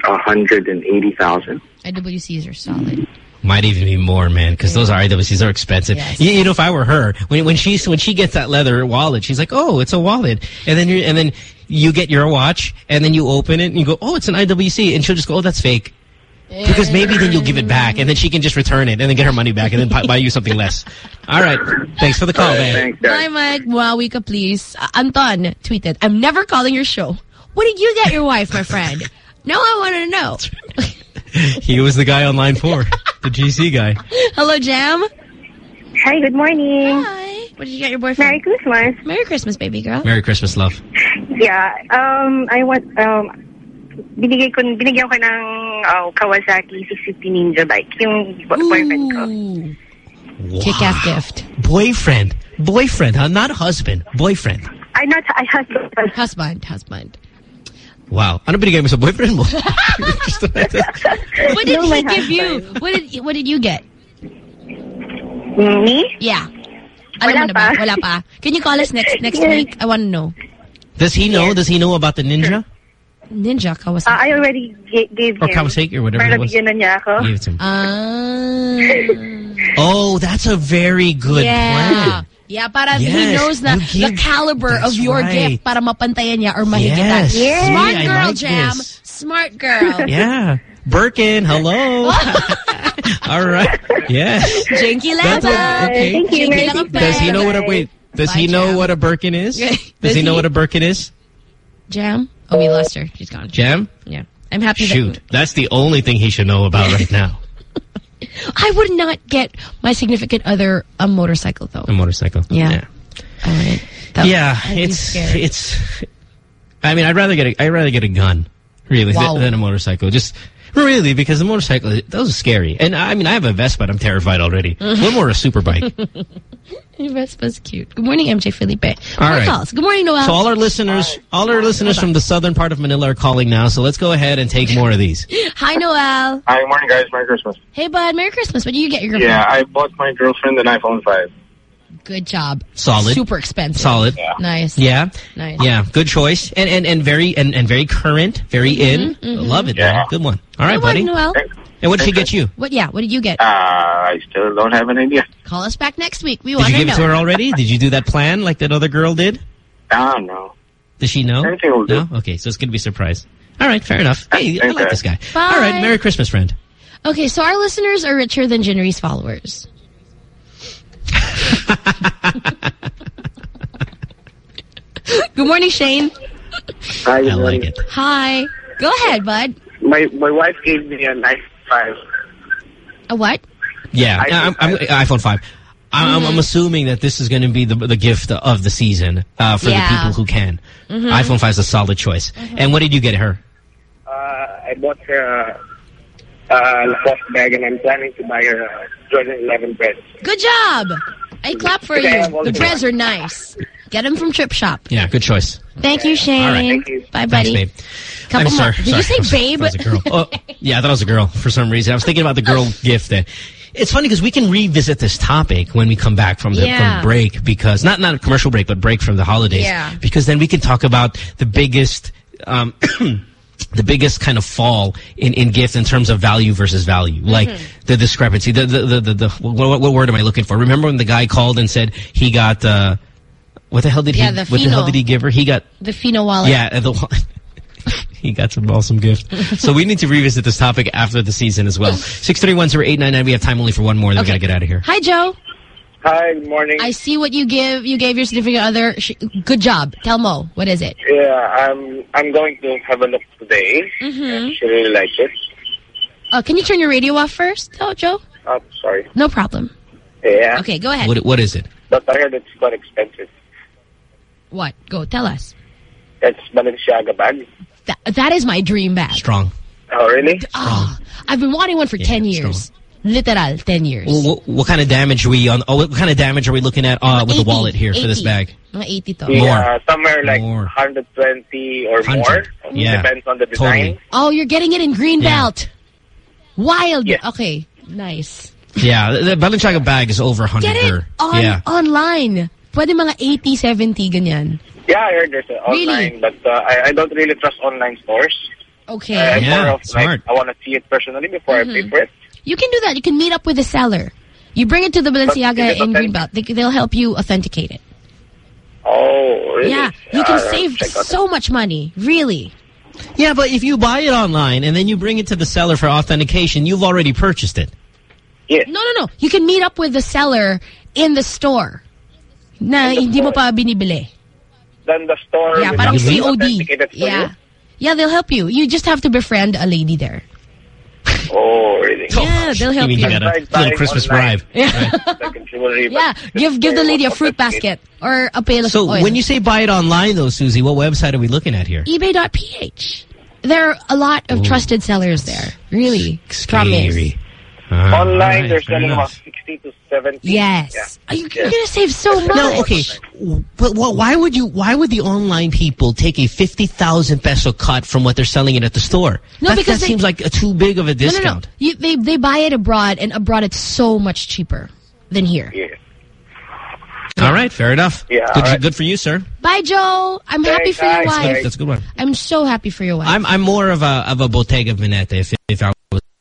Speaker 10: a hundred and eighty thousand.
Speaker 5: IWCs are solid.
Speaker 4: Might even be more, man, because those are IWCs are expensive.
Speaker 5: Yes.
Speaker 4: You, you know, if I were her, when when she when she gets that leather wallet, she's like, "Oh, it's a wallet," and then you and then you get your watch, and then you open it, and you go, "Oh, it's an IWC," and she'll just go, "Oh, that's fake." Because maybe then you'll give it back, and then she can just return it, and then get her money back, and then buy- buy you something less. All right. Thanks for the call, man.
Speaker 10: Thanks,
Speaker 5: Bye, Mike. Wawi ka, please. Uh, Anton tweeted, I'm never calling your show. What did you get your wife, my friend? Now I want to know.
Speaker 4: He was the guy on line four, the GC guy.
Speaker 5: Hello, Jam.
Speaker 14: Hi, good morning.
Speaker 5: Hi. What did you get your boyfriend?
Speaker 14: Merry Christmas.
Speaker 5: Merry Christmas, baby girl.
Speaker 4: Merry Christmas, love.
Speaker 14: Yeah, um, I want, um, binigay ko, binigyan ko ng uh, Kawasaki 650 Ninja bike, yung bo- boyfriend ko.
Speaker 5: Ooh. Kick-ass gift.
Speaker 4: Boyfriend. Boyfriend, huh? Not husband. Boyfriend.
Speaker 14: I'm not, I husband.
Speaker 5: Husband, husband.
Speaker 4: Wow. Ano binigay mo sa boyfriend mo?
Speaker 5: What did
Speaker 14: No,
Speaker 5: he give you? What did What did you get?
Speaker 14: Me?
Speaker 5: Yeah. Alam
Speaker 14: Wala
Speaker 5: mo ba?
Speaker 14: pa.
Speaker 5: Wala pa. Can you call us next next
Speaker 14: Yes.
Speaker 5: week? I want to know.
Speaker 4: Does he know? Does he know about the ninja?
Speaker 5: Ninja
Speaker 14: Uh,
Speaker 5: Kawasaki.
Speaker 14: I already ga- gave
Speaker 4: Or
Speaker 14: him.
Speaker 4: Kawasaki or whatever
Speaker 14: Para
Speaker 4: it was.
Speaker 14: nabigyan na niya ako.
Speaker 4: Give it to him.
Speaker 5: Ah.
Speaker 4: Oh, that's a very good
Speaker 5: yeah.
Speaker 4: plan.
Speaker 5: Yeah, para he knows na
Speaker 4: you
Speaker 5: the caliber of your
Speaker 4: right.
Speaker 5: gift para mapantayan niya or mahigitan.
Speaker 4: Yes. Yes.
Speaker 5: Smart
Speaker 4: See,
Speaker 5: girl,
Speaker 4: like
Speaker 5: Jam.
Speaker 4: this.
Speaker 5: Smart girl.
Speaker 4: Yeah. Birkin, hello. All right. Yes.
Speaker 5: Jinky
Speaker 4: That's okay.
Speaker 14: Thank you.
Speaker 5: Jinky
Speaker 14: Merry
Speaker 5: lang ang
Speaker 14: Christmas.
Speaker 4: Does he know what a wait? Does
Speaker 5: Bye,
Speaker 4: he know
Speaker 5: Jam.
Speaker 4: what a Birkin is?
Speaker 5: Does
Speaker 4: Does he know what a Birkin is?
Speaker 5: Jam? Oh, we lost her. She's gone.
Speaker 4: Jam?
Speaker 5: Yeah. I'm happy
Speaker 4: Shoot, that's the only thing he should know about right now.
Speaker 5: I would not get my significant other a motorcycle though.
Speaker 4: A motorcycle.
Speaker 5: Yeah. All right. That-
Speaker 4: yeah, it's it's I mean, I'd rather get a, I'd rather get a gun, really,
Speaker 5: Wow.
Speaker 4: than, than a motorcycle. Just really because the motorcycle those are scary. And I mean, I have a Vespa, but I'm terrified already.
Speaker 5: Mm-hmm.
Speaker 4: One more a super bike.
Speaker 5: Your Vespa's cute. Good morning, MJ Felipe.
Speaker 4: All
Speaker 5: More
Speaker 4: right.
Speaker 5: calls. Good morning, Noel.
Speaker 4: So all our listeners, all our listeners from the southern part of Manila are calling now. So let's go ahead and take more of these.
Speaker 5: Hi, Noel.
Speaker 18: Hi, morning guys. Merry Christmas.
Speaker 5: Hey, bud. Merry Christmas. What do you get your girlfriend?
Speaker 18: Yeah, I bought my girlfriend an iPhone 5.
Speaker 5: Good job.
Speaker 4: Solid.
Speaker 5: Super expensive.
Speaker 4: Solid.
Speaker 5: Nice.
Speaker 4: Yeah.
Speaker 5: Nice.
Speaker 4: Yeah. Good choice. And and and very and, and very current, very in.
Speaker 5: mhm.
Speaker 4: Love it.
Speaker 18: Yeah.
Speaker 4: man. Good one. All right,
Speaker 5: Good
Speaker 4: buddy.
Speaker 5: morning, Noel.
Speaker 4: And what did she get you?
Speaker 5: What? Yeah. What did you get?
Speaker 18: Uh, I still don't have an idea.
Speaker 5: Call us back next week. We want to know.
Speaker 4: Did
Speaker 5: want
Speaker 4: you
Speaker 5: to
Speaker 4: give it to her already? Did you do that plan like that other girl did?
Speaker 18: Ah, no.
Speaker 4: Does she know?
Speaker 18: Anything will do.
Speaker 4: No? Okay, so it's going to be a surprise. All right, fair enough. Hey, I like this guy.
Speaker 5: Bye.
Speaker 4: All right, Merry Christmas, friend.
Speaker 5: Okay, so our listeners are richer than Jinri's followers. Good morning, Shane.
Speaker 10: Hi,
Speaker 4: I like it.
Speaker 5: Hi. Go ahead, bud.
Speaker 10: My my wife gave me a nice five.
Speaker 5: A what?
Speaker 4: Yeah, I'm, I'm, iPhone 5. I'm, I'm-
Speaker 5: Mm-hmm.
Speaker 4: I'm assuming that this is going to be the the gift of the season uh, for
Speaker 5: Yeah.
Speaker 4: the people who can.
Speaker 5: Mhm.
Speaker 4: iPhone 5 is a solid choice. And what did you get her?
Speaker 10: Uh, I bought her a uh, Lacoste bag, and I'm planning to buy her a Jordan 11 bred.
Speaker 5: Good job. I clap for you. The
Speaker 10: good.
Speaker 5: breds are nice. Get them from Trip Shop.
Speaker 4: Yeah, good choice.
Speaker 5: Thank you, Shane.
Speaker 4: All right.
Speaker 10: Thank you.
Speaker 5: Bye, buddy.
Speaker 4: Thanks, babe.
Speaker 5: Couple
Speaker 4: I'm
Speaker 5: more-
Speaker 4: sorry.
Speaker 5: Did you say babe?
Speaker 4: That was a girl. Oh, yeah, I thought it was a girl for some reason. I was thinking about the girl gift. That it's funny because we can revisit this topic when we come back from the
Speaker 5: Yeah.
Speaker 4: from break because not not a commercial break but break from the holidays.
Speaker 5: Yeah.
Speaker 4: Because then we can talk about the biggest. Um, The biggest kind of fall in, in gifts in terms of value versus value, like the discrepancy. The the the, the, the what, what word am I looking for? Remember when the guy called and said he got uh, what the hell did
Speaker 5: Yeah,
Speaker 4: he
Speaker 5: the
Speaker 4: what the hell did he give her? He got
Speaker 5: The Fino wallet.
Speaker 4: yeah, the he got some awesome gift. so we need to revisit this topic after the season as well. Six three one zero eight nine nine. We have time only for one more. Then we gotta get out of here.
Speaker 5: Hi, Joe.
Speaker 10: Hi, good morning.
Speaker 5: I see what you give. You gave your significant other. Sh good job. Tell Mo. What is it?
Speaker 10: Yeah, I'm I'm going to have a look today.
Speaker 5: Mm-hmm.
Speaker 10: She really liked it.
Speaker 5: Uh, can you turn your radio off first, though, Joe?
Speaker 10: Oh, sorry.
Speaker 5: No problem.
Speaker 10: Yeah.
Speaker 5: Okay, go ahead.
Speaker 4: What what is it?
Speaker 10: But I heard it's quite expensive.
Speaker 5: What? Go. Tell us.
Speaker 10: It's Balenciaga bag.
Speaker 5: That, that is my dream bag.
Speaker 4: Strong.
Speaker 10: Oh, really?
Speaker 5: Ah, I've been wanting one for 10 years. Literal, 10 years.
Speaker 4: Well, what, what kind of damage are we on? Oh, what kind of damage are we looking at uh, with the wallet here for this bag?
Speaker 5: Mga 80 to.
Speaker 4: More.
Speaker 10: Yeah, somewhere like
Speaker 4: More.
Speaker 10: 120 or
Speaker 4: 100.
Speaker 10: more.
Speaker 4: Yeah.
Speaker 10: Depends on the design.
Speaker 4: Totally.
Speaker 5: Oh, you're getting it in green
Speaker 4: Yeah.
Speaker 5: belt. Wild.
Speaker 10: Yeah.
Speaker 5: Okay, nice.
Speaker 4: Yeah, the, the Balenciaga bag is over 100
Speaker 5: Get it
Speaker 4: her.
Speaker 5: on
Speaker 4: Yeah.
Speaker 5: online. Pwede mga 80, 70, ganyan.
Speaker 10: Yeah, I heard there's an
Speaker 5: Really?
Speaker 10: online, but uh, I, I don't really trust online stores.
Speaker 5: Okay.
Speaker 10: Uh,
Speaker 4: Yeah,
Speaker 10: more of
Speaker 4: smart.
Speaker 10: like I want to see it personally before I
Speaker 5: Mm-hmm.
Speaker 10: pay for it.
Speaker 5: You can do that. You can meet up with the seller. You bring it to the
Speaker 10: is
Speaker 5: Balenciaga in? Greenbelt. They, they'll help you authenticate it.
Speaker 10: Oh, really?
Speaker 5: Yeah, you can
Speaker 10: Uh,
Speaker 5: save
Speaker 10: check out
Speaker 5: so much money. Really.
Speaker 4: Yeah, but if you buy it online and then you bring it to the seller for authentication, you've already purchased it.
Speaker 10: Yeah.
Speaker 5: No, no, no. You can meet up with the seller in the store. Na
Speaker 10: In the
Speaker 5: hindi mo pa binibili.
Speaker 10: Then the store
Speaker 5: Yeah, parang COD.
Speaker 10: authenticate it for
Speaker 5: Yeah. Yeah, they'll help you. You just have to befriend a lady there.
Speaker 10: You. Oh, really?
Speaker 5: Yeah, they'll help
Speaker 4: You mean
Speaker 5: you.
Speaker 4: you got a little Christmas
Speaker 10: online.
Speaker 4: bribe.
Speaker 5: Yeah.
Speaker 10: Like in jewelry, but
Speaker 5: Yeah, give give the lady a fruit basket or a pail of
Speaker 4: So
Speaker 5: oil.
Speaker 4: when you say buy it online, though, Susie, what website are we looking at here?
Speaker 5: eBay.ph. There are a lot of oh. trusted sellers there. Really. Promise.
Speaker 4: Scary. Ah,
Speaker 10: Online,
Speaker 4: alright,
Speaker 10: they're
Speaker 4: fair
Speaker 10: selling about 60 to 70.
Speaker 5: Yes.
Speaker 10: Yeah.
Speaker 5: Are you, you're going to save so much.
Speaker 4: No, okay, but wh- why would you? Why would the online people take a fifty thousand peso cut from what they're selling it at the store?
Speaker 5: No,
Speaker 4: that,
Speaker 5: because
Speaker 4: that
Speaker 5: they-
Speaker 4: seems like a too big of a
Speaker 5: No, no, no.
Speaker 4: discount.
Speaker 5: You, they, they buy it abroad, and abroad it's so much cheaper than here.
Speaker 10: Yeah.
Speaker 4: All right, fair enough.
Speaker 10: Yeah,
Speaker 4: good,
Speaker 10: all right.
Speaker 4: good for you, sir.
Speaker 5: Bye, Joe. I'm happy
Speaker 10: Thanks,
Speaker 5: for your wife.
Speaker 10: Thanks.
Speaker 4: That's a good one.
Speaker 5: I'm so happy for your wife.
Speaker 4: I'm I'm more of a of a Bottega Veneta if if I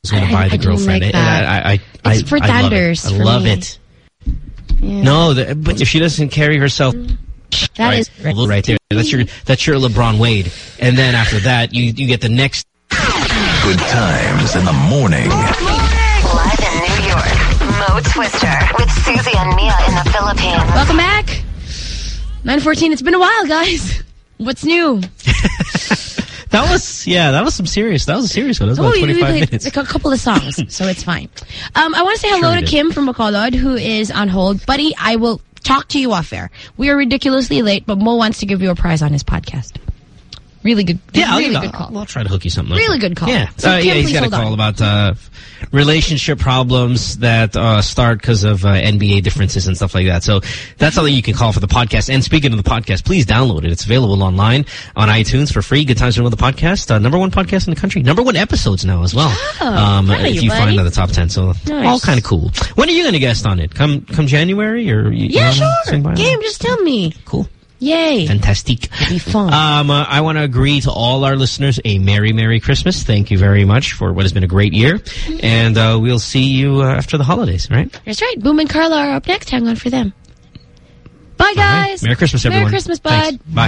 Speaker 4: was going
Speaker 5: I-
Speaker 4: to buy
Speaker 5: I
Speaker 4: the
Speaker 5: don't
Speaker 4: girlfriend.
Speaker 5: like that.
Speaker 4: I, I, I,
Speaker 5: It's
Speaker 4: I,
Speaker 5: for
Speaker 4: I love it.
Speaker 5: Thunders
Speaker 4: I love
Speaker 5: me.
Speaker 4: it. No, the, but if she doesn't carry herself
Speaker 5: That
Speaker 4: right,
Speaker 5: is
Speaker 4: right there, that's your that's your LeBron Wade, and then after that, you you get the next.
Speaker 8: Good times in the morning.
Speaker 1: Live in New York, Mo Twister with Susie and Mia in the Philippines.
Speaker 5: Welcome back. 914. It's been a while, guys. What's new?
Speaker 4: That was yeah, that was some serious. That was a serious one. That was about
Speaker 5: Oh, you
Speaker 4: twenty
Speaker 5: we
Speaker 4: five
Speaker 5: played
Speaker 4: minutes.
Speaker 5: a couple of songs, so it's fine. Um, I want to say hello
Speaker 4: Sure
Speaker 5: to. Kim from Bacolod, who is on hold. Buddy, I will talk to you off air. We are ridiculously late, but Mo wants to give you a prize on his podcast. Really good.
Speaker 4: Yeah, I'll,
Speaker 5: really
Speaker 4: I'll,
Speaker 5: call.
Speaker 4: I'll try to hook you something. up.
Speaker 5: Really good call.
Speaker 4: Yeah,
Speaker 5: So
Speaker 4: uh, yeah. He's got a call
Speaker 5: on.
Speaker 4: about uh, relationship problems that uh, start because of uh, NBA differences and stuff like that. So that's something you can call for the podcast. And speaking of the podcast, please download it. It's available online on iTunes for free. Good times to know the podcast. Uh, number one podcast in the country. Number one episodes now as well. um,
Speaker 5: proud of
Speaker 4: if
Speaker 5: you,
Speaker 4: you find the top ten. So
Speaker 5: Nice.
Speaker 4: all kind of cool. When are you going to guest on it? Come come January or you,
Speaker 5: Yeah,
Speaker 4: you wanna
Speaker 5: sure. Game, just tell me.
Speaker 4: Cool.
Speaker 5: Yay.
Speaker 4: Fantastic.
Speaker 5: It'll be fun.
Speaker 4: Um, uh, I want to agree to all our listeners a Merry, Merry Christmas. Thank you very much for what has been a great year. And uh, we'll see you uh, after the holidays, right?
Speaker 5: That's right. Boom and Carla are up next. Hang on for them. Bye, guys.
Speaker 4: Merry Christmas, everyone.
Speaker 5: Merry Christmas, bud.
Speaker 4: Thanks. Bye.